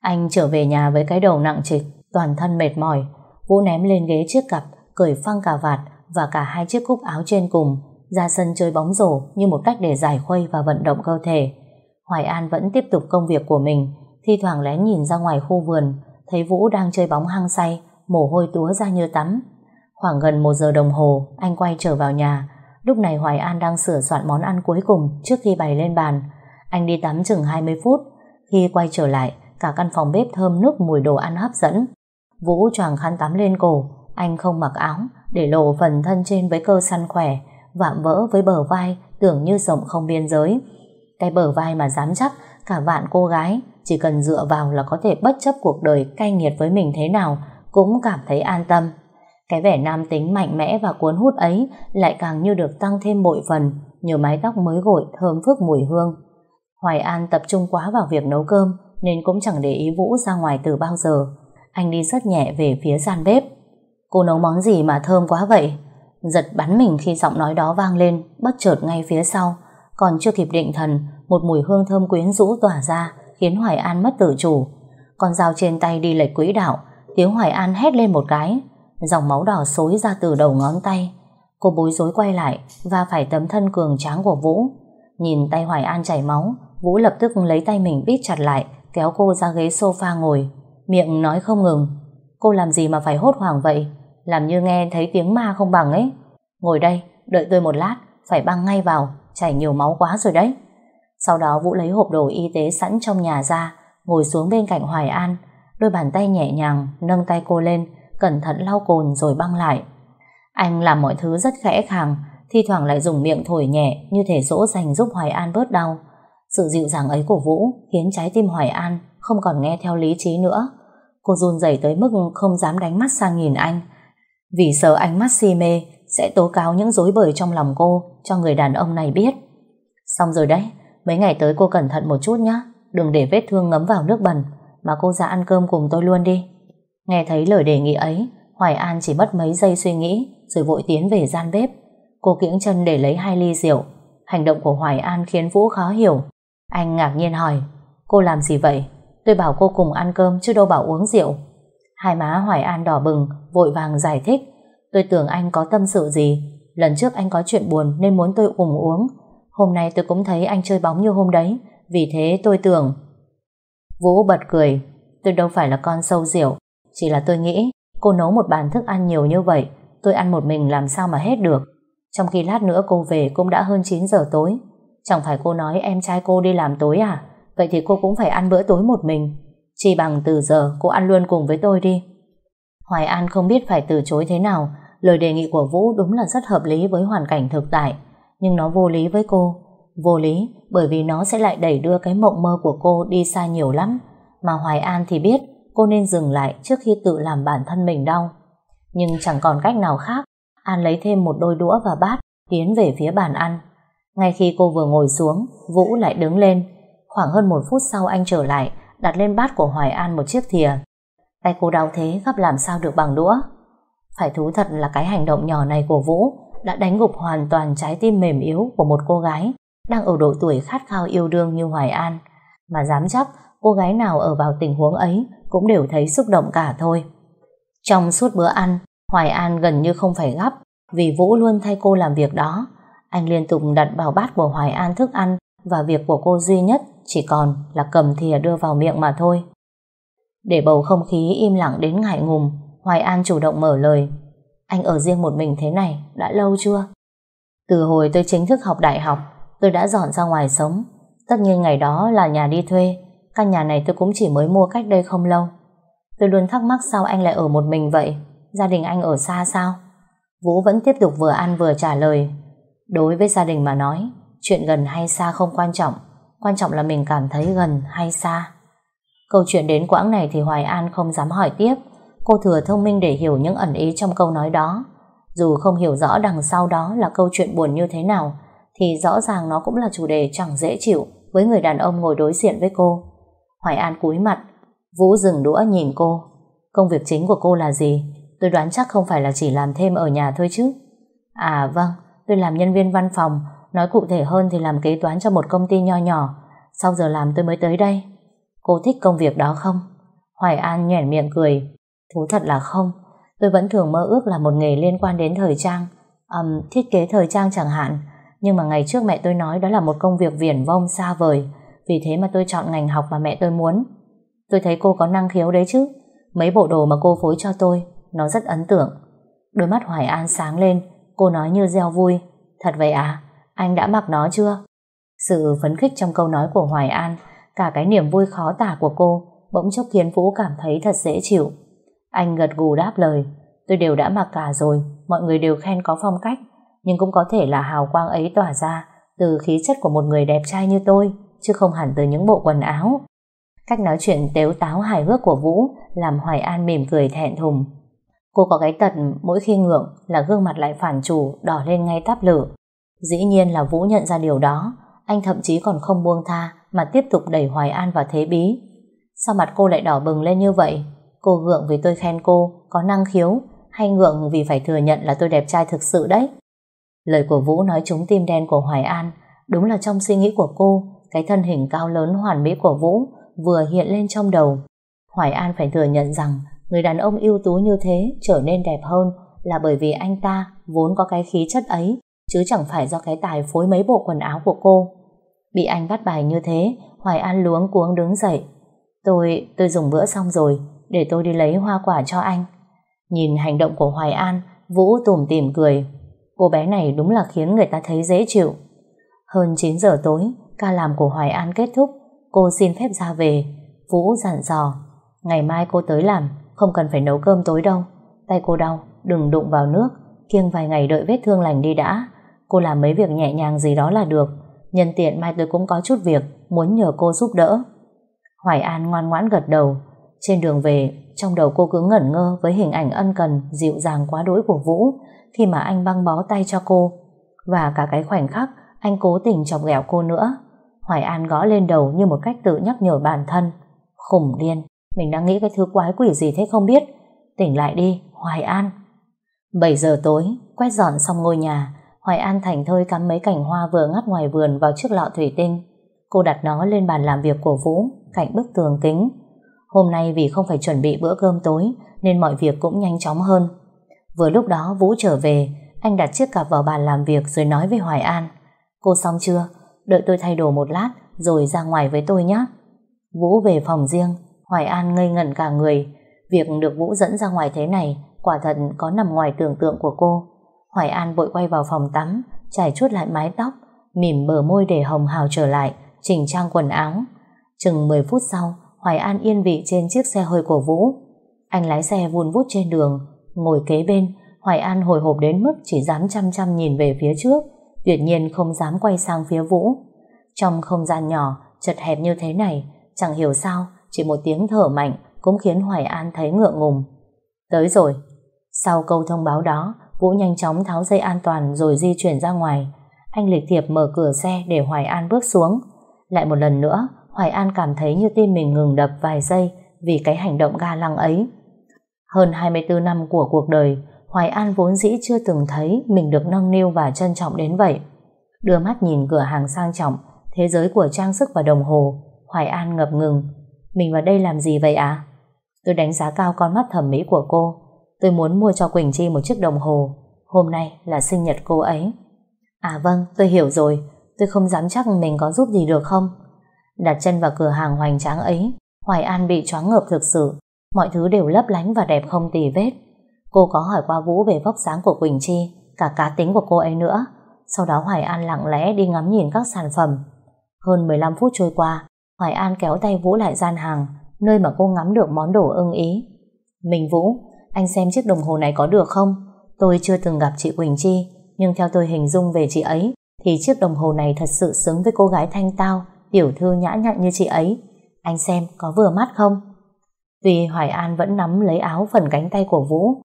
Anh trở về nhà với cái đầu nặng trịch, toàn thân mệt mỏi Vũ ném lên ghế chiếc cặp, cởi phăng cà vạt và cả hai chiếc cúc áo trên cùng, ra sân chơi bóng rổ như một cách để giải khuây và vận động cơ thể. Hoài An vẫn tiếp tục công việc của mình, thi thoảng lén nhìn ra ngoài khu vườn thấy Vũ đang chơi bóng hăng say, mồ hôi túa ra như tắm. Khoảng gần một giờ đồng hồ, anh quay trở vào nhà lúc này Hoài An đang sửa soạn món ăn cuối cùng trước khi bày lên bàn. Anh đi tắm chừng 20 phút khi quay trở lại, cả căn phòng bếp thơm nước mùi đồ ăn hấp dẫn. Vũ choàng khăn tắm lên cổ anh không mặc áo, để lộ phần thân trên với cơ săn khỏe, vạm vỡ với bờ vai tưởng như rộng không biên giới. Cái bờ vai mà dám chắc cả vạn cô gái, chỉ cần dựa vào là có thể bất chấp cuộc đời cay nghiệt với mình thế nào, cũng cảm thấy an tâm. Cái vẻ nam tính mạnh mẽ và cuốn hút ấy lại càng như được tăng thêm bội phần, nhờ mái tóc mới gội, thơm phức mùi hương. Hoài An tập trung quá vào việc nấu cơm, nên cũng chẳng để ý Vũ ra ngoài từ bao giờ. Anh đi rất nhẹ về phía gian bếp. Cô nấu món gì mà thơm quá vậy? Giật bắn mình khi giọng nói đó vang lên, bất chợt ngay phía sau. Còn chưa kịp định thần một mùi hương thơm quyến rũ tỏa ra, khiến Hoài An mất tự chủ. Con dao trên tay đi lệch quỹ đạo, tiếng Hoài An hét lên một cái dòng máu đỏ xối ra từ đầu ngón tay. Cô bối rối quay lại và phải tấm thân cường tráng của Vũ. Nhìn tay Hoài An chảy máu, Vũ lập tức lấy tay mình bít chặt lại, kéo cô ra ghế sofa ngồi miệng nói không ngừng cô làm gì mà phải hốt hoảng vậy làm như nghe thấy tiếng ma không bằng ấy ngồi đây, đợi tôi một lát, phải băng ngay vào, chảy nhiều máu quá rồi đấy sau đó Vũ lấy hộp đồ y tế sẵn trong nhà ra ngồi xuống bên cạnh Hoài An đôi bàn tay nhẹ nhàng nâng tay cô lên cẩn thận lau cồn rồi băng lại anh làm mọi thứ rất khẽ khàng thi thoảng lại dùng miệng thổi nhẹ như thể dỗ dành giúp Hoài An bớt đau sự dịu dàng ấy của Vũ khiến trái tim Hoài An không còn nghe theo lý trí nữa. Cô run rẩy tới mức không dám đánh mắt sang nhìn anh. Vì sợ ánh mắt si mê sẽ tố cáo những dối bời trong lòng cô cho người đàn ông này biết. Xong rồi đấy, mấy ngày tới cô cẩn thận một chút nhé. Đừng để vết thương ngấm vào nước bẩn mà cô ra ăn cơm cùng tôi luôn đi. Nghe thấy lời đề nghị ấy, Hoài An chỉ mất mấy giây suy nghĩ rồi vội tiến về gian bếp. Cô kiễng chân để lấy hai ly rượu. Hành động của Hoài An khiến Vũ khó hiểu. Anh ngạc nhiên hỏi Cô làm gì vậy? Tôi bảo cô cùng ăn cơm chứ đâu bảo uống rượu Hai má Hoài An đỏ bừng Vội vàng giải thích Tôi tưởng anh có tâm sự gì Lần trước anh có chuyện buồn nên muốn tôi cùng uống Hôm nay tôi cũng thấy anh chơi bóng như hôm đấy Vì thế tôi tưởng Vũ bật cười Tôi đâu phải là con sâu diểu, Chỉ là tôi nghĩ cô nấu một bàn thức ăn nhiều như vậy Tôi ăn một mình làm sao mà hết được Trong khi lát nữa cô về cũng đã hơn 9 giờ tối Chẳng phải cô nói em trai cô đi làm tối à? Vậy thì cô cũng phải ăn bữa tối một mình. Chỉ bằng từ giờ cô ăn luôn cùng với tôi đi. Hoài An không biết phải từ chối thế nào. Lời đề nghị của Vũ đúng là rất hợp lý với hoàn cảnh thực tại. Nhưng nó vô lý với cô. Vô lý bởi vì nó sẽ lại đẩy đưa cái mộng mơ của cô đi xa nhiều lắm. Mà Hoài An thì biết cô nên dừng lại trước khi tự làm bản thân mình đau. Nhưng chẳng còn cách nào khác. An lấy thêm một đôi đũa và bát tiến về phía bàn ăn. Ngay khi cô vừa ngồi xuống, Vũ lại đứng lên. Khoảng hơn một phút sau anh trở lại, đặt lên bát của Hoài An một chiếc thìa. Tay cô đau thế gấp làm sao được bằng đũa. Phải thú thật là cái hành động nhỏ này của Vũ đã đánh gục hoàn toàn trái tim mềm yếu của một cô gái đang ở độ tuổi khát khao yêu đương như Hoài An. Mà dám chắc cô gái nào ở vào tình huống ấy cũng đều thấy xúc động cả thôi. Trong suốt bữa ăn, Hoài An gần như không phải gấp vì Vũ luôn thay cô làm việc đó anh liên tục đặt vào bát của Hoài An thức ăn và việc của cô duy nhất chỉ còn là cầm thìa đưa vào miệng mà thôi. Để bầu không khí im lặng đến ngại ngùng, Hoài An chủ động mở lời. Anh ở riêng một mình thế này đã lâu chưa? Từ hồi tôi chính thức học đại học, tôi đã dọn ra ngoài sống. Tất nhiên ngày đó là nhà đi thuê, căn nhà này tôi cũng chỉ mới mua cách đây không lâu. Tôi luôn thắc mắc sao anh lại ở một mình vậy? Gia đình anh ở xa sao? Vũ vẫn tiếp tục vừa ăn vừa trả lời. Đối với gia đình mà nói, chuyện gần hay xa không quan trọng, quan trọng là mình cảm thấy gần hay xa. Câu chuyện đến quãng này thì Hoài An không dám hỏi tiếp, cô thừa thông minh để hiểu những ẩn ý trong câu nói đó. Dù không hiểu rõ đằng sau đó là câu chuyện buồn như thế nào, thì rõ ràng nó cũng là chủ đề chẳng dễ chịu với người đàn ông ngồi đối diện với cô. Hoài An cúi mặt, Vũ dừng đũa nhìn cô. Công việc chính của cô là gì? Tôi đoán chắc không phải là chỉ làm thêm ở nhà thôi chứ. À vâng, tôi làm nhân viên văn phòng, nói cụ thể hơn thì làm kế toán cho một công ty nho nhỏ. Sau giờ làm tôi mới tới đây. Cô thích công việc đó không? Hoài An nhẹn miệng cười. Thú thật là không. Tôi vẫn thường mơ ước là một nghề liên quan đến thời trang. Um, thiết kế thời trang chẳng hạn. Nhưng mà ngày trước mẹ tôi nói đó là một công việc viển vông xa vời. Vì thế mà tôi chọn ngành học mà mẹ tôi muốn. Tôi thấy cô có năng khiếu đấy chứ. Mấy bộ đồ mà cô phối cho tôi, nó rất ấn tượng. Đôi mắt Hoài An sáng lên, cô nói như gieo vui. Thật vậy à? Anh đã mặc nó chưa? Sự phấn khích trong câu nói của Hoài An, cả cái niềm vui khó tả của cô, bỗng chốc khiến Vũ cảm thấy thật dễ chịu. Anh gật gù đáp lời, tôi đều đã mặc cả rồi, mọi người đều khen có phong cách, nhưng cũng có thể là hào quang ấy tỏa ra từ khí chất của một người đẹp trai như tôi, chứ không hẳn từ những bộ quần áo. Cách nói chuyện tếu táo hài hước của Vũ làm Hoài An mỉm cười thẹn thùng. Cô có cái tật mỗi khi ngượng là gương mặt lại phản chủ đỏ lên ngay táp lửa. Dĩ nhiên là Vũ nhận ra điều đó, anh thậm chí còn không buông tha mà tiếp tục đẩy Hoài An vào thế bí. Sao mặt cô lại đỏ bừng lên như vậy? Cô gượng vì tôi khen cô có năng khiếu hay ngượng vì phải thừa nhận là tôi đẹp trai thực sự đấy? Lời của Vũ nói trúng tim đen của Hoài An đúng là trong suy nghĩ của cô cái thân hình cao lớn hoàn mỹ của Vũ vừa hiện lên trong đầu. Hoài An phải thừa nhận rằng người đàn ông ưu tú như thế trở nên đẹp hơn là bởi vì anh ta vốn có cái khí chất ấy chứ chẳng phải do cái tài phối mấy bộ quần áo của cô. Bị anh bắt bài như thế, Hoài An luống cuống đứng dậy. Tôi, tôi dùng bữa xong rồi, để tôi đi lấy hoa quả cho anh. Nhìn hành động của Hoài An, Vũ tủm tỉm cười. Cô bé này đúng là khiến người ta thấy dễ chịu. Hơn 9 giờ tối, ca làm của Hoài An kết thúc, cô xin phép ra về. Vũ dặn dò, ngày mai cô tới làm, không cần phải nấu cơm tối đâu. Tay cô đau, đừng đụng vào nước, kiêng vài ngày đợi vết thương lành đi đã. Cô làm mấy việc nhẹ nhàng gì đó là được. Nhân tiện mai tôi cũng có chút việc, muốn nhờ cô giúp đỡ. Hoài An ngoan ngoãn gật đầu. Trên đường về, trong đầu cô cứ ngẩn ngơ với hình ảnh ân cần, dịu dàng quá đỗi của Vũ khi mà anh băng bó tay cho cô. Và cả cái khoảnh khắc anh cố tình chọc ghẹo cô nữa. Hoài An gõ lên đầu như một cách tự nhắc nhở bản thân. Khủng điên, mình đang nghĩ cái thứ quái quỷ gì thế không biết. Tỉnh lại đi, Hoài An. 7 giờ tối, quét dọn xong ngôi nhà, Hoài An thành thơi cắm mấy cành hoa vừa ngắt ngoài vườn vào chiếc lọ thủy tinh. Cô đặt nó lên bàn làm việc của Vũ, cạnh bức tường kính. Hôm nay vì không phải chuẩn bị bữa cơm tối, nên mọi việc cũng nhanh chóng hơn. Vừa lúc đó Vũ trở về, anh đặt chiếc cặp vào bàn làm việc rồi nói với Hoài An. Cô xong chưa? Đợi tôi thay đồ một lát, rồi ra ngoài với tôi nhé. Vũ về phòng riêng, Hoài An ngây ngẩn cả người. Việc được Vũ dẫn ra ngoài thế này, quả thật có nằm ngoài tưởng tượng của cô. Hoài An vội quay vào phòng tắm, trải chuốt lại mái tóc, mỉm bờ môi để hồng hào trở lại, chỉnh trang quần áo. Chừng 10 phút sau, Hoài An yên vị trên chiếc xe hơi của Vũ. Anh lái xe vun vút trên đường, ngồi kế bên, Hoài An hồi hộp đến mức chỉ dám chăm chăm nhìn về phía trước, tuyệt nhiên không dám quay sang phía Vũ. Trong không gian nhỏ, chật hẹp như thế này, chẳng hiểu sao, chỉ một tiếng thở mạnh cũng khiến Hoài An thấy ngượng ngùng. Tới rồi. Sau câu thông báo đó, Vũ nhanh chóng tháo dây an toàn rồi di chuyển ra ngoài. Anh lịch thiệp mở cửa xe để Hoài An bước xuống. Lại một lần nữa, Hoài An cảm thấy như tim mình ngừng đập vài giây vì cái hành động ga lăng ấy. Hơn 24 năm của cuộc đời, Hoài An vốn dĩ chưa từng thấy mình được nâng niu và trân trọng đến vậy. Đưa mắt nhìn cửa hàng sang trọng, thế giới của trang sức và đồng hồ, Hoài An ngập ngừng. Mình vào đây làm gì vậy à? Tôi đánh giá cao con mắt thẩm mỹ của cô. Tôi muốn mua cho Quỳnh Chi một chiếc đồng hồ. Hôm nay là sinh nhật cô ấy. À vâng, tôi hiểu rồi. Tôi không dám chắc mình có giúp gì được không? Đặt chân vào cửa hàng hoành tráng ấy, Hoài An bị choáng ngợp thực sự. Mọi thứ đều lấp lánh và đẹp không tì vết. Cô có hỏi qua Vũ về vóc dáng của Quỳnh Chi, cả cá tính của cô ấy nữa. Sau đó Hoài An lặng lẽ đi ngắm nhìn các sản phẩm. Hơn 15 phút trôi qua, Hoài An kéo tay Vũ lại gian hàng, nơi mà cô ngắm được món đồ ưng ý. Mình Vũ, anh xem chiếc đồng hồ này có được không? Tôi chưa từng gặp chị Quỳnh Chi, nhưng theo tôi hình dung về chị ấy, thì chiếc đồng hồ này thật sự xứng với cô gái thanh tao, tiểu thư nhã nhặn như chị ấy. Anh xem có vừa mắt không? Tuy Hoài An vẫn nắm lấy áo phần cánh tay của Vũ.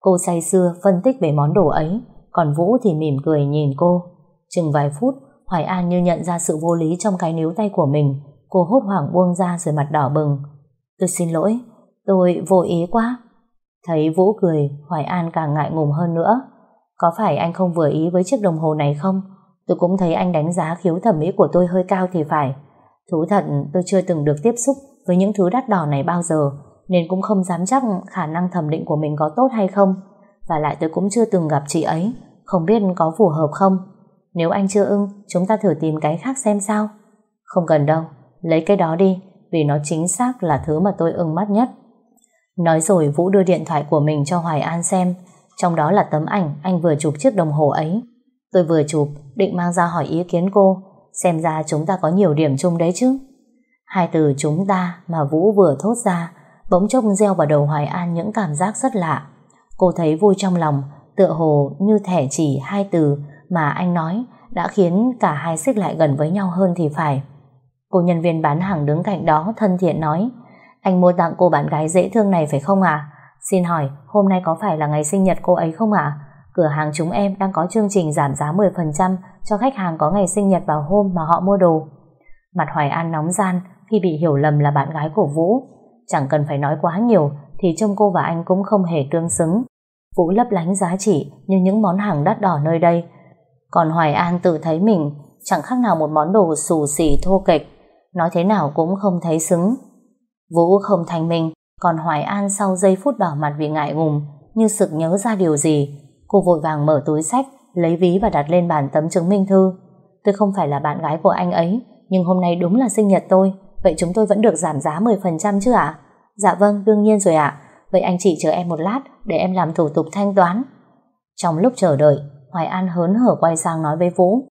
Cô say xưa phân tích về món đồ ấy, còn Vũ thì mỉm cười nhìn cô. Chừng vài phút, Hoài An như nhận ra sự vô lý trong cái níu tay của mình. Cô hốt hoảng buông ra rồi mặt đỏ bừng. Tôi xin lỗi, tôi vô ý quá. Thấy Vũ cười, Hoài An càng ngại ngùng hơn nữa. Có phải anh không vừa ý với chiếc đồng hồ này không? Tôi cũng thấy anh đánh giá khiếu thẩm mỹ của tôi hơi cao thì phải. Thú thật tôi chưa từng được tiếp xúc với những thứ đắt đỏ này bao giờ nên cũng không dám chắc khả năng thẩm định của mình có tốt hay không. Và lại tôi cũng chưa từng gặp chị ấy, không biết có phù hợp không. Nếu anh chưa ưng, chúng ta thử tìm cái khác xem sao. Không cần đâu, lấy cái đó đi, vì nó chính xác là thứ mà tôi ưng mắt nhất. Nói rồi Vũ đưa điện thoại của mình cho Hoài An xem, trong đó là tấm ảnh anh vừa chụp chiếc đồng hồ ấy. Tôi vừa chụp, định mang ra hỏi ý kiến cô, xem ra chúng ta có nhiều điểm chung đấy chứ. Hai từ chúng ta mà Vũ vừa thốt ra, bỗng chốc gieo vào đầu Hoài An những cảm giác rất lạ. Cô thấy vui trong lòng, tựa hồ như thẻ chỉ hai từ mà anh nói đã khiến cả hai xích lại gần với nhau hơn thì phải. Cô nhân viên bán hàng đứng cạnh đó thân thiện nói Anh mua tặng cô bạn gái dễ thương này phải không ạ? Xin hỏi hôm nay có phải là ngày sinh nhật cô ấy không ạ? Cửa hàng chúng em đang có chương trình giảm giá 10% cho khách hàng có ngày sinh nhật vào hôm mà họ mua đồ. Mặt Hoài An nóng gian khi bị hiểu lầm là bạn gái của Vũ. Chẳng cần phải nói quá nhiều thì trông cô và anh cũng không hề tương xứng. Vũ lấp lánh giá trị như những món hàng đắt đỏ nơi đây. Còn Hoài An tự thấy mình chẳng khác nào một món đồ xù xì thô kệch, nói thế nào cũng không thấy xứng. Vũ không thành mình, còn Hoài An sau giây phút đỏ mặt vì ngại ngùng, như sực nhớ ra điều gì. Cô vội vàng mở túi sách, lấy ví và đặt lên bàn tấm chứng minh thư. Tôi không phải là bạn gái của anh ấy, nhưng hôm nay đúng là sinh nhật tôi, vậy chúng tôi vẫn được giảm giá 10% chứ ạ? Dạ vâng, đương nhiên rồi ạ. Vậy anh chị chờ em một lát để em làm thủ tục thanh toán. Trong lúc chờ đợi, Hoài An hớn hở quay sang nói với Vũ.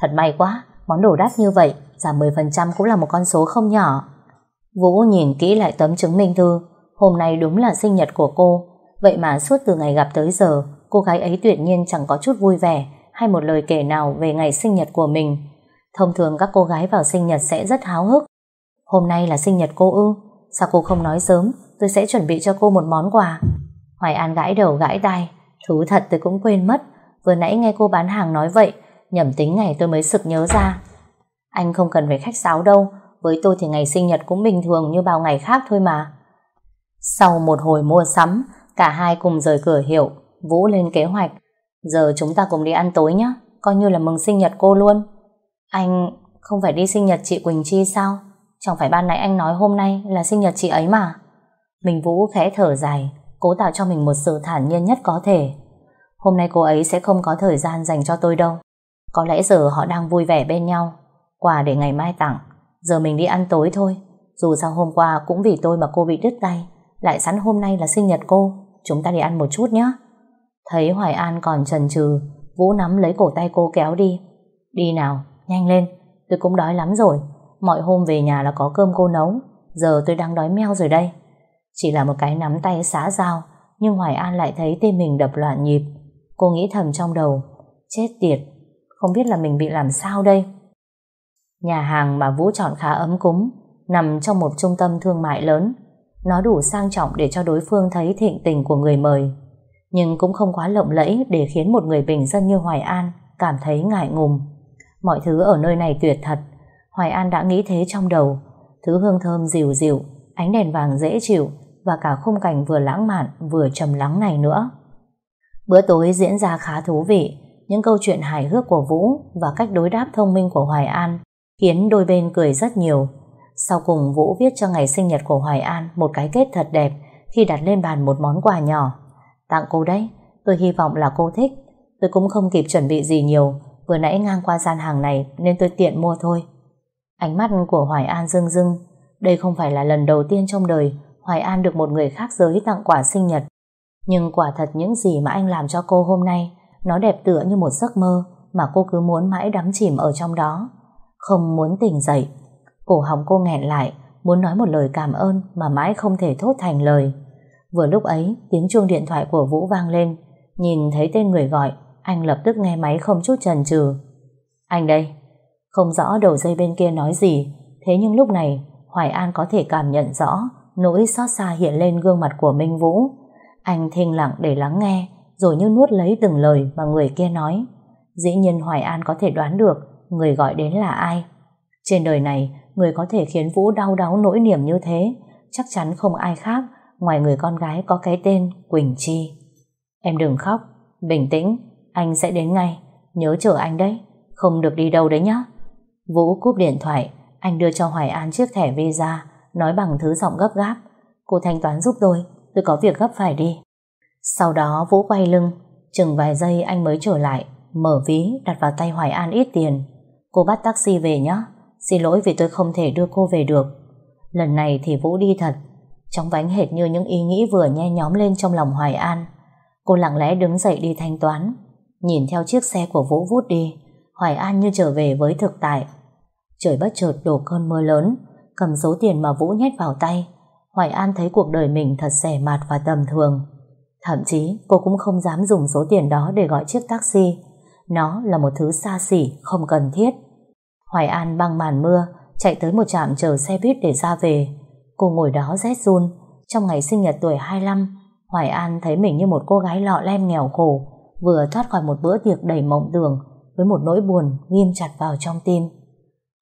Thật may quá, món đồ đắt như vậy, giảm 10% cũng là một con số không nhỏ. Vũ nhìn kỹ lại tấm chứng minh thư, hôm nay đúng là sinh nhật của cô, vậy mà suốt từ ngày gặp tới giờ, cô gái ấy tuyệt nhiên chẳng có chút vui vẻ hay một lời kể nào về ngày sinh nhật của mình. Thông thường các cô gái vào sinh nhật sẽ rất háo hức. Hôm nay là sinh nhật cô ư, sao cô không nói sớm, tôi sẽ chuẩn bị cho cô một món quà. Hoài An gãi đầu gãi tai, thú thật tôi cũng quên mất, vừa nãy nghe cô bán hàng nói vậy, nhầm tính ngày tôi mới sực nhớ ra. Anh không cần phải khách sáo đâu, với tôi thì ngày sinh nhật cũng bình thường như bao ngày khác thôi mà. Sau một hồi mua sắm, cả hai cùng rời cửa hiệu, Vũ lên kế hoạch. Giờ chúng ta cùng đi ăn tối nhé, coi như là mừng sinh nhật cô luôn. Anh không phải đi sinh nhật chị Quỳnh Chi sao? Chẳng phải ban nãy anh nói hôm nay là sinh nhật chị ấy mà. Mình Vũ khẽ thở dài, cố tạo cho mình một sự thản nhiên nhất có thể. Hôm nay cô ấy sẽ không có thời gian dành cho tôi đâu. Có lẽ giờ họ đang vui vẻ bên nhau. Quà để ngày mai tặng. Giờ mình đi ăn tối thôi. Dù sao hôm qua cũng vì tôi mà cô bị đứt tay. Lại sẵn hôm nay là sinh nhật cô. Chúng ta đi ăn một chút nhé. Thấy Hoài An còn chần chừ, Vũ nắm lấy cổ tay cô kéo đi. Đi nào, nhanh lên. Tôi cũng đói lắm rồi. Mọi hôm về nhà là có cơm cô nấu. Giờ tôi đang đói meo rồi đây. Chỉ là một cái nắm tay xã giao, nhưng Hoài An lại thấy tim mình đập loạn nhịp. Cô nghĩ thầm trong đầu, chết tiệt, không biết là mình bị làm sao đây. Nhà hàng mà Vũ chọn khá ấm cúng, nằm trong một trung tâm thương mại lớn. Nó đủ sang trọng để cho đối phương thấy thịnh tình của người mời. Nhưng cũng không quá lộng lẫy để khiến một người bình dân như Hoài An cảm thấy ngại ngùng. Mọi thứ ở nơi này tuyệt thật. Hoài An đã nghĩ thế trong đầu. Thứ hương thơm dịu dịu, ánh đèn vàng dễ chịu và cả khung cảnh vừa lãng mạn vừa trầm lắng này nữa. Bữa tối diễn ra khá thú vị, những câu chuyện hài hước của Vũ và cách đối đáp thông minh của Hoài An khiến đôi bên cười rất nhiều. Sau cùng Vũ viết cho ngày sinh nhật của Hoài An một cái kết thật đẹp khi đặt lên bàn một món quà nhỏ. Tặng cô đấy, tôi hy vọng là cô thích. Tôi cũng không kịp chuẩn bị gì nhiều, vừa nãy ngang qua gian hàng này nên tôi tiện mua thôi. Ánh mắt của Hoài An rưng rưng, đây không phải là lần đầu tiên trong đời Hoài An được một người khác giới tặng quà sinh nhật. Nhưng quả thật những gì mà anh làm cho cô hôm nay nó đẹp tựa như một giấc mơ mà cô cứ muốn mãi đắm chìm ở trong đó. Không muốn tỉnh dậy. Cổ họng cô nghẹn lại, muốn nói một lời cảm ơn mà mãi không thể thốt thành lời. Vừa lúc ấy, tiếng chuông điện thoại của Vũ vang lên. Nhìn thấy tên người gọi, anh lập tức nghe máy không chút chần chừ. Anh đây. Không rõ đầu dây bên kia nói gì, thế nhưng lúc này Hoài An có thể cảm nhận rõ nỗi xót xa hiện lên gương mặt của Minh Vũ. Anh thinh lặng để lắng nghe, rồi như nuốt lấy từng lời mà người kia nói. Dĩ nhiên Hoài An có thể đoán được người gọi đến là ai. Trên đời này, người có thể khiến Vũ đau đáu nỗi niềm như thế, chắc chắn không ai khác ngoài người con gái có cái tên Quỳnh Chi. Em đừng khóc, bình tĩnh, anh sẽ đến ngay, nhớ chờ anh đấy, không được đi đâu đấy nhá. Vũ cúp điện thoại, anh đưa cho Hoài An chiếc thẻ visa, nói bằng thứ giọng gấp gáp. Cô thanh toán giúp tôi, tôi có việc gấp phải đi. Sau đó Vũ quay lưng, chừng vài giây anh mới trở lại, mở ví đặt vào tay Hoài An ít tiền. Cô bắt taxi về nhé, xin lỗi vì tôi không thể đưa cô về được. Lần này thì Vũ đi thật, trong vánh hệt như những ý nghĩ vừa nhe nhóm lên trong lòng Hoài An. Cô lặng lẽ đứng dậy đi thanh toán, nhìn theo chiếc xe của Vũ vút đi, Hoài An như trở về với thực tại. Trời bất chợt đổ cơn mưa lớn, cầm số tiền mà Vũ nhét vào tay. Hoài An thấy cuộc đời mình thật rẻ mạt và tầm thường. Thậm chí cô cũng không dám dùng số tiền đó để gọi chiếc taxi. Nó là một thứ xa xỉ, không cần thiết. Hoài An băng màn mưa, chạy tới một trạm chờ xe buýt để ra về. Cô ngồi đó rét run. Trong ngày sinh nhật tuổi 25, Hoài An thấy mình như một cô gái lọ lem nghèo khổ, vừa thoát khỏi một bữa tiệc đầy mộng tưởng với một nỗi buồn ghim chặt vào trong tim.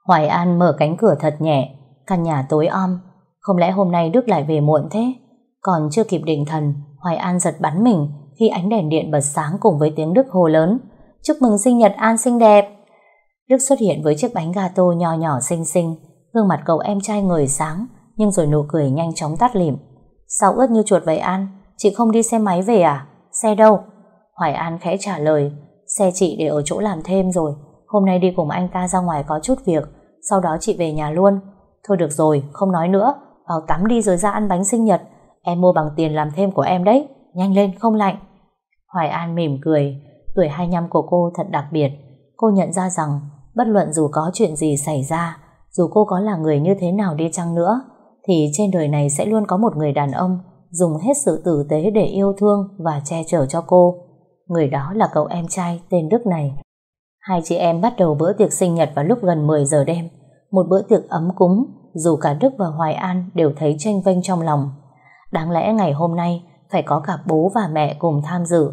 Hoài An mở cánh cửa thật nhẹ, căn nhà tối om. Không lẽ hôm nay Đức lại về muộn thế? Còn chưa kịp định thần, Hoài An giật bắn mình khi ánh đèn điện bật sáng cùng với tiếng Đức hồ lớn. Chúc mừng sinh nhật An xinh đẹp! Đức xuất hiện với chiếc bánh gato nho nhỏ xinh xinh, gương mặt cậu em trai ngời sáng, nhưng rồi nụ cười nhanh chóng tắt lịm. Sao ướt như chuột vậy An? Chị không đi xe máy về à? Xe đâu? Hoài An khẽ trả lời, xe chị để ở chỗ làm thêm rồi, hôm nay đi cùng anh ta ra ngoài có chút việc, sau đó chị về nhà luôn. Thôi được rồi, không nói nữa, vào tắm đi rồi ra ăn bánh sinh nhật, em mua bằng tiền làm thêm của em đấy, nhanh lên không lạnh. Hoài An mỉm cười, tuổi 25 của cô thật đặc biệt, cô nhận ra rằng bất luận dù có chuyện gì xảy ra, dù cô có là người như thế nào đi chăng nữa, thì trên đời này sẽ luôn có một người đàn ông dùng hết sự tử tế để yêu thương và che chở cho cô. Người đó là cậu em trai tên Đức này. Hai chị em bắt đầu bữa tiệc sinh nhật vào lúc gần 10 giờ đêm. Một bữa tiệc ấm cúng, dù cả Đức và Hoài An đều thấy tranh vênh trong lòng. Đáng lẽ ngày hôm nay phải có cả bố và mẹ cùng tham dự.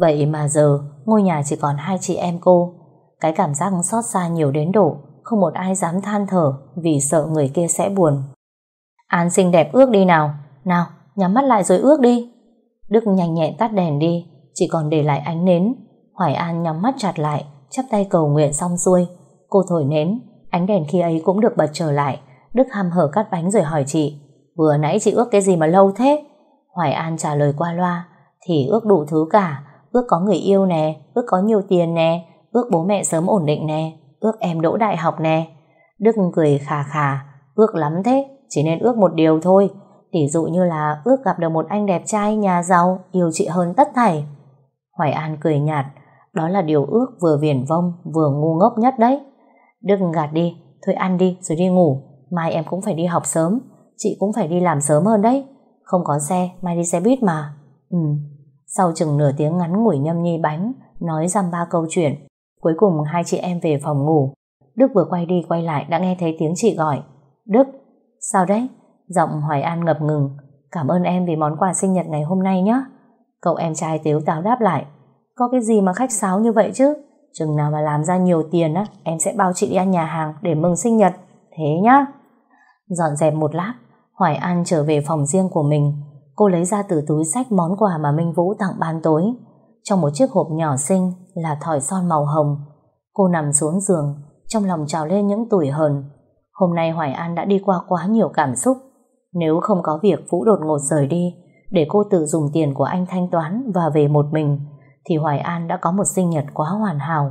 Vậy mà giờ ngôi nhà chỉ còn hai chị em cô. Cái cảm giác xót xa nhiều đến độ không một ai dám than thở vì sợ người kia sẽ buồn. An xinh đẹp ước đi nào. Nào, nhắm mắt lại rồi ước đi. Đức nhanh nhẹn tắt đèn đi, chỉ còn để lại ánh nến. Hoài An nhắm mắt chặt lại, chắp tay cầu nguyện xong xuôi. Cô thổi nến, ánh đèn khi ấy cũng được bật trở lại. Đức hăm hở cắt bánh rồi hỏi chị, vừa nãy chị ước cái gì mà lâu thế? Hoài An trả lời qua loa, thì ước đủ thứ cả, ước có người yêu nè, ước có nhiều tiền nè, ước bố mẹ sớm ổn định nè, ước em đỗ đại học nè. Đức cười khà khà, ước lắm thế, chỉ nên ước một điều thôi, tỉ dụ như là ước gặp được một anh đẹp trai nhà giàu yêu chị hơn tất thảy. Hoài An cười nhạt, đó là điều ước vừa viển vông vừa ngu ngốc nhất đấy. Đừng gạt đi, thôi ăn đi rồi đi ngủ, mai em cũng phải đi học sớm, chị cũng phải đi làm sớm hơn đấy. Không có xe, mai đi xe buýt mà. Ừ. Sau chừng nửa tiếng ngắn ngủi nhâm nhi bánh, nói dăm ba câu chuyện, cuối cùng hai chị em về phòng ngủ. Đức vừa quay đi quay lại đã nghe thấy tiếng chị gọi. Đức, sao đấy? Giọng Hoài An ngập ngừng. Cảm ơn em vì món quà sinh nhật ngày hôm nay nhé Cậu em trai tiếu táo đáp lại. Có cái gì mà khách sáo như vậy chứ? Chừng nào mà làm ra nhiều tiền á, Em sẽ bao chị đi ăn nhà hàng để mừng sinh nhật. Thế nhá. Dọn dẹp một lát, Hoài An trở về phòng riêng của mình. Cô lấy ra từ túi sách món quà mà Minh Vũ tặng ban tối. Trong một chiếc hộp nhỏ xinh Là thỏi son màu hồng. Cô nằm xuống giường, Trong lòng trào lên những tủi hờn. Hôm nay Hoài An đã đi qua quá nhiều cảm xúc nếu không có việc Vũ đột ngột rời đi, để cô tự dùng tiền của anh thanh toán và về một mình, thì Hoài An đã có một sinh nhật quá hoàn hảo.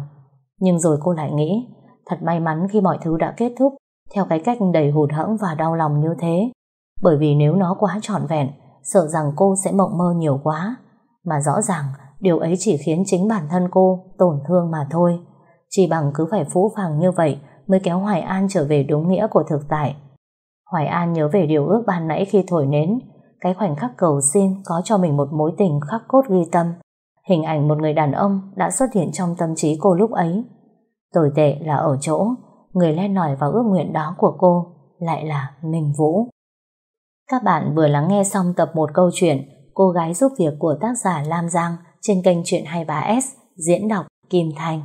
Nhưng rồi cô lại nghĩ, thật may mắn khi mọi thứ đã kết thúc, theo cái cách đầy hụt hẫng và đau lòng như thế. Bởi vì nếu nó quá trọn vẹn, sợ rằng cô sẽ mộng mơ nhiều quá. Mà rõ ràng, điều ấy chỉ khiến chính bản thân cô tổn thương mà thôi. Chỉ bằng cứ phải phũ phàng như vậy mới kéo Hoài An trở về đúng nghĩa của thực tại. Hoài An nhớ về điều ước ban nãy khi thổi nến, cái khoảnh khắc cầu xin có cho mình một mối tình khắc cốt ghi tâm. hình ảnh một người đàn ông đã xuất hiện trong tâm trí cô lúc ấy. Tồi tệ là ở chỗ, người len lỏi vào ước nguyện đó của cô lại là Minh Vũ. Các bạn vừa lắng nghe xong tập 1 câu chuyện Cô gái giúp việc của tác giả Lam Giang trên kênh Chuyện 23S diễn đọc Kim Thanh.